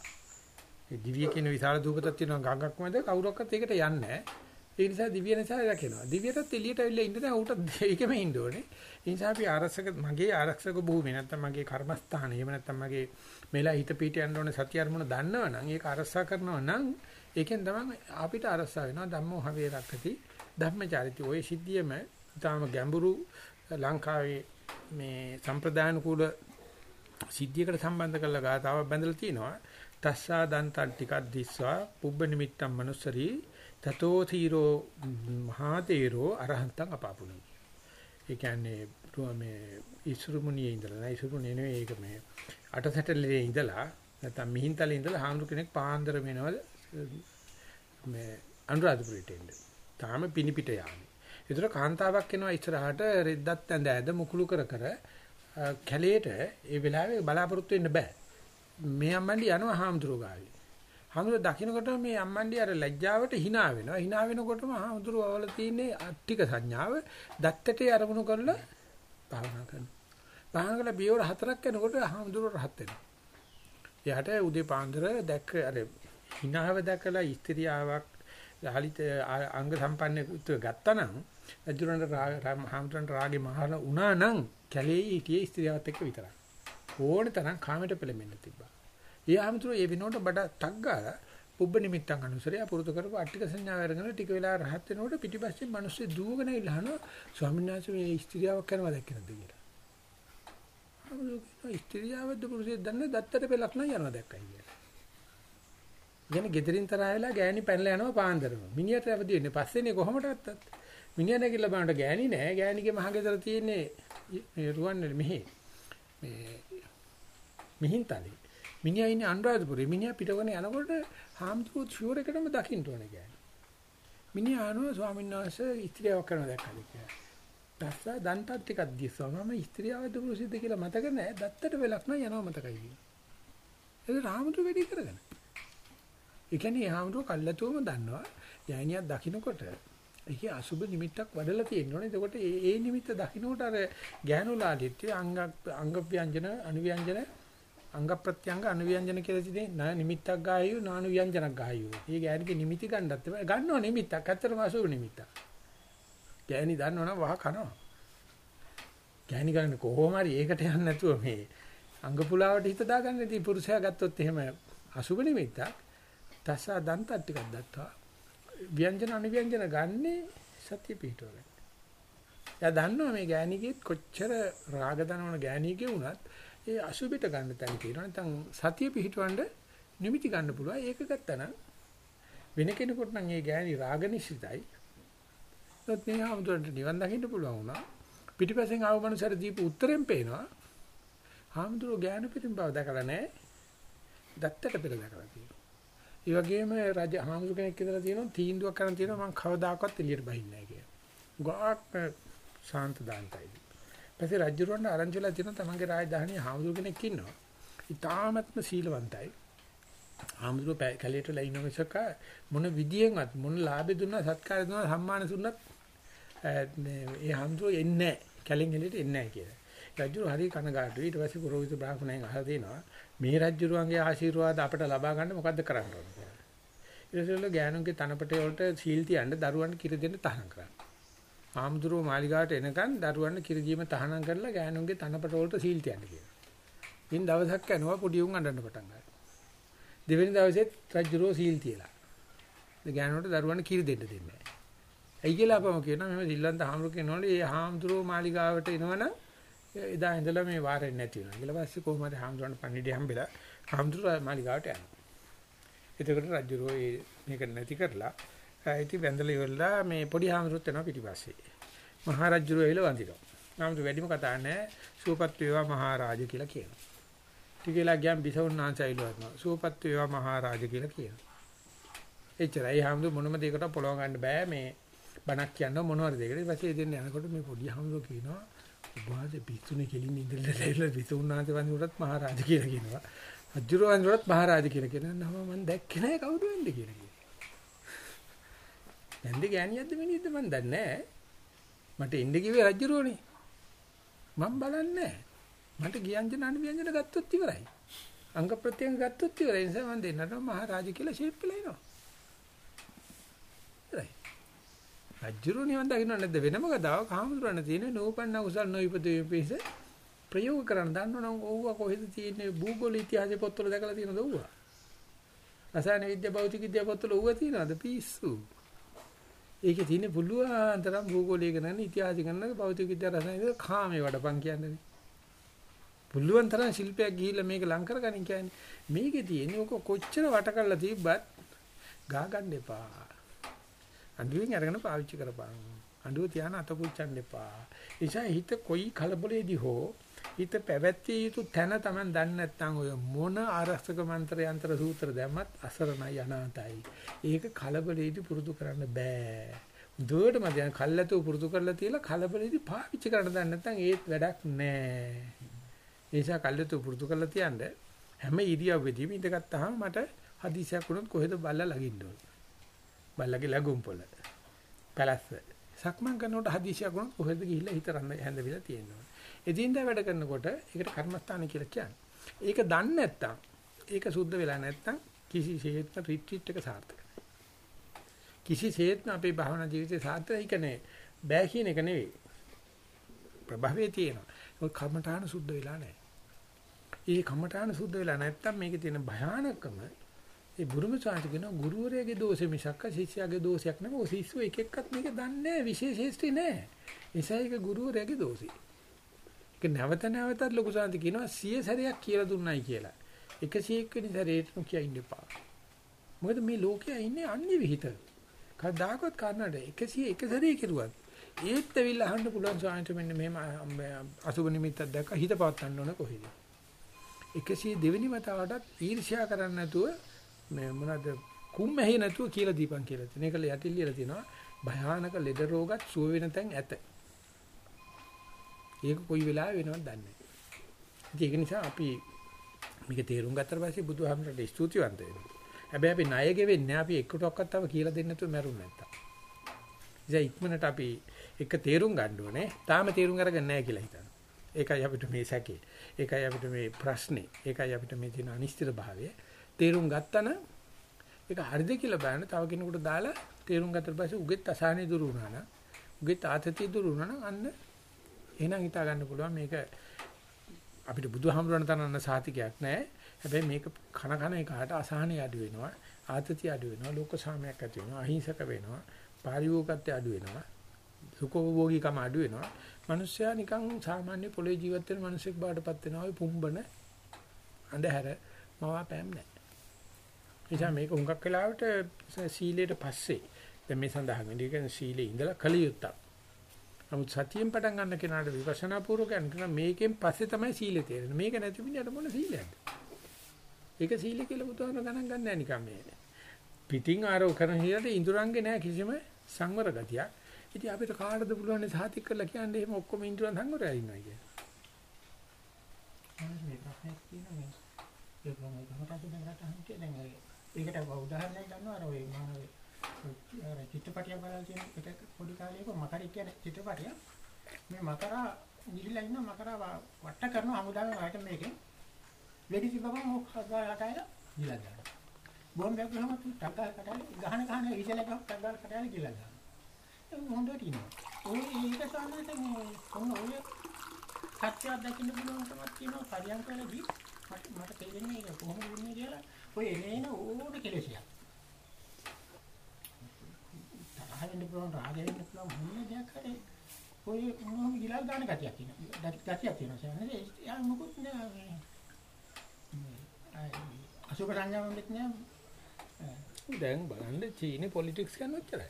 A: ඒ දිවිය කියන විශාල දූපතක් තියෙනවා ගඟක් මැද කවුරක්වත් ඒකට යන්නේ නැහැ. ඒ නිසා දිව්‍ය නිසා රැකෙනවා. දිව්‍යටත් එළියට ඇවිල්ලා ඉන්න දැන් ඌට ඒකෙම ඉන්න ඕනේ. ඒ නිසා අපි ආරක්ෂක මගේ ආරක්ෂක භූමිය නැත්තම් මගේ කර්මස්ථානය එහෙම නැත්තම් මගේ මෙලා හිත පීට යන්න ඕනේ සත්‍ය අරමුණ දන්නවනම් ඒක අරසා කරනවා නම් ඒකෙන් තමයි අපිට අරසා වෙනවා ධම්මෝ හවේ රක්කති ධම්මචාරිතී ওই සිද්ධියම තාම ගැඹුරු ලංකාවේ මේ සම්ප්‍රදාන කුල සිද්ධියකට සම්බන්ධ කරලා ගාතාවක් බැඳලා තිනවා තස්සා දන්තන් ටිකක් දිස්වා පුබ්බ නිමිත්තම් මනුස්සරී තතෝ තීරෝ මහා තේරෝ අරහන්තං අපාපුනි. ඒ කියන්නේ මේ ඉසුරු මුනියේ ඉඳලා නෑ ඉසුරු මුනිය නෙවෙයි ඒක මේ අටසැටලේ ඉඳලා නැත්නම් මිහින්තලේ ඉඳලා හාමුදුර කෙනෙක් පාන්දර වෙනවල මේ අනුරාධපුරයට එන්න. තාම පිනිපිට යාමේ. ඒතර කාන්තාවක් එනවා ඉස්සරහට රෙද්දත් ඇඳ ඇඳ මුකුළු කර කර කැලේට ඒ වෙලාවේ බලාපොරොත්තු වෙන්න බෑ. මේ අම්මන්ඩි යනවා හාමුදුරුවෝ ගාවේ. හාමුදුරුවෝ දකින්නකොට මේ අම්මන්ඩි අර ලැජ්ජාවට hina වෙනවා. hina වෙනකොටම හාමුදුරුවෝ වල තියෙන්නේ අට්ටික සංඥාව දත්තටේ අරමුණු කරලා භාවනා කරනවා. භාවනා කරලා බියවර හතරක් යනකොට හාමුදුරුවෝ රහත් වෙනවා. එයාට උදේ පාන්දර දැක්ක අර hinaව දැකලා ස්ත්‍රියාවක් යාලිත අංග සම්පන්න ගත්තනම් රජුරන්ට හාමුදුරන්ට රාගේ මහාන උනා නම් කැලේ හිටියේ ස්ත්‍රියවත් එක්ක විතරයි. ඕන තරම් කාමයට පෙළඹෙන්න තිබ්බා. ඒ ආමතුරු ඒ විනෝඩ බඩ ටක් ගාලා පුබ්බ නිමිත්තන් අනුසරය පුරුදු කරපු අට්ටික සංඥාව අරගෙන ටික වෙලා රහත් වෙනකොට පිටිපස්සේ මිනිස්සු දුවගෙන ඉල්ලනවා ස්වාමීන් වහන්සේ මේ ස්ත්‍රියාවක් කරනවා දැක්කනද කියලා. ආමතුරු ස්ත්‍රියාවද පුරුෂයෙක් දන්නේ දත්තට පෙලක් නම් යනවා දැක්කයි කියලා. කියන්නේ gederin තරහ වෙලා ගෑණි පැනලා යනවා පාන්දරම. මිනිහට අවදි වෙන්නේ පස්සේනේ කොහොමදත්. මිනිහා නැගිටලා බලනට ගෑණි නෑ. ගෑණිගේ මහගෙදර තියෙන්නේ මේ රුවන්වැලි මෙහි. මේ මිහින්තලේ. මිනිහා ඉන්නේ අනුරාධපුරේ. මිනිහා පිටවගෙන යනකොට හාමුදුරුවෝ ෂුවර් එකටම දකින්න ඕනේ ගෑණි. මිනිහා අහනවා ස්වාමීන් වහන්සේ ස්ත්‍රියක් කරන දැක්කද කියලා. දැස්සා දන්තත් ටිකක් දිස්සවා මම ස්ත්‍රියවද පුරුෂයද කියලා මතක නෑ. දත්තට වෙලක් නම් යනවා මතකයි කියලා. ඒක රාමුතු වැඩි කරගෙන. ඒ කියන්නේ හාමුදුරුව කල්ලාතුවම දන්නවා. යෑනියක් දකින්නකොට ඒකේ අසුබ නිමිත්තක් වඩලා තියෙනවනේ. එතකොට ඒ ඒ නිමිත්ත දකින්නකොට අර ගැහණුලාලිත්‍ය අංග අංග ව්‍යංජන අනුව්‍යංජන අංග ප්‍රත්‍යංග අනුව්‍යංජන කියලා තියෙන්නේ නිමිත්තක් ගායු නානු ව්‍යංජනක් ගායු. ඒ ගෑණිගේ නිමිති ගන්නත් එපා. ගන්නව නිමිත්තක්. ඇත්තටම අසුබ නිමිත්තක්. ගෑණි දන්නවනම් වහ කනවා. ගෑණි ගන්න කොහොම හරි ඒකට යන්නේ නැතුව මේ අංග පුලාවට හිත දාගන්න ඉතින් පුරුෂයා ගත්තොත් එහෙම අසුබ නිමිත්තක් තස්සා දන්තත් ටිකක් දත්තා ව්‍යංජන අනුව්‍යංජන ගන්නේ සත්‍ය පිටවල. එයා දන්නවා මේ ගෑණිගෙත් කොච්චර රාග දනවන ගෑණියෙක් වුණත් ඒ අසුබිට ගන්න තැන තියෙනවා. නැත්නම් සතිය පිටවන්න නිමිති ගන්න පුළුවන්. ඒක ගත්තනම් වෙන කෙනෙකුට නම් ඒ ගෑණි රාග නිසිතයි. ඒත් මේ ආමුදුරන්ට නිවන් දකින්න පුළුවන් වුණා. පිටිපස්සෙන් ආව මනුස්සර දීපු උත්තරෙන් පේනවා. ආමුදුර ගෑනු පිටින් බව දැකලා නැහැ. දත්තට පෙර දැකලා තියෙනවා. ඒ වගේම රජ හාමුදුර කෙනෙක් ඉඳලා තියෙනවා තීන්දුවක් කරන් තියෙනවා මම කවදාකවත් එළියට බහින්නේ නැහැ කියලා. ගාක් ශාන්ත දාන්තයි. පස්සේ රජුරවන්න ආරංචිලා තියෙන තමන්ගේ රාජධානියේ හාමුදුර කෙනෙක් ඉන්නවා. ඊටාමත්ම සීලවන්තයි. හාමුදුර කැලේට ලයින් එකක මොන විදියෙන්වත් මොන ලාභෙ දුන්නා සත්කාර දුන්නා සම්මාන දුන්නත් මේ ඒ හාමුදුර එන්නේ නැහැ. කැලෙන් එළියට එන්නේ නැහැ කියලා. රජුර හරි කනගාටුයි. ඊට පස්සේ පුරোহিত බ්‍රාහ්මණයන් අහලා දෙනවා මේ රජුරුවන්ගේ ආශිර්වාද අපට ලබා ගන්න මොකද්ද කරන්න ඕන කියලා. ඊටසෙල්ල ගෑනුන්ගේ තනපටේ වලට සීල් තියන්න දරුවන්ට කිරි දෙන්න තහනම් කරන්න. ආම්දුරෝ මාලිගාවට එනකන් දරුවන්ට කිරි දීම තහනම් කරලා ගෑනුන්ගේ තනපට වලට සීල් තියන්න කියලා. ඉන් දවසක් යනවා පොඩි උන් අඬන්න පටන් ගන්නවා. දෙවෙනි දවසෙත් රජුරෝ සීල් තියලා. ඒ ගෑනුන්ට දරුවන්ට කිරි දෙන්න දෙන්නේ නැහැ. ඇයි කියලා අපම කියනවා මෙහෙම සිල්වන්ත හාමුදුරු කෙනෝනේ ඒ හාමුදුරෝ මාලිගාවට එනවනම් එදා ඉඳලා මේ වාරෙන්නේ නැති වෙනවා. ඊට පස්සේ කොහොමද හාමුදුරන්ට පණිඩිය හම්බෙලා හාමුදුරුවෝ මාලිගාවට යනවා. එතකොට රජුරෝ මේක නැති කරලා ඉතින් වැඳලා ඉවරලා මේ පොඩි හාමුදුරුවොත් එනවා පිටිපස්සේ. මහා රජුරෝ ඇවිල්ලා වඳිනවා. හාමුදුරු වැඩිම කතා නැහැ. සූපත් වේවා මහරජා කියලා කියනවා. ටිකලා ගියම් බිසවුන්නාංශ ඇවිල්ලා වදිනවා. සූපත් වේවා මහරජා කියලා කියනවා. එච්චරයි හාමුදුරු මොනම දෙයකට පොළව ගන්න බෑ මේ බණක් කියන්න මොනවද දෙයකට. ඊට පස්සේ දෙන්න යනකොට මේ පොඩි හාමුදුරු කියනවා උභාසේ පිස්සුනේ කෙලින් ඉඳලා ලැයිලා විසුණුනාන්ත වන්දුරත් මහරජා කියලා කියනවා. අජුර වන්දුරත් මහරජා කියලා කියනවා. නම මම දැක්කේ නැහැ කවුද වෙන්නේ කියලා කියනවා. නැන්ද ගෑණියක්ද මිනිහද මන් දන්නේ නැහැ. මට එන්න කිව්වේ රජුරෝනේ. මම බලන්නේ නැහැ. මට ගියන්ජන අනුව්‍යංජන ගත්තොත් ඉවරයි. අංග ප්‍රත්‍යංග ගත්තොත් ඉවරයි. ඒ නිසා මම දෙන්නට මහරජා කියලා ෂේප් වෙලා එනවා. ඉවරයි. රජ්ජුරු නිවන් දකින්න නැද්ද වෙනම කතාවක් කාමතුරණ තියෙන නූපන්න කුසල් නොයිපදේ පිස ප්‍රයෝග කරන්න දන්නවනම් ඕවා කොහෙද තියෙන්නේ භූගෝල ඉතිහාසයේ පොත්වල දැකලා තියෙනවද ඕවා රසායන විද්‍යා භෞතික විද්‍යා පොත්වල ඕවා තියෙනවද පිස්සු ඒකේ තියෙන පුළුවන් තරම් භූගෝලය ගැන ඉතිහාසය ගැන භෞතික විද්‍යා රසායන විද්‍යා කාමේ වඩපන් කියන්නේ. පුළුවන් තරම් ශිල්පයක් ගිහිල්ලා මේක ලං කරගනින් කියන්නේ. මේකේ තියෙන්නේ ඔක කොච්චර වට කරලා තිබ්බත් ගා ගන්න එපා. අඬුවෙන් අරගෙන පාවිච්චි කරපන්. අඬුව තියාන අත පුච්චන්න එපා නිසා හිත කොයි කලබලෙදී හෝ හිත පැවැත්විය යුතු තැන Taman දන්නේ නැත්නම් ඔය මොන ආරක්ෂක මන්ත්‍ර යන්ත්‍ර සූත්‍ර දැම්මත් අසරණයි අනාතයි. ඒක කලබලෙදී පුරුදු කරන්න බෑ. දුවටම දැන් කල්ලාතු පුරුදු කරලා තියලා කලබලෙදී පාවිච්චි කරන්න දන්නේ නැත්නම් ඒත් වැඩක් නෑ. ඒ නිසා කල්ලාතු පුරුදු කරලා තියන්න හැම ඉරියව්වෙදීම ඉඳගත්තාම මට හදිසියක් වුණොත් කොහෙද බල්ලා ලගින්න ඕන? බල්ලගේ ලඟුම් පොළ පැලස්ස. සක්මන් කරනකොට හදිසියක් වුණොත් කොහෙද ගිහිල්ලා හිත රන්න හැඳවිලා තියෙනවා එදින්දා වැඩ කරනකොට ඒකට කර්මස්ථාන කියලා කියන්නේ. ඒක දන්නේ නැත්තම් ඒක සුද්ධ වෙලා නැත්තම් කිසිසේත්ම රිට්‍රීට් එක සාර්ථක නැහැ. කිසිසේත්ම අපේ භාවනා ජීවිතේ සාර්ථකයි කියන්නේ බෑ කියන එක නෙවෙයි. ප්‍රභවයේ තියෙනවා. ඒක කර්මඨාන සුද්ධ වෙලා නැහැ. ඒ කර්මඨාන සුද්ධ වෙලා නැත්තම් මේකේ තියෙන භයානකම ඒ බුරුම සාහිත්‍ය කියන ගුරුවරයාගේ දෝෂෙ මිසක් ශිෂ්‍යයාගේ දෝෂයක් නෙවෙයි. ඔය ශිෂ්‍යෝ එක එකක්වත් මේක දන්නේ නැහැ. විශේෂේෂ්ටි නැහැ. ඒසයි ඒක ගුරුවරයාගේ දෝෂේ. ඒක නැවත නැවතත් ලොකු සාන්ති කියනවා සිය සැරයක් කියලා දුන්නයි කියලා. 101 වෙනි සැරේට කියන්න එපා. මොකද මේ ලෝකයේ ඉන්නේ අන්‍ය විහිිත. කවදාකවත් කන්නඩ 101 සැරේ කෙරුවත් ඒත් ඇවිල්ලා අහන්න පුළුවන් සාන්ති මෙන්න මෙහෙම අසුබ නිමිත්තක් දැක්ක හිත පවත්වන්න ඕන කොහෙද? 102 වෙනි වතාවටත් ඊර්ෂ්‍යා කරන්නේ නැතුව මේ මොනවද කුම්මැහි නැතුව කියලා දීපන් කියලා තියෙන. ඒකල යටිල් ලියලා තියෙනවා භයානක ලෙඩ රෝගත් සුව වෙන තැන් ඇත. ඒක කොයි වෙලාවෙ වෙනවද දන්නේ නැහැ. ඒක නිසා අපි මේක තේරුම් ගත්තට පස්සේ බුදුහාමරට ස්තුතිවන්ත වෙනවා. හැබැයි අපි ණය ගෙවෙන්නේ අපි එකටවත් තව කියලා දෙන්න නැතුව මැරුණ නැත්තම්. ඉතින් ඉක්මනට අපි එක තේරුම් ගන්න ඕනේ. තාම තේරුම් අරගෙන නැහැ කියලා හිතනවා. ඒකයි අපිට මේ සැකේ. ඒකයි අපිට මේ ප්‍රශ්නේ. ඒකයි අපිට මේ තියෙන අනිශ්චිත භාවය. තේරුම් ගත්තන ඒක හරිද කියලා බලන්න තව කෙනෙකුට දාලා තේරුම් ගත්තට පස්සේ උගෙත් අසහනෙ දුරු වුණා නම් උගෙත් ආතතිය දුරු වුණා නම් අන්න එහෙනම් හිතා ගන්න පුළුවන් මේක අපිට බුදුහාමුදුරන තරන්න සාතිකයක් නැහැ. හැබැයි මේක කන කන එකට අසහනෙ අඩු වෙනවා. ආතතිය අඩු වෙනවා. ලෝක සාමයක් ඇති වෙනවා. අහිංසක වෙනවා. පාරිභෝගිකත්වය අඩු වෙනවා. සුඛෝභෝගීකම අඩු වෙනවා. මිනිස්සයා නිකන් සාමාන්‍ය පොළේ ජීවත් වෙන මිනිසෙක් බාටපත් වෙනවා. ඔය පුම්බන අඳුර මවාපෑම් නැහැ. එනිසා මේක හුඟක් වෙලාවට සීලයට පස්සේ දැන් මේ සඳහන් වෙන්නේ කියන්නේ සීලේ ඉඳලා කලියුත්තක්. නමුත් සතියෙන් පටන් ගන්න කෙනාට විපස්සනා පූර්වකයන් කියන මේකෙන් පස්සේ තමයි සීලය තේරෙන්නේ. මේක නැති මිනිහට මොන සීලයක්ද? ඒක සීල කියලා බුදුහාම ගණන් ගන්න නැහැ නිකන් මේ. පිටින් ආරෝ කරන හියට ඉඳුරංගේ නැහැ කිසිම සංවර ගතියක්. ඉතින් අපිට කාටද පුළුවන් මේ සාතික් කරලා කියන්නේ එහෙම ඔක්කොම ඉඳුරන් සංවරය ඉන්නවා කියන්නේ.
E: මේ ප්‍රශ්නයක් තියෙනවා මේ. ඒක මම ගමකට දෙන්නට අහන්නේ දැන් ඒකට උදාහරණයක් ගන්නවා අර ඔය මම අර චිත්‍රපටියක් බලලා තියෙන එක පොඩි කාලේක මකරි කියන චිත්‍රපටිය මේ මකරා ගිහිල්ලා ඉන්න මකරා වට කරන හමුදාවේ ආයතන මේකෙන් වෙඩි තිබ්බම මොකක් හදාලා කයලා ගිලලා දානවා බෝම්බයක් ගහම ටක්කල් කටාලි ගහන ගහන ඉජල ගහ ටක්කල් කටාලි ගිලලා දානවා ඒක හොඳට ඉන්නවා. ඔය ඒක සාමාන්‍යයෙන් මේ කොහොම ඔය සත්‍යයක් දකින්න පුළුවන්කමක් තියෙනවා පරියන්කවලදී. මට මට තේරෙන්නේ ඒක කොහොමද වෙන්නේ කියලා. ඔය එනේන ඕන කෙලෙසියක්. තරහ වෙන්න පුළුවන් රාග වෙන්න පුළුවන් මොන දෙයක් හරි ඔය මොනම ගිලල් දාන ගතියක් තියෙනවා. ගතියක් තියෙනවා සයන්නේ. යා මොකුත් නෑ මේ අසුබ සංඥාවෙත් නෑ.
A: දැන් බලන්න චීනේ පොලිටික්ස් ගන්න ඔච්චරයි.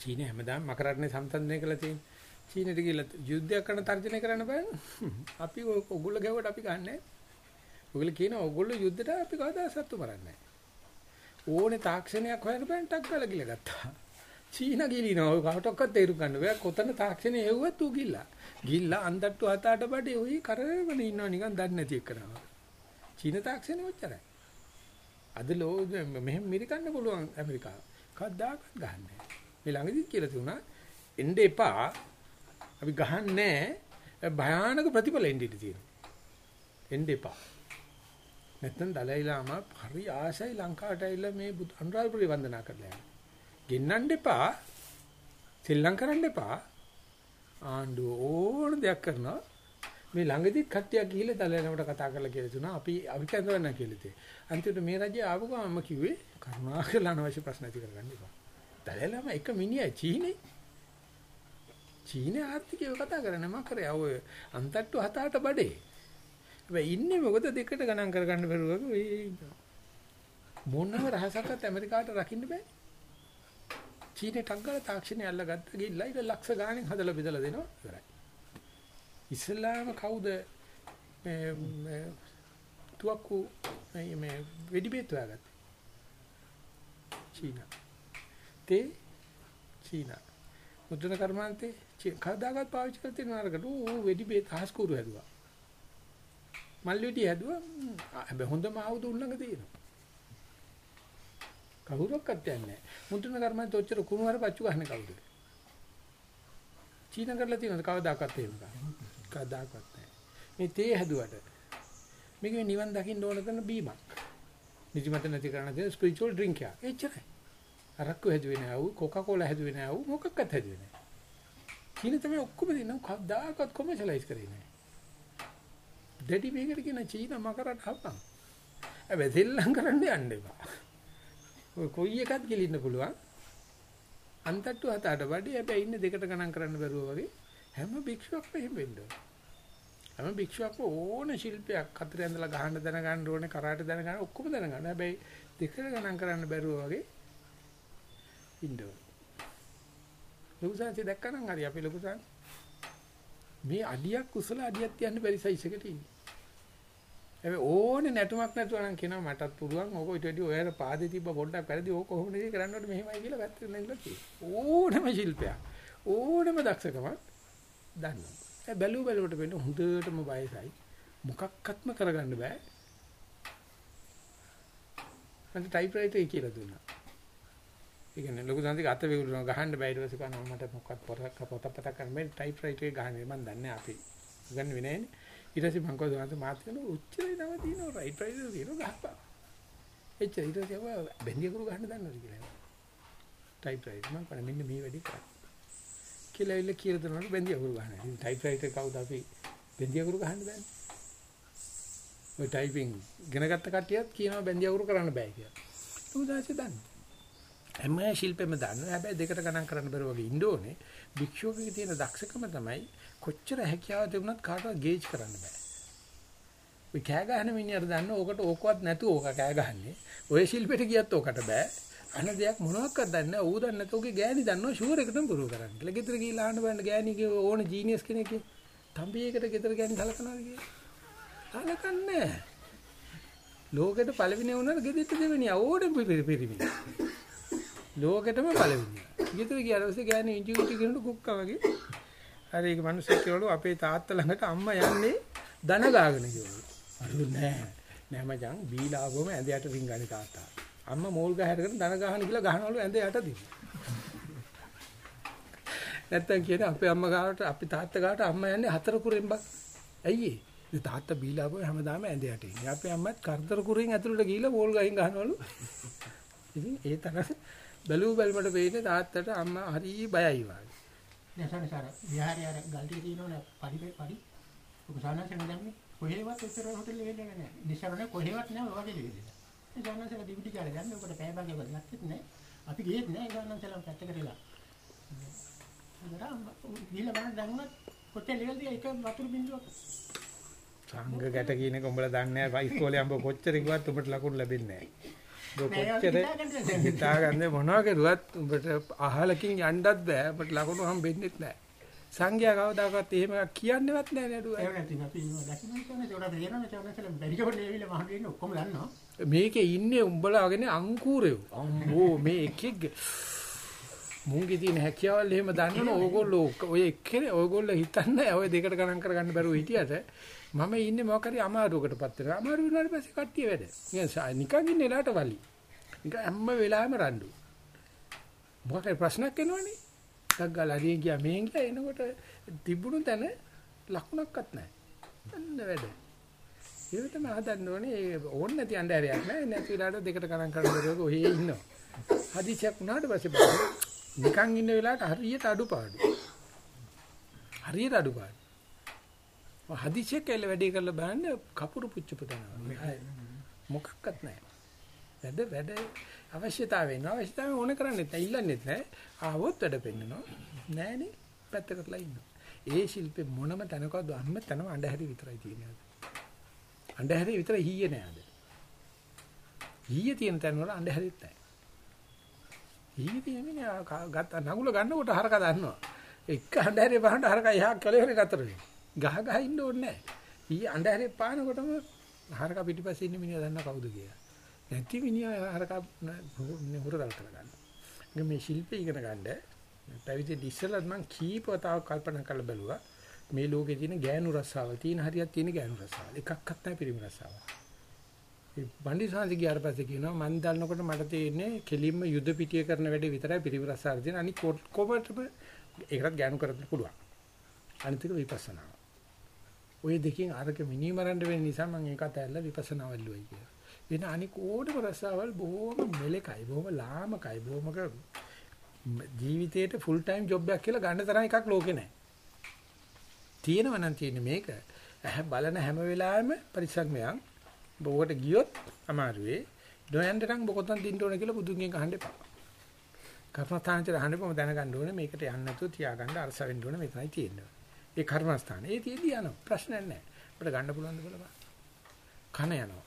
A: චීනේ හැමදාම මකරටනේ සම්තන්දනය කළා තියෙන්නේ. චීනෙට ගිහලා යුද්ධයක් කරන තර්ජනය කරන්න බෑ. අපි ඔගොල්ලෝ ගැවුවට අපි ගන්නෑ. ඔයගොල්ලෝ කියනවා ඔයගොල්ලෝ යුද්ධයට අපි කවදා සත්තු මරන්නේ නෑ. ඕනේ තාක්ෂණයක් හොයන්න බෑන් ටක් ගාලා ගිල ගත්තා. චීන ගිලිනවා ඔය කවටොක්කත් තේරුම් ගන්න බෑ. කොතන තාක්ෂණය හෙව්වත් ඌ ගිල්ලා. ගිල්ලා අන්දට්ටු හත අට බඩේ ওই කරවන ඉන්නවා නිකන් දන්නේ නැති එකනවා. චීන තාක්ෂණය ඔච්චරයි. අද ලෝ මෙහෙම මිරිකන්න පුළුවන් ඇමරිකාව. කවදාකවත් ගහන්නේ මේ ළඟදිත් කියලා තියුණා එන්න එපා. අපි ගහන්නේ භයානක ප්‍රතිඵල එන්න ඉඩ තියෙනවා. එන්න එපා. නැත්නම් දලයි ලාමා හරි ආසයි ලංකාවට ඇවිල්ලා මේ අනුරාධපුරේ වන්දනා කරලා යනවා. ගෙන්නන්න එපා. සෙල්ලම් කරන්න එපා. ආණ්ඩුව ඕන දෙයක් කරනවා. මේ ළඟදිත් කට්ටියක් ගිහිල්ලා දලනකට කතා කරලා කියලා තුනා අපි අපි කැඳවන්න කියලා තේ. අන්තිමට මේ රජය ආපු ගමන් කිව්වේ කරුණාකරලා අනවශ්‍ය ප්‍රශ්න ඇති කරගන්න එපා. දලලම එක මිනිහයි චීනේ. චීනේ ආර්ථිකය කතා කරන්නේ මම කරේ ඔය අන්තට්ටු හත අට බඩේ. හැබැයි ඉන්නේ මොකද දෙකට ගණන් කරගන්න බැරුව මොනම රහසක්වත් ඇමරිකාට රකින්න බෑ. චීනේ ටග්ගල තාක්ෂණය අල්ලගත්ත ගිහිල්ලා ඊට ලක්ෂ ගාණෙන් හදලා බෙදලා දෙනවා ඉවරයි. ඉස්ලාම කවුද මේ තුවක්කු මේ වෙඩි බේත් හොයාගත්තේ? චීනා. තේ චීනා. මුද්‍රණ කර්මාන්තේ කවදාකවත් පාවිච්චි කරලා තියෙන නරකට ඌ වෙඩි බේත් හස්කුරු හැදුවා. මල් වෙඩි හැදුවා. හැබැයි හොඳම ආයුධ උල්ලංඝ තියෙනවා. කවුරක්වත් යන්නේ නැහැ. මුද්‍රණ කර්මාන්තේ ඔච්චර කුණු හර පච්චු ගන්න කවුද? චීන කරලා තියෙනවද කවදාකවත් එහෙම කවදාකවත් නැහැ. මේ තේ හැදුවට මේක නිවන් දකින්න ඕන කරන බීමක්. නිදිමත නැති කරන දේ ස්පිරිචුවල් ඩ්‍රින්ක් එක. එච්චරයි. අරක්කු හැදුවේ නෑ ඌ කොකාකෝලා හැදුවේ නෑ ඌ මොකක්වත් හැදුවේ නෑ. චීන තමයි ඔක්කොම දෙන්න කවදාකවත් කොමර්ෂලයිස් කරේ නෑ. දෙඩි මේකට කියන චීන මකරට හප්පන්. හැබැයි දෙල්ලම් කරන්න යන්න එපා. ඔය කොයි එකත් ගිලින්න පුළුවන්. අන්තට්ටු හතට වඩේ හැබැයි ඉන්නේ දෙකට ගණන් කරන්න බැරුව වගේ හැම භික්ෂුවක්ම එහෙම වෙන්න ඕන. හැම භික්ෂුවක්ම ඕන ශිල්පයක් හතර ඇඳලා ගහන්න දැනගන්න ඕනේ කරාට දැනගන්න ඔක්කොම දැනගන්න. හැබැයි දෙකට ගණන් කරන්න බැරුව වගේ ඉන්න ඕන. ලොකුසාන්ති දැක්කනම් හරි අපි ලොකුසාන් මේ අඩියක් කුසල අඩියක් තියන්න බැරි සයිස් එකට ඉන්නේ. හැබැයි ඕනේ නැටුමක් නැතුව නම් කියනවා මටත් පුළුවන් ඕක ඊට වැඩි ඔයාලා පාදේ තිබ්බ පොඩ්ඩක් පෙරදි ඕක කොහොමද ඉතින් කරන්න ඕනේ මෙහෙමයි කියලා පැත්තට නැගලා තියෙනවා. ඕනම ශිල්පයක්. ඕනම දක්ෂකමක් දන්නවා. ඒ බැලු බැලුවට වෙන්න හොඳටම වයසයි. මොකක්වත්ම කරගන්න බෑ. මට ටයිප්‍රයිටර් කියලා දුන්නා. ඒ කියන්නේ ලොකු සංසික අත වේගුරුන ගහන්න බෑ ඊට පස්සේ කනවා මට මොකක්වත් පොතක් පොතක් කරන්න බෑ. ටයිප්‍රයිටර් ගහන්නේ මම දන්නේ අපි. ගන්න වෙන්නේ නෑනේ ඊට පස්සේ මං කවදාවත් මාත් කරන උච්චරේ තම තියෙනවා රයිට් ප්‍රයිස් තියෙනවා ගහපා. එච්චර ඊට පස්සේ ඔය බෙන්දිය කරු ගන්න දන්නවද කියලා. ටයිප් රයිට් මම කන මෙන්න මේ වැඩි කරා. කියලා ඉල්ල කියලා දෙනවලු බෙන්දිය කරු ගන්න. ඉතින් ටයිප් රයිට් එක කවුද අපි බෙන්දිය කරු ගහන්න දන්නේ. ඔය ටයිපින් ඉගෙන ගත්ත කට්ටියත් කියනවා බෙන්දිය කරු කරන්න බෑ කියලා. උදාසේ දන්නේ. හැම ශිල්පෙම දන්නවා. හැබැයි දෙකට ගණන් කරන්න බැරුව වගේ ඉන්න ඕනේ. භික්ෂුවකගේ තියෙන දක්ෂකම තමයි කොච්චර හැකියාව තිබුණත් කාටවත් ගේජ් කරන්න බෑ. ඔය කෑ ගහන මිනිහට දන්න ඕකට ඕකවත් නැතුව ඕක කෑ ගහන්නේ. ඔය ශිල්පෙට ගියත් ඕකට බෑ. අන දෙයක් මොනවාක්වත් දන්නේ නැහැ. ඌ දන්නේ නැතෝගේ ගෑණි දන්නවා ෂුවර් එකටම පුරුදු කරන්න. කියලා ගෙදර ගිහිල්ලා අහන්න බෑනේ ගෑණිගේ ඕන ජීනියස් කෙනෙක් තම්බියකට ගෙදර ගෑණි සලකනවාද කියලා. සලකන්නේ ලෝකෙට පළවෙනි වුණාට ගෙදෙට්ට දෙවෙනි ඕඩෙම පිරිමි. ලෝකෙටම පළවෙනි. ගෙදර ගියාට පස්සේ ගෑණි ඉංජු ඉංජු කරනකොට කුක්කා වගේ අර ඒක මිනිස්සු කියවලු අපේ තාත්තා ළඟට අම්මා යන්නේ දන ගාගෙන කියවලු. අරු නෑ. නෑ මචං බීලාවම ඇඳ යට රින්ගන්නේ තාත්තා. අම්මා මෝල් ගහයකට දන ගහන කියලා ගහනවලු ඇඳ යට දින. නැත්තම් කියන්නේ අපේ අම්මා ගාවට අපි තාත්තා ගාවට අම්මා යන්නේ හතර කුරෙන් බක්. ඇයි ඒ? ඉතින් තාත්තා බීලාවම හැමදාම ඇඳ යට ඉන්නේ. අපේ අම්මත් කරදර කුරෙන් ඇතුළට ගිහිල්ලා මෝල් ගහින් ගහනවලු. ඉතින් ඒ තරම් බැලුව බැලමට වෙන්නේ තාත්තට අම්මා හරි බයයි වාගේ.
E: නැසන සාර විහාරය අර ගල්ටි තියෙනවනේ පඩි පඩි ඔක සානසෙන් දැම්මේ කොහෙවත් උත්තර හොටෙල් එකේ නෑ නිසරණ කොහෙවත් නෑ ඔය වගේ දෙයක්. ඒ සානසෙන් දිවිටි කාලේ දැම්මේ ඔකට පැය භාගයක් ගත්තෙත් නෑ. අපි ගියෙත් නෑ සානසෙන් පැත්තකට වෙලා. ගිහලා බලන්න දැන්වත් හොටෙල් එකේ තිය එක වතුර බින්දුවක්
A: සංඝ ගැට කියන එක උඹලා දන්නේ නැහැ ඉස්කෝලේ අම්බ කොච්චර කිව්වත් උඹට ලකුණු ලැබෙන්නේ නැහැ. හිතාගන්නේ මොනවා කරුවත් උඹට අහලකින් යන්නත් බෑ. අපිට ලකුණු හම්බෙන්නෙත් නෑ. සංඝයා කවදාකවත් එහෙම කියන්නේවත් නෑ නේද?
E: ඒක නැති අපි ඉන්නවා දැක්කම කියන්නේ ඒකට තේරෙනවා චවනසල බැරිකෝට ලේවිල මහන් වෙන්නේ ඔක්කොම දන්නවා.
A: මේකේ ඉන්නේ උඹලාගෙන අංකුරයෝ. අම්බෝ මේ එකෙක් මුංගේ තියෙන හැකියාවල් එහෙම දන්නවනේ. ඕගොල්ලෝ ඔය එක්කනේ ඕගොල්ලෝ හිතන්නේ ඔය දෙකට ගණන් කරගන්න බැරුව හිටියට මම ඉන්නේ මොකක් හරි අමාරුවකටපත් වෙනවා. අමාරු වුණාට පස්සේ කට්ටිය වැඩ. නිකන් ඉන්නේ එලාට වලි. නිකන් හැම වෙලාවෙම රණ්ඩු. මොකක් හරි ප්‍රශ්නයක් එනවනේ. ටක් ගාලා හරි ගියා මෙහෙන් ගියා එනකොට තිබුණු තැන ලකුණක්වත් නැහැ. අන්න වැඩ. ඒක තමයි හදන්න ඕනේ. ඕන නැති අnder හරියක් නැහැ. නැති වෙලාවට දෙකට ගණන් කරන දරුවෝ ඔහේ ඉන්නවා. හදිසියක් වුණාට පස්සේ බලන්න නිකන් ඉන්න වෙලාවට හරියට අඩුපාඩු. හරියට අඩුපාඩු. ඔය හදිසියක් ඇල්ල වැඩි කරලා බලන්න කපුරු පුච්ච පුතනවා. මොකක්වත් නැහැ. වැඩ වැඩ අවශ්‍යතාවය නෝ අවශ්‍යතාවය ඕන කරන්නේ නැහැ ඉල්ලන්නේත් නැහැ. ආවොත් වැඩ පෙන්නනවා. නෑනේ පැත්තකටලා ඉන්නවා. ඒ ශිල්පේ මොනම තැනකවත් අම්ම තනම අඬහැරි විතරයි තියෙන්නේ. අඬහැරි විතර හීය නෑ අද. හීය තියෙන තැන වල අඬහැරිත් නැහැ. හීය තියෙන්නේ ගත්ත නගුල ගන්නකොට හරක දන්නවා. එක අඬහැරි පහන්න හරක එහා කලෙහරේ නතර වෙනවා. ගහ ගහ ඉන්න ඕනේ නැහැ. ඊ අඬහැරේ පානකොටම හරක පිටිපස්සේ ඉන්න මිනිහා දන්නා කවුද කියලා. නැති මිනිහා හරක හුරතල් කරගන්න. මේ ශිල්පය ඉගෙන ගන්න පැවිදි ඉස්සෙල්ලත් මම කීප වතාවක් කල්පනා කරලා බැලුවා. මේ ලෝකේ තියෙන ගෑනු රස්සාවල් තියෙන හරියක් තියෙන ගෑනු රස්සාවල්. එකක්වත් නැහැ පිරිමි රස්සාවල්. ඒ බණ්ඩි සාන්ති ගියාට පස්සේ කියනවා මම දන්නකොට මට තේරෙන්නේ කෙලින්ම යුද පිටිය කරන වැඩේ විතරයි පිරිමි රස්සාවල් තියෙන. අනික කොබටම ඒකත් ගෑනු කරන්න පුළුවන්. අනිත් එක විපස්සනා. ওই දෙකෙන් අරක මිනිමරන්න වෙන නිසා මම ඒකත් ඇල්ල විපස්සනා වල්ලුවයි කියලා. වෙන අනික ඕනම රස්සාවල් බොහොම මෙලකයි, බොහොම ලාමකයි, බොහොමක ජීවිතේට ෆුල් ටයිම් ජොබ් එකක් කියලා ගන්න තරම් එකක් ලෝකේ නැහැ. තියෙනව නම් තියෙන්නේ මේක. ඇහැ බලන හැම වෙලාවෙම පරිසංගමයන් බොකට ගියොත් අමාරුවේ. නොයන්ට නම් බොකොතන් දින්න ඕන කියලා බුදුන්ගෙන් අහන්න එපා. කර්මස්ථානතර අහන්න එපා දැනගන්න ඕනේ මේකට යන්න නැතුව තියාගන්න අරස වෙන්න ඕනේ මෙතනයි තියෙන්නේ. ඒ කර්මස්ථාන. ඒ තියෙදි යනවා. ප්‍රශ්නයක් නැහැ. අපිට ගන්න පුළුවන් ද බලපන්. කන යනවා.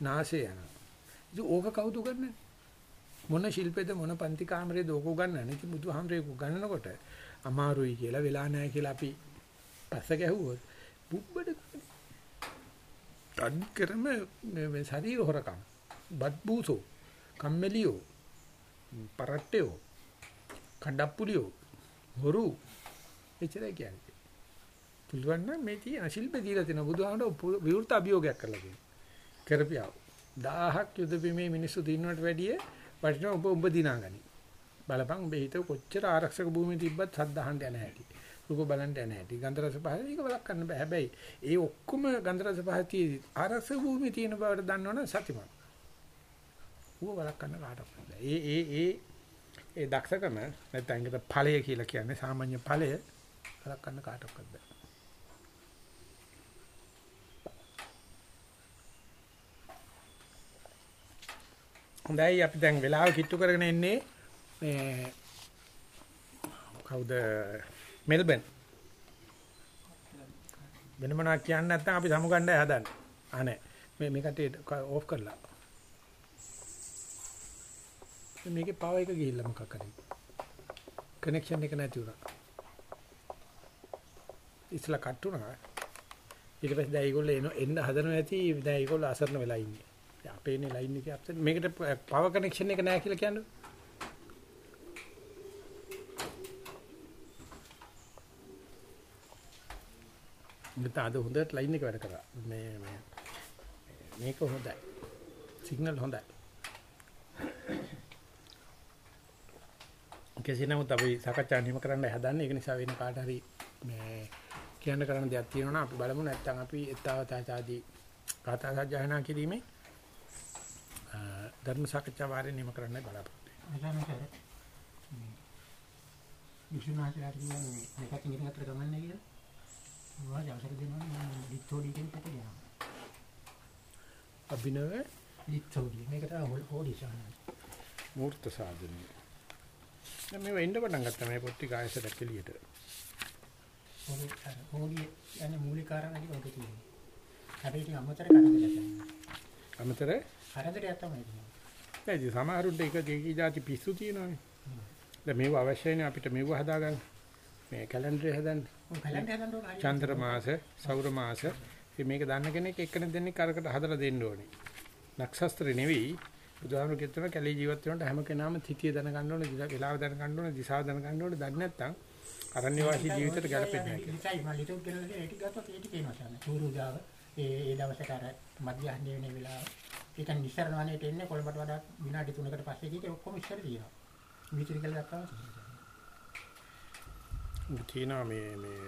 A: නාසය යනවා. ඉතින් ඕක කවුද උගන්වන්නේ? මොන ශිල්පෙද මොන පන්ති කාමරේද ඕක උගන්වන්නේ? ඉතින් බුදුහාමරේ උගන්වනකොට අමාරුයි කියලා වෙලා නැහැ කියලා අපි පස්ස ගැහුවොත් බුබ්බඩ තන් කරම මේ ශරීර හොරකම් බත් බූසෝ කම්මැලියෝ පරට්ටයෝ කඩප්පුලියෝ හොරු එච්චරයි කියන්නේ. පුළුවන් නම් මේ තියෙන ශිල්පේ දීලා තියෙන බුදුහාමුදුරුවෝ විවෘත අභියෝගයක් කරලා තියෙනවා. කරපියාව. 1000ක් යුද බිමේ මිනිස්සු දිනනට වැඩිය වටිනවා ඔබ ඔබ දිනාගනි. බලපන් ඔබ හිත කොච්චර ආරක්ෂක භූමියේ තිබ්බත් සද්දාහන්න යන හැටි. රූප බලන්න යන හැටි. ගන්ධ රස පහල ඒක බලක් ගන්න බෑ. හැබැයි ඒ ඔක්කොම ගන්ධ රස පහති ආරක්ෂක භූමියේ තියෙන බවට දන්නවනම් සතිමත්. ඌව බලක් ගන්න කාටවත් බෑ. ඒ ඒ ඒ ඒ දක්ෂකම නැත්නම් ඒකට ඵලය කියලා කියන්නේ සාමාන්‍ය ඵලය බලක් ගන්න කාටවත් බෑ. හොඳයි අපි දැන් වෙලාව කිට්ටු කරගෙන ඉන්නේ මේ කවුද? මෙල්බන්. වෙන මොනවද කියන්නේ නැත්නම් අපි සමුගණ්ඩය හදන්නේ. අනේ මේ මේකට ඕෆ් කරලා. මේකේ පව එක ගිහිල්ලා මොකක් කරේ කනෙක්ෂන් එක නැති වුණා. ඉස්ලා කට් වුණා ඊට පස්සේ දැන් ඒගොල්ලෝ එන එන්න හදනවා ඇති දැන් ඒගොල්ලෝ අසරණ වෙලා ඉන්නේ. අපේ ඉන්නේ ලයින් එකේ අප්සෙට් මේකට පවර් කනෙක්ෂන් එක නැහැ කියලා කියන්නේ. මෙතන අද හොඳට ලයින් එක වැඩ කරා. මේ මේ මේක හොඳයි. සිග්නල් හොඳයි. කෙසේ නමුත් අපි සාකච්ඡා නිම කරන්න හදන්නේ. ඒක නිසා වෙන කාට හරි මේ කියන්න කරන්න දෙයක් තියෙනවා නම් අපි බලමු නැත්නම් අපි ඊතාවතාචාදී කතා සජ්ජායනා කිරීමේ ධර්ම සාකච්ඡා වාරේ නිම කරන්න බලාපොරොත්තු වෙනවා.
E: විශ්වනාථ කියන්නේ මේකත් ඉගෙන ගන්නතර ගමන්නේ කියලා. මොනවද අවසර දෙනවා මම ලිත්තෝඩි කියන එකට යනවා.
A: අභිනව
E: ලිත්තෝඩි මේක තමයි හොඩි සාහන.
A: මූර්ත සාධනය. දැන් මේ වෙන්න පටන් ගත්තා මේ පොට්ටි කායසට කෙලියට.
E: හොඩි හොඩි යන්නේ මූලික කාරණා ටික ඔක තියෙනවා. හැබැයි ඉතින් අමතර කරදරයක් නැහැ.
A: අමතර
E: කරදරයක් තමයි තියෙන්නේ.
A: ඒ ඉතින් සමහරුන්ට එක කීකී જાති පිස්සු තියෙනවානේ. දැන් මේව අවශ්‍යයිනේ අපිට මේව හදාගන්න. මේ කැලෙන්ඩරේ හදන්න.
E: ඔය කැලෙන්ඩර් හදන්න ඕන හරියට.
A: චන්ද්‍ර මාස, සෞර මාස. ඉතින් මේක දන්න කෙනෙක් එක්කෙනෙක් දෙන්නෙක් අරකට හදලා දෙන්න ඕනේ. නක්ෂත්‍රේ නෙවෙයි බුදුහාමුදුරු කියතන කැලේ ජීවත් වෙනකොට හැම කෙනාම තිතිය දැනගන්න ඕනේ, දිලා වෙලාව දැනගන්න ඕනේ, දිශාව දැනගන්න ඕනේ. දන්නේ නැත්නම් අරණ්‍ය වාසී ජීවිතයට ගැලපෙන්නේ නැහැ කියලා.
E: ඉතින් මම ලිතුම් කියන දේ ඒක ගත්තොත් ඒක කියනවා තමයි. සූරුදාව ඒ ඒ දවසට අර මධ්‍යහ්නේ වෙන වෙලාව. ඒක නිස්සරණ වනයේට එන්නේ කොළඹට වඩා විනාඩි 3කට පස්සේ කීක ඔක්කොම ඉස්සර තියෙනවා. මිත්‍රිකල් දක්වා තියෙනවා.
A: තියෙනවා මේ මේ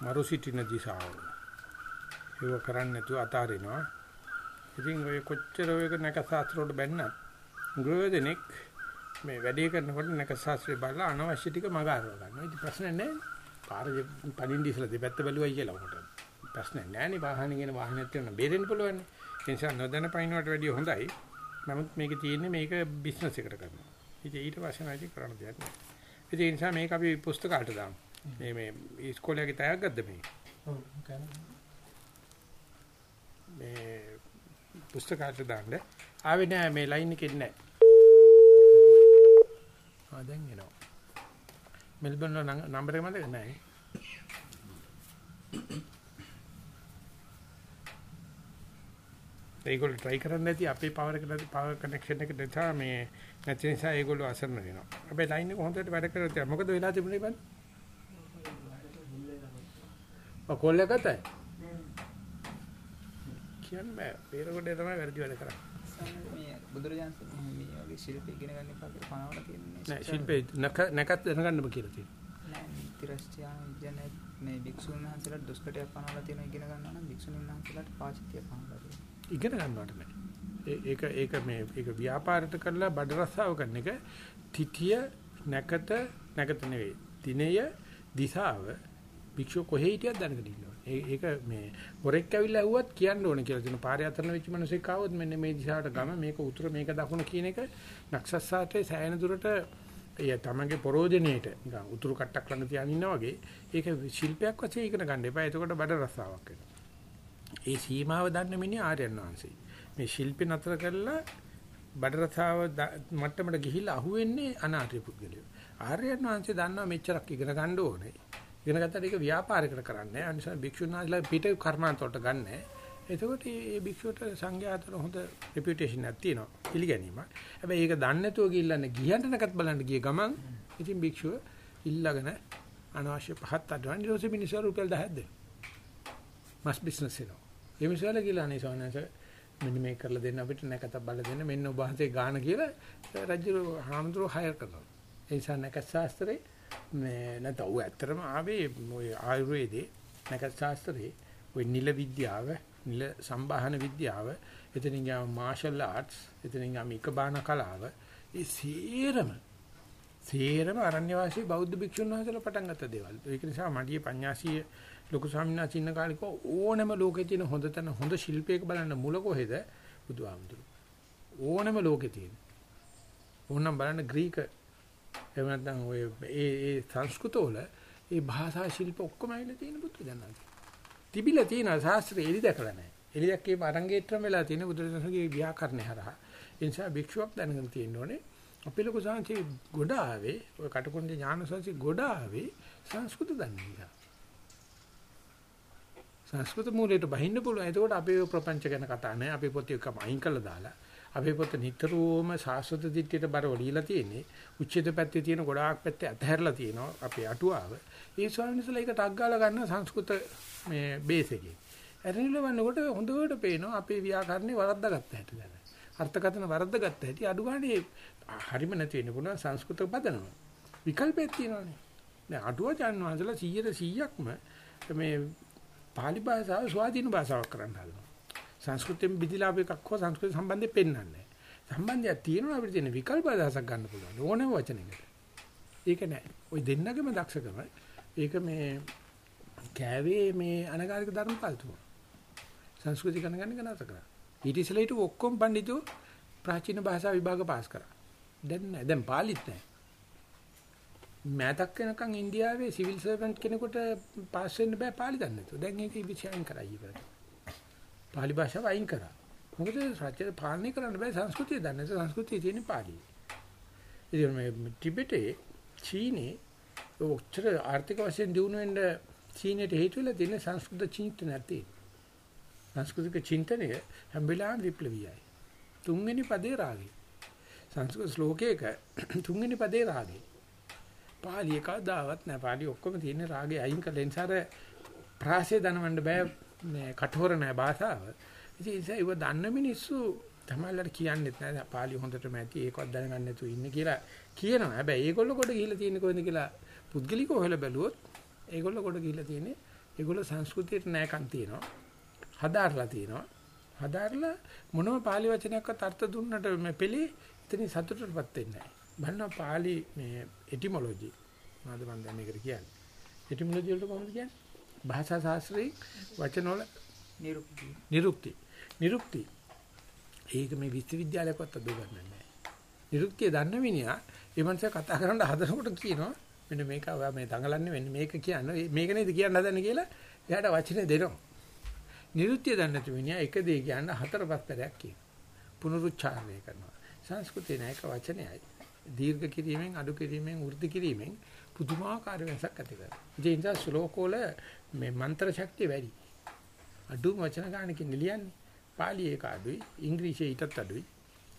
A: මරු සිටින දිශාව. ඒක කරන්නේ නැතුව අතාරිනවා. ඉතින් ඔය කොච්චර ඔයක නැක ශාස්ත්‍රවලට බැන්නත් ගෘහදෙනෙක් මේ වැඩේ කරනකොට නැක ශාස්ත්‍රය බලලා අනවශ්‍ය ටික මග අරව ගන්නවා. ඉතින් ප්‍රශ්න නැහැ. පාරේ පදින්න ඉස්සලා දෙපැත්ත බැලුවයි කියලා උකට. ප්‍රශ්න නැහැ නේ වාහනේ කියන වාහනයක් තියෙන බේරෙන්න පුළුවන්. ඒ නිසා නොදැන පයින්නවට වැඩිය හොඳයි. නමුත් මේකේ තියෙන්නේ මේක බිස්නස් එකට කරනවා. ඉතින් ඊට පස්සේ නැති කරන්න දෙයක් නැහැ. ඒ නිසා මේක අපි පුස්තකාලට දාමු. මේ මේ ඉස්කෝලේ තෑග්ගක් ගත්තද මේ?
E: ඔව්.
A: මේ පුස්තකාලට දාන්න. ආවේ නෑ මේ ලයින් එකේ නෑ. ආ දැන් එනවා. මෙල්බන් වල නම්බර එක මතක නෑ. ඒගොල්ලෝ try කරන්නේ නැති අපේ power එක නැති power connection එක නිසා මේ නැති නිසා ඒගොල්ලෝ අසරණ වෙනවා. හැබැයි line එක හොඳට වැඩ කරලා මොකද වෙලා තිබුණේ බං? ඔය කොල්ල එකතයි. කියන්නේ බෑ. පේරකොඩේ තමයි වැඩි වැඩ කරන්නේ.
B: බුදුරජාණන් වහන්සේ මේ වගේ ශිල්ප ඉගෙන ගන්න එපා කියලා පනවලා තියෙන්නේ.
A: නෑ ශිල්පේ නැක නැකත් දැනගන්නම කියලා තියෙනවා.
B: නෑ තිරස්ත්‍යාන විද්‍යාවේ මේ භික්ෂුන් වහන්සේලාට දුෂ්කරයක් පනවලා තියෙන ඉගෙන ගන්නවා නම් භික්ෂුන් වහන්සේලාට පාචිතිය පනවලා තියෙනවා.
A: ඉගෙන ගන්නවට බෑ. ඒක ඒක මේ ඒක ව්‍යාපාරයට කරලා බඩ රස්සාව කරන එක තිතිය නැකත නැකත නෙවෙයි. දිනය දිශාව භික්ෂුව කොහේ හිටියද දැනගෙන ඉන්නවා. ඒක මේ හොරෙක් ඇවිල්ලා ඇහුවත් කියන්න ඕනේ කියලා තියෙන පාරේ අතරන වෙච්ච මිනිහෙක් ආවොත් මෙන්න මේ දිශාවට ගම මේක උතුර මේක දකුණ කියන එක නක්සස්සාතේ සෑයන දුරට එය තමගේ පරෝජනයේට නිකන් උතුරු කට්ටක් ළඟ තියාගෙන ඉන්නා වගේ ඒක ශිල්පයක් වශයෙන් ඉගෙන ගන්න එපා. එතකොට බඩ රස්සාවක් වෙනවා. ඒ සීමාව දන්න මිනිහ ආර්යයන් වහන්සේ. මේ ශිල්පේ නතර කරලා බඩ රස්සාව මට්ටමට ගිහිල්ලා අහුවෙන්නේ අනාර්ය පුද්ගලයෝ. ආර්යයන් වහන්සේ දන්නවා මෙච්චරක් ඉගෙන ගන්න ඕනේ. ඉගෙන ගත්තට ඒක ව්‍යාපාරයකට කරන්නේ. ඒ නිසා භික්ෂුන් වහන්සේලා පිට කර්මාන්තවලට ගන්නෑ. එතකොට මේ භික්ෂුවට සංඝයා අතර හොඳ රෙපියුටේෂන් එකක් තියෙනවා. පිළිගැනීමක්. හැබැයි ඒක දන්නේ නැතුව ගිහිල්ලා ගියන්ට නැකත් බලන්න ගිය ගමන් ඉතින් භික්ෂුව ඉල්ලගෙන අනවශ්‍ය පහත් අඩවන්න ඊට පස්සේ මිනිස්සු රුපියල් 10ක් දෙනවා. මස් බිස්නස් එනවා. ඒ මිනිස්සුලා ගිහලා අනේ සෝනස මෙන්න මේක කරලා දෙන්න අපිට නැකත බලලා දෙන්න මෙන්න ඔබ වහන්සේ ගාන කියලා රජු හාමුදුරුවෝ හයර් කරනවා. ඒ නිසා නැකත් ශාස්ත්‍රේ මේ නැත්නම් ඌ ඇත්තටම ආවේ ඔය ආයුර්වේදේ නැකත් ශාස්ත්‍රයේ ඔය නිල විද්‍යාව නිල සම්බාහන විද්‍යාව එතනින් ගියාම මාෂල් ආර්ට්ස් එතනින් ගියාම ඉකබාන කලාව ඒ සේරම සේරම අරණ්‍ය වාසී බෞද්ධ භික්ෂුන් වහන්සේලා පටන් ගත්ත දේවල්. ඒක නිසා මඩියේ පඤ්ඤාසීය ලොකු ස්වාමීන් වහන්සේ ඉන්න කාලේ කෝ ඕනම ලෝකේ තියෙන හොඳ තැන හොඳ ශිල්පයක බලන්න මුල කොහෙද? බුදුහාමුදුරු. ඕනම ලෝකේ තියෙන. ඕනම් බලන්න ග්‍රීක එහෙම නැත්නම් ඔය ඒ ඒ සංස්කෘත වල ඒ භාෂා ශිල්ප ඔක්කොම ඇවිල්ලා තියෙන බුදු දනන්ත. තිබිලා තියෙන ශාස්ත්‍රය එලි දැකලා නැහැ. එලි දැක්කේ අරංගේත්‍රම වෙලා තියෙන බුදුරජාණන්ගේ ව්‍යාකරණය හරහා. ඒ නිසා භික්ෂුවක් දැනගෙන තියෙන්න ඕනේ. අපේ ලොකු සංසි ගොඩ ආවේ ඔය කටුකුරුන්ගේ ඥානසංසි ගොඩ ආවේ සංස්කෘත දන්නේ නිසා. සංස්කෘත මූලයට බහින්න පුළුවන්. එතකොට අපේ ප්‍රපංච ගැන කතා නැහැ. අපේ පොත් එකම අයින් කළා දාලා අපේ පොත නිතරම සාස්වත දිට්ඨියට බරව ලියලා තියෙන්නේ. උච්ඡේද පැත්තේ තියෙන ගොඩාක් පැත්තේ අතහැරලා තියෙනවා අපේ අටුවාව. ඒ ස්වාමීන් වහන්සේලා ඒක ටක් ගාලා ගන්න සංස්කෘත මේ බේස් එකේ. ඇරිනිල වන්නකොට හොඳට පේනවා අපේ ව්‍යාකරණේ වරද්දාගත්ත හැටි දැන. අර්ථකථන වරද්දාගත්ත හැටි අඩු ගානේ හරිම නැති වෙන්න පුළුවන් සංස්කෘත පදනම. විකල්පයක් තියෙනවානේ. දැන් අටුවාචාන් වහන්සේලා 100%ක්ම මේ pāli භාෂාව ස්වාධීන භාෂාවක් කරන්න හදනවා. සංස්කෘතයෙන් බිඳිලා අපේ එකක් හෝ සංස්කෘත සම්බන්ධයෙන් පෙන්වන්නේ නැහැ. සම්බන්ධයක් තියෙනවා අපිට තියෙන විකල්ප අදහසක් ගන්න පුළුවන් ඕනම වචනයකට. ඒක නෑ. ওই දෙන්නගෙම දක්ෂකම. ඒක මේ කෑවේ මේ අනගාരിക ධර්ම පළතුම. සංස්කෘතික ගණන් ගණන් කරා. ඊට ඉස්සෙල්ලා ඊට ඔක්කොම පඬිතු ප්‍රාචීන භාෂා විභාග පාස් කරා. දැන් නෑ. දැන් පාලිත් නෑ. මෑතක් වෙනකන් ඉන්දියාවේ සිවිල් සර්වන්ට් කෙනෙකුට පාස් වෙන්න බෑ පාලි දන්නේ නැතුව. දැන් ඒක ඉවිචයන් කරා ඊපස්සේ. පාලි භාෂාව අයින් කරා. මොකද රාජ්‍ය පාලනය කරන්න බෑ සංස්කෘතිය දන්නේ නැත්නම් සංස්කෘතිය තියෙන්නේ පාලි. ඉතින් මේ ටිබෙටේ චීනේ ඔච්චර ආර්ථික වශයෙන් දියුණු වෙන්න චීනයට හේතු වෙලා තියෙන සංස්කෘත චින්තන නැති. සංස්කෘතික චින්තනය හැම වෙලාවෙම විප්ලවීයයි. තුන්වෙනි පදේ රාගය. සංස්කෘත ශ්ලෝකයක තුන්වෙනි පදේ රාගය. පාලි එකදාවත් නැහැ. පාලි ඔක්කොම තියෙන රාගය අයින් කළ නිසා ප්‍රාසය දනවන්න බෑ මේ කঠোর නැහැ භාෂාව. ඉතින් ඒ ඉව දන්න මිනිස්සු තමයිලට කියන්නෙත් නෑ පාලි හොඳටම ඇති ඒකවත් දැනගන්න නැතුව ඉන්නේ කියලා කියනවා. හැබැයි ඒගොල්ලෝ කොට ගිහිල්ලා තියෙන්නේ කොහෙන්ද කියලා පුද්ගලිකව හොයලා බැලුවොත් ඒගොල්ලෝ කොට ගිහිල්ලා තියෙන්නේ ඒගොල්ලෝ සංස්කෘතියට නෑකම් තියෙනවා. හදාarලා තියෙනවා. හදාarලා මොනම පාලි වචනයක්වත් අර්ථ දුන්නට මේ පෙළේ එතනින් සතුටටපත් වෙන්නේ නැහැ. බලනවා පාලි මේ එටිමොලොජි. මොනවද මම දැන් මේකට කියන්නේ? එටිමොලොජි වලට කොහොමද කියන්නේ? භාෂා ශාස්ත්‍රයේ වචන වල
B: නිරුක්ති
A: නිරුක්ති. නිරුක්ති. ඒක මේ විශ්වවිද්‍යාලයකවත් අදුගන්නේ නැහැ. නිරුක්තිය දන්න මිනිහා ඒ මනුස්සයා කතා කරන්න හදනකොට කියනවා මෙන්න මේක ඔයා මේ දඟලන්නේ මෙන්න මේක කියන්නේ මේක නේද කියන්න හදන්නේ කියලා එයාට වචනේ දෙනවා. නිරුක්තිය දන්නේ නැති මිනිහා එක දේ කියන්න හතර පස්තරයක් කියනවා. පුනරුච්චාරණය කරනවා. සංස්කෘතිය නෑක වචනයයි. දීර්ඝ කිරීමෙන් අඩු කිරීමෙන් වෘද්ධි කිරීමෙන් පුදුමාකාර වෙනසක් ඇති කරනවා. ඒ නිසා ශ්ලෝකවල මේ මන්ත්‍ර ශක්තිය වැඩි. අඩු වචන ගානකින් ලියන්නේ. පාලි ඒක අඩුයි, ඉංග්‍රීසි ඊටත් අඩුයි.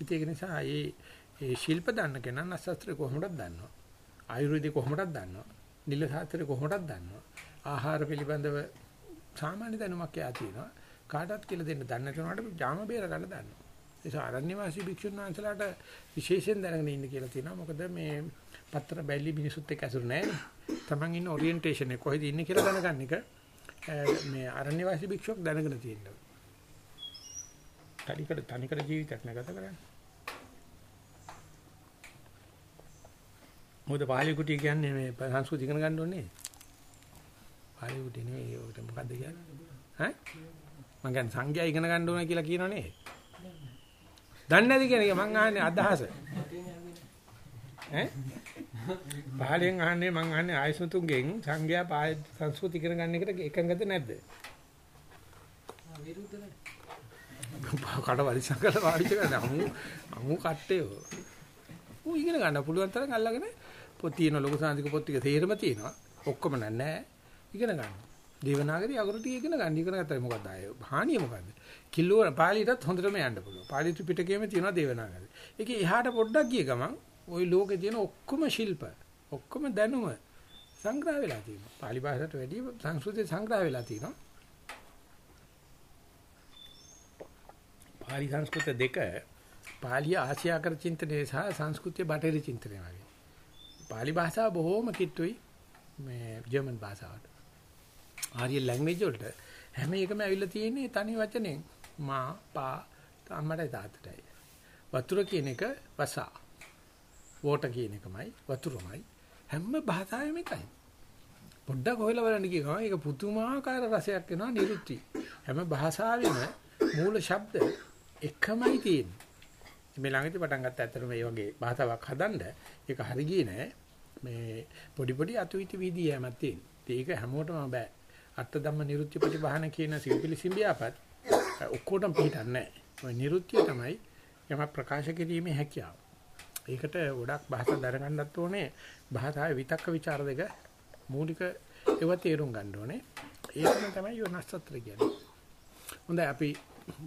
A: ඒක නිසා මේ ඒ ශිල්ප දන්න කෙනා නස්සත්‍රය කොහොමදත් දන්නවා. ආයුර්වේදය කොහොමදත් දන්නවා. නිල ශාස්ත්‍රය කොහොමදත් දන්නවා. ආහාර පිළිබඳව සාමාන්‍ය දැනුමක් යා තියෙනවා. කාටවත් කියලා දෙන්න දන්නේ නැතුනට ජාම බේර ගන්න දන්නවා. ඒක ආරණ්‍ය වාසී භික්ෂුන් වහන්සේලාට විශේෂයෙන් දැනගෙන ඉන්න කියලා තියෙනවා. මොකද මේ පත්‍ර බැලි මිනිසුත් එක්ක ඇසුරු නැහැ. Taman ඉන්න ඔරියන්ටේෂන් එක කොහෙද ඉන්නේ කියලා දැනගන්න එක මේ ආරණ්‍ය වාසී භික්ෂුවක් දැනගෙන තියෙනවා. තනිකර තනිකර ජීවිතයක් නැගත කරන්නේ. මොකද පාලි කුටි කියන්නේ මේ සංස්කෘතිය ඉගෙන ගන්න ඕනේ. පාලි කුටි නෙවෙයි ඒකට මොකද්ද කියන්නේ? ඈ? මං කියන්නේ සංඝයා ඉගෙන ගන්න ඕනේ කියලා කියනවනේ. දන්නේ නැති කෙනෙක් මං අහන්නේ අදහස. ඈ? පහලෙන් අහන්නේ මං අහන්නේ ආයසතුන්ගෙන් සංඝයා පාය සංස්කෘතිය ඉගෙන ගන්න එකට එකඟද නැද්ද? කඩ වරිසම් කරලා වාඩි කරලා අමු අමු කට්ටේ. ඌ ඉගෙන ගන්න පුළුවන් තරම් අල්ලගෙන පොත් තියෙන ලොකු සාන්තික පොත් ටික තේරෙම තියෙනවා. ඔක්කොම නැහැ. ඉගෙන ගන්න. දේවනාගරි අගරු ටික ඉගෙන ගන්න. ඉගෙන ගත්තා මොකද ආයේ හානිය මොකද්ද? කිල්ලෝ පාලියටත් හොඳටම යන්න පුළුවන්. පාලි ත්‍රිපිටකයේම තියෙනවා දේවනාගරි. ඒකේ එහාට පොඩ්ඩක් ගිය ගමන් ওই ලෝකේ තියෙන ඔක්කොම ශිල්ප ඔක්කොම දැනුම සංග්‍රහ වෙලා තියෙනවා. පාලි භාෂාවට වැඩිය සංස්කෘතිය සංග්‍රහ වෙලා තියෙනවා. පාලි සංස්කෘත දෙක පාලිය ආසියාකර චින්තනයේ සහ සංස්කෘතිය බටහිර චින්තනය වගේ. පාලි භාෂාව බොහොම කිට්ටුයි මේ ජර්මන් භාෂාවට. ආර්ය ලැන්ග්වේජ් වලට හැම එකම ඇවිල්ලා තියෙන්නේ තනි වචනෙන් මා පා අම්මටයි තාත්තටයි. වතුර කියන එක වසා. වෝටර් කියන එකමයි වතුරමයි හැම භාෂාවෙම එකයි. පොඩ්ඩක් හොයලා බලන්න කියනවා ඒක පුදුමාකාර රසයක් එනවා නිරුක්ති. හැම භාෂාවෙම මූල ශබ්ද එකමයි තියෙන්නේ. මේ ළඟදී පටන් ගත්ත ඇත්තටම මේ වගේ භාෂාවක් හදන්න ඒක හරි ගියේ නෑ. මේ පොඩි පොඩි අතුවිති වීදී යෑමක් තියෙන. ඒක හැමෝටම බෑ. අර්ථ ධම්ම නිරුත්ති ප්‍රතිබහන කියන සිවිලි සිඹියාපත් ඔක්කොටම පිටින් නෑ. ඔය නිරුත්තිය තමයි යම ප්‍රකාශ කිරීමේ හැකියාව. ඒකට ගොඩක් භාෂා දරගන්නත් ඕනේ. භාෂාවේ විතක්ක ਵਿਚාර දෙක මූලික ඒව තේරුම් ගන්න ඕනේ. ඒකම තමයි යොනස්සත්‍ර කියන්නේ. හොඳයි අපි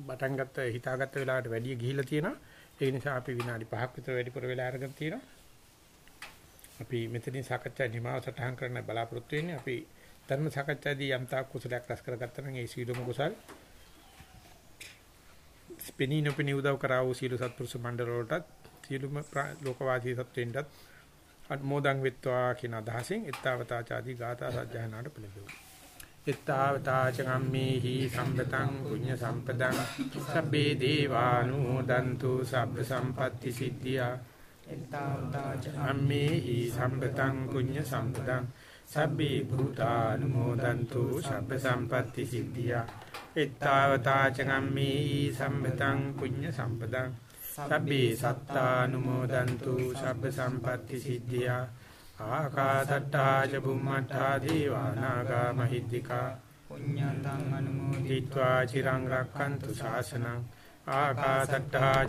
A: බටන් ගත්ත හිතාගත්ත වෙලාවට වැඩි ගිහිලා තියෙනවා. ඒ නිසා අපි විනාඩි 5ක් විතර වැඩිපුර වෙලා අරගෙන තියෙනවා. අපි මෙතනින් සාකච්ඡා නිමාව සටහන් කරන්න බලාපොරොත්තු වෙන්නේ. අපි ධර්ම සාකච්ඡාදී යම් තාක් කුසලයක් රැස් කරගත්තා නම් ඒ සීලම කුසල් ස්පෙනී නොපෙනී උදව් කරා වූ සීල සත්පුරුෂ මණ්ඩල වලටත් සීලම ලෝකවාසී සත්වෙන්ටත් අනුමෝදන් වෙත්වා කියන අදහසින් ඊත්තාවතා ചാදී ගාථා සජ්ජහනාට පිළිගමු. ඊත්තාවතා චගම්මේහි සම්පතං පුඤ්ඤ සම්පදං සබ්බේ දේවානුමෝදන්තු සබ්බ සම්පatti සිද්ධියා.
B: එත්තාවතා
A: අම්මේහි සම්පතං පුඤ්ඤ සම්පදං සබ්බේ භූතානුමෝදන්තු සබ්බ සම්පatti සිද්ධියා. ඊත්තාවතා චගම්මේහි සම්පතං පුඤ්ඤ සම්පදං සබ්බේ සත්තානුමෝදන්තු සබ්බ සම්පත්ති සිද්ධියා. ආකාසට්ටා ච බුම්මට්ටා දීවානාගා මහිද්దికා.
B: පුඤ්ඤන්තං
A: අනුමෝදිත්වා චිරං රක්칸තු ශාසනං. ආකාසට්ටා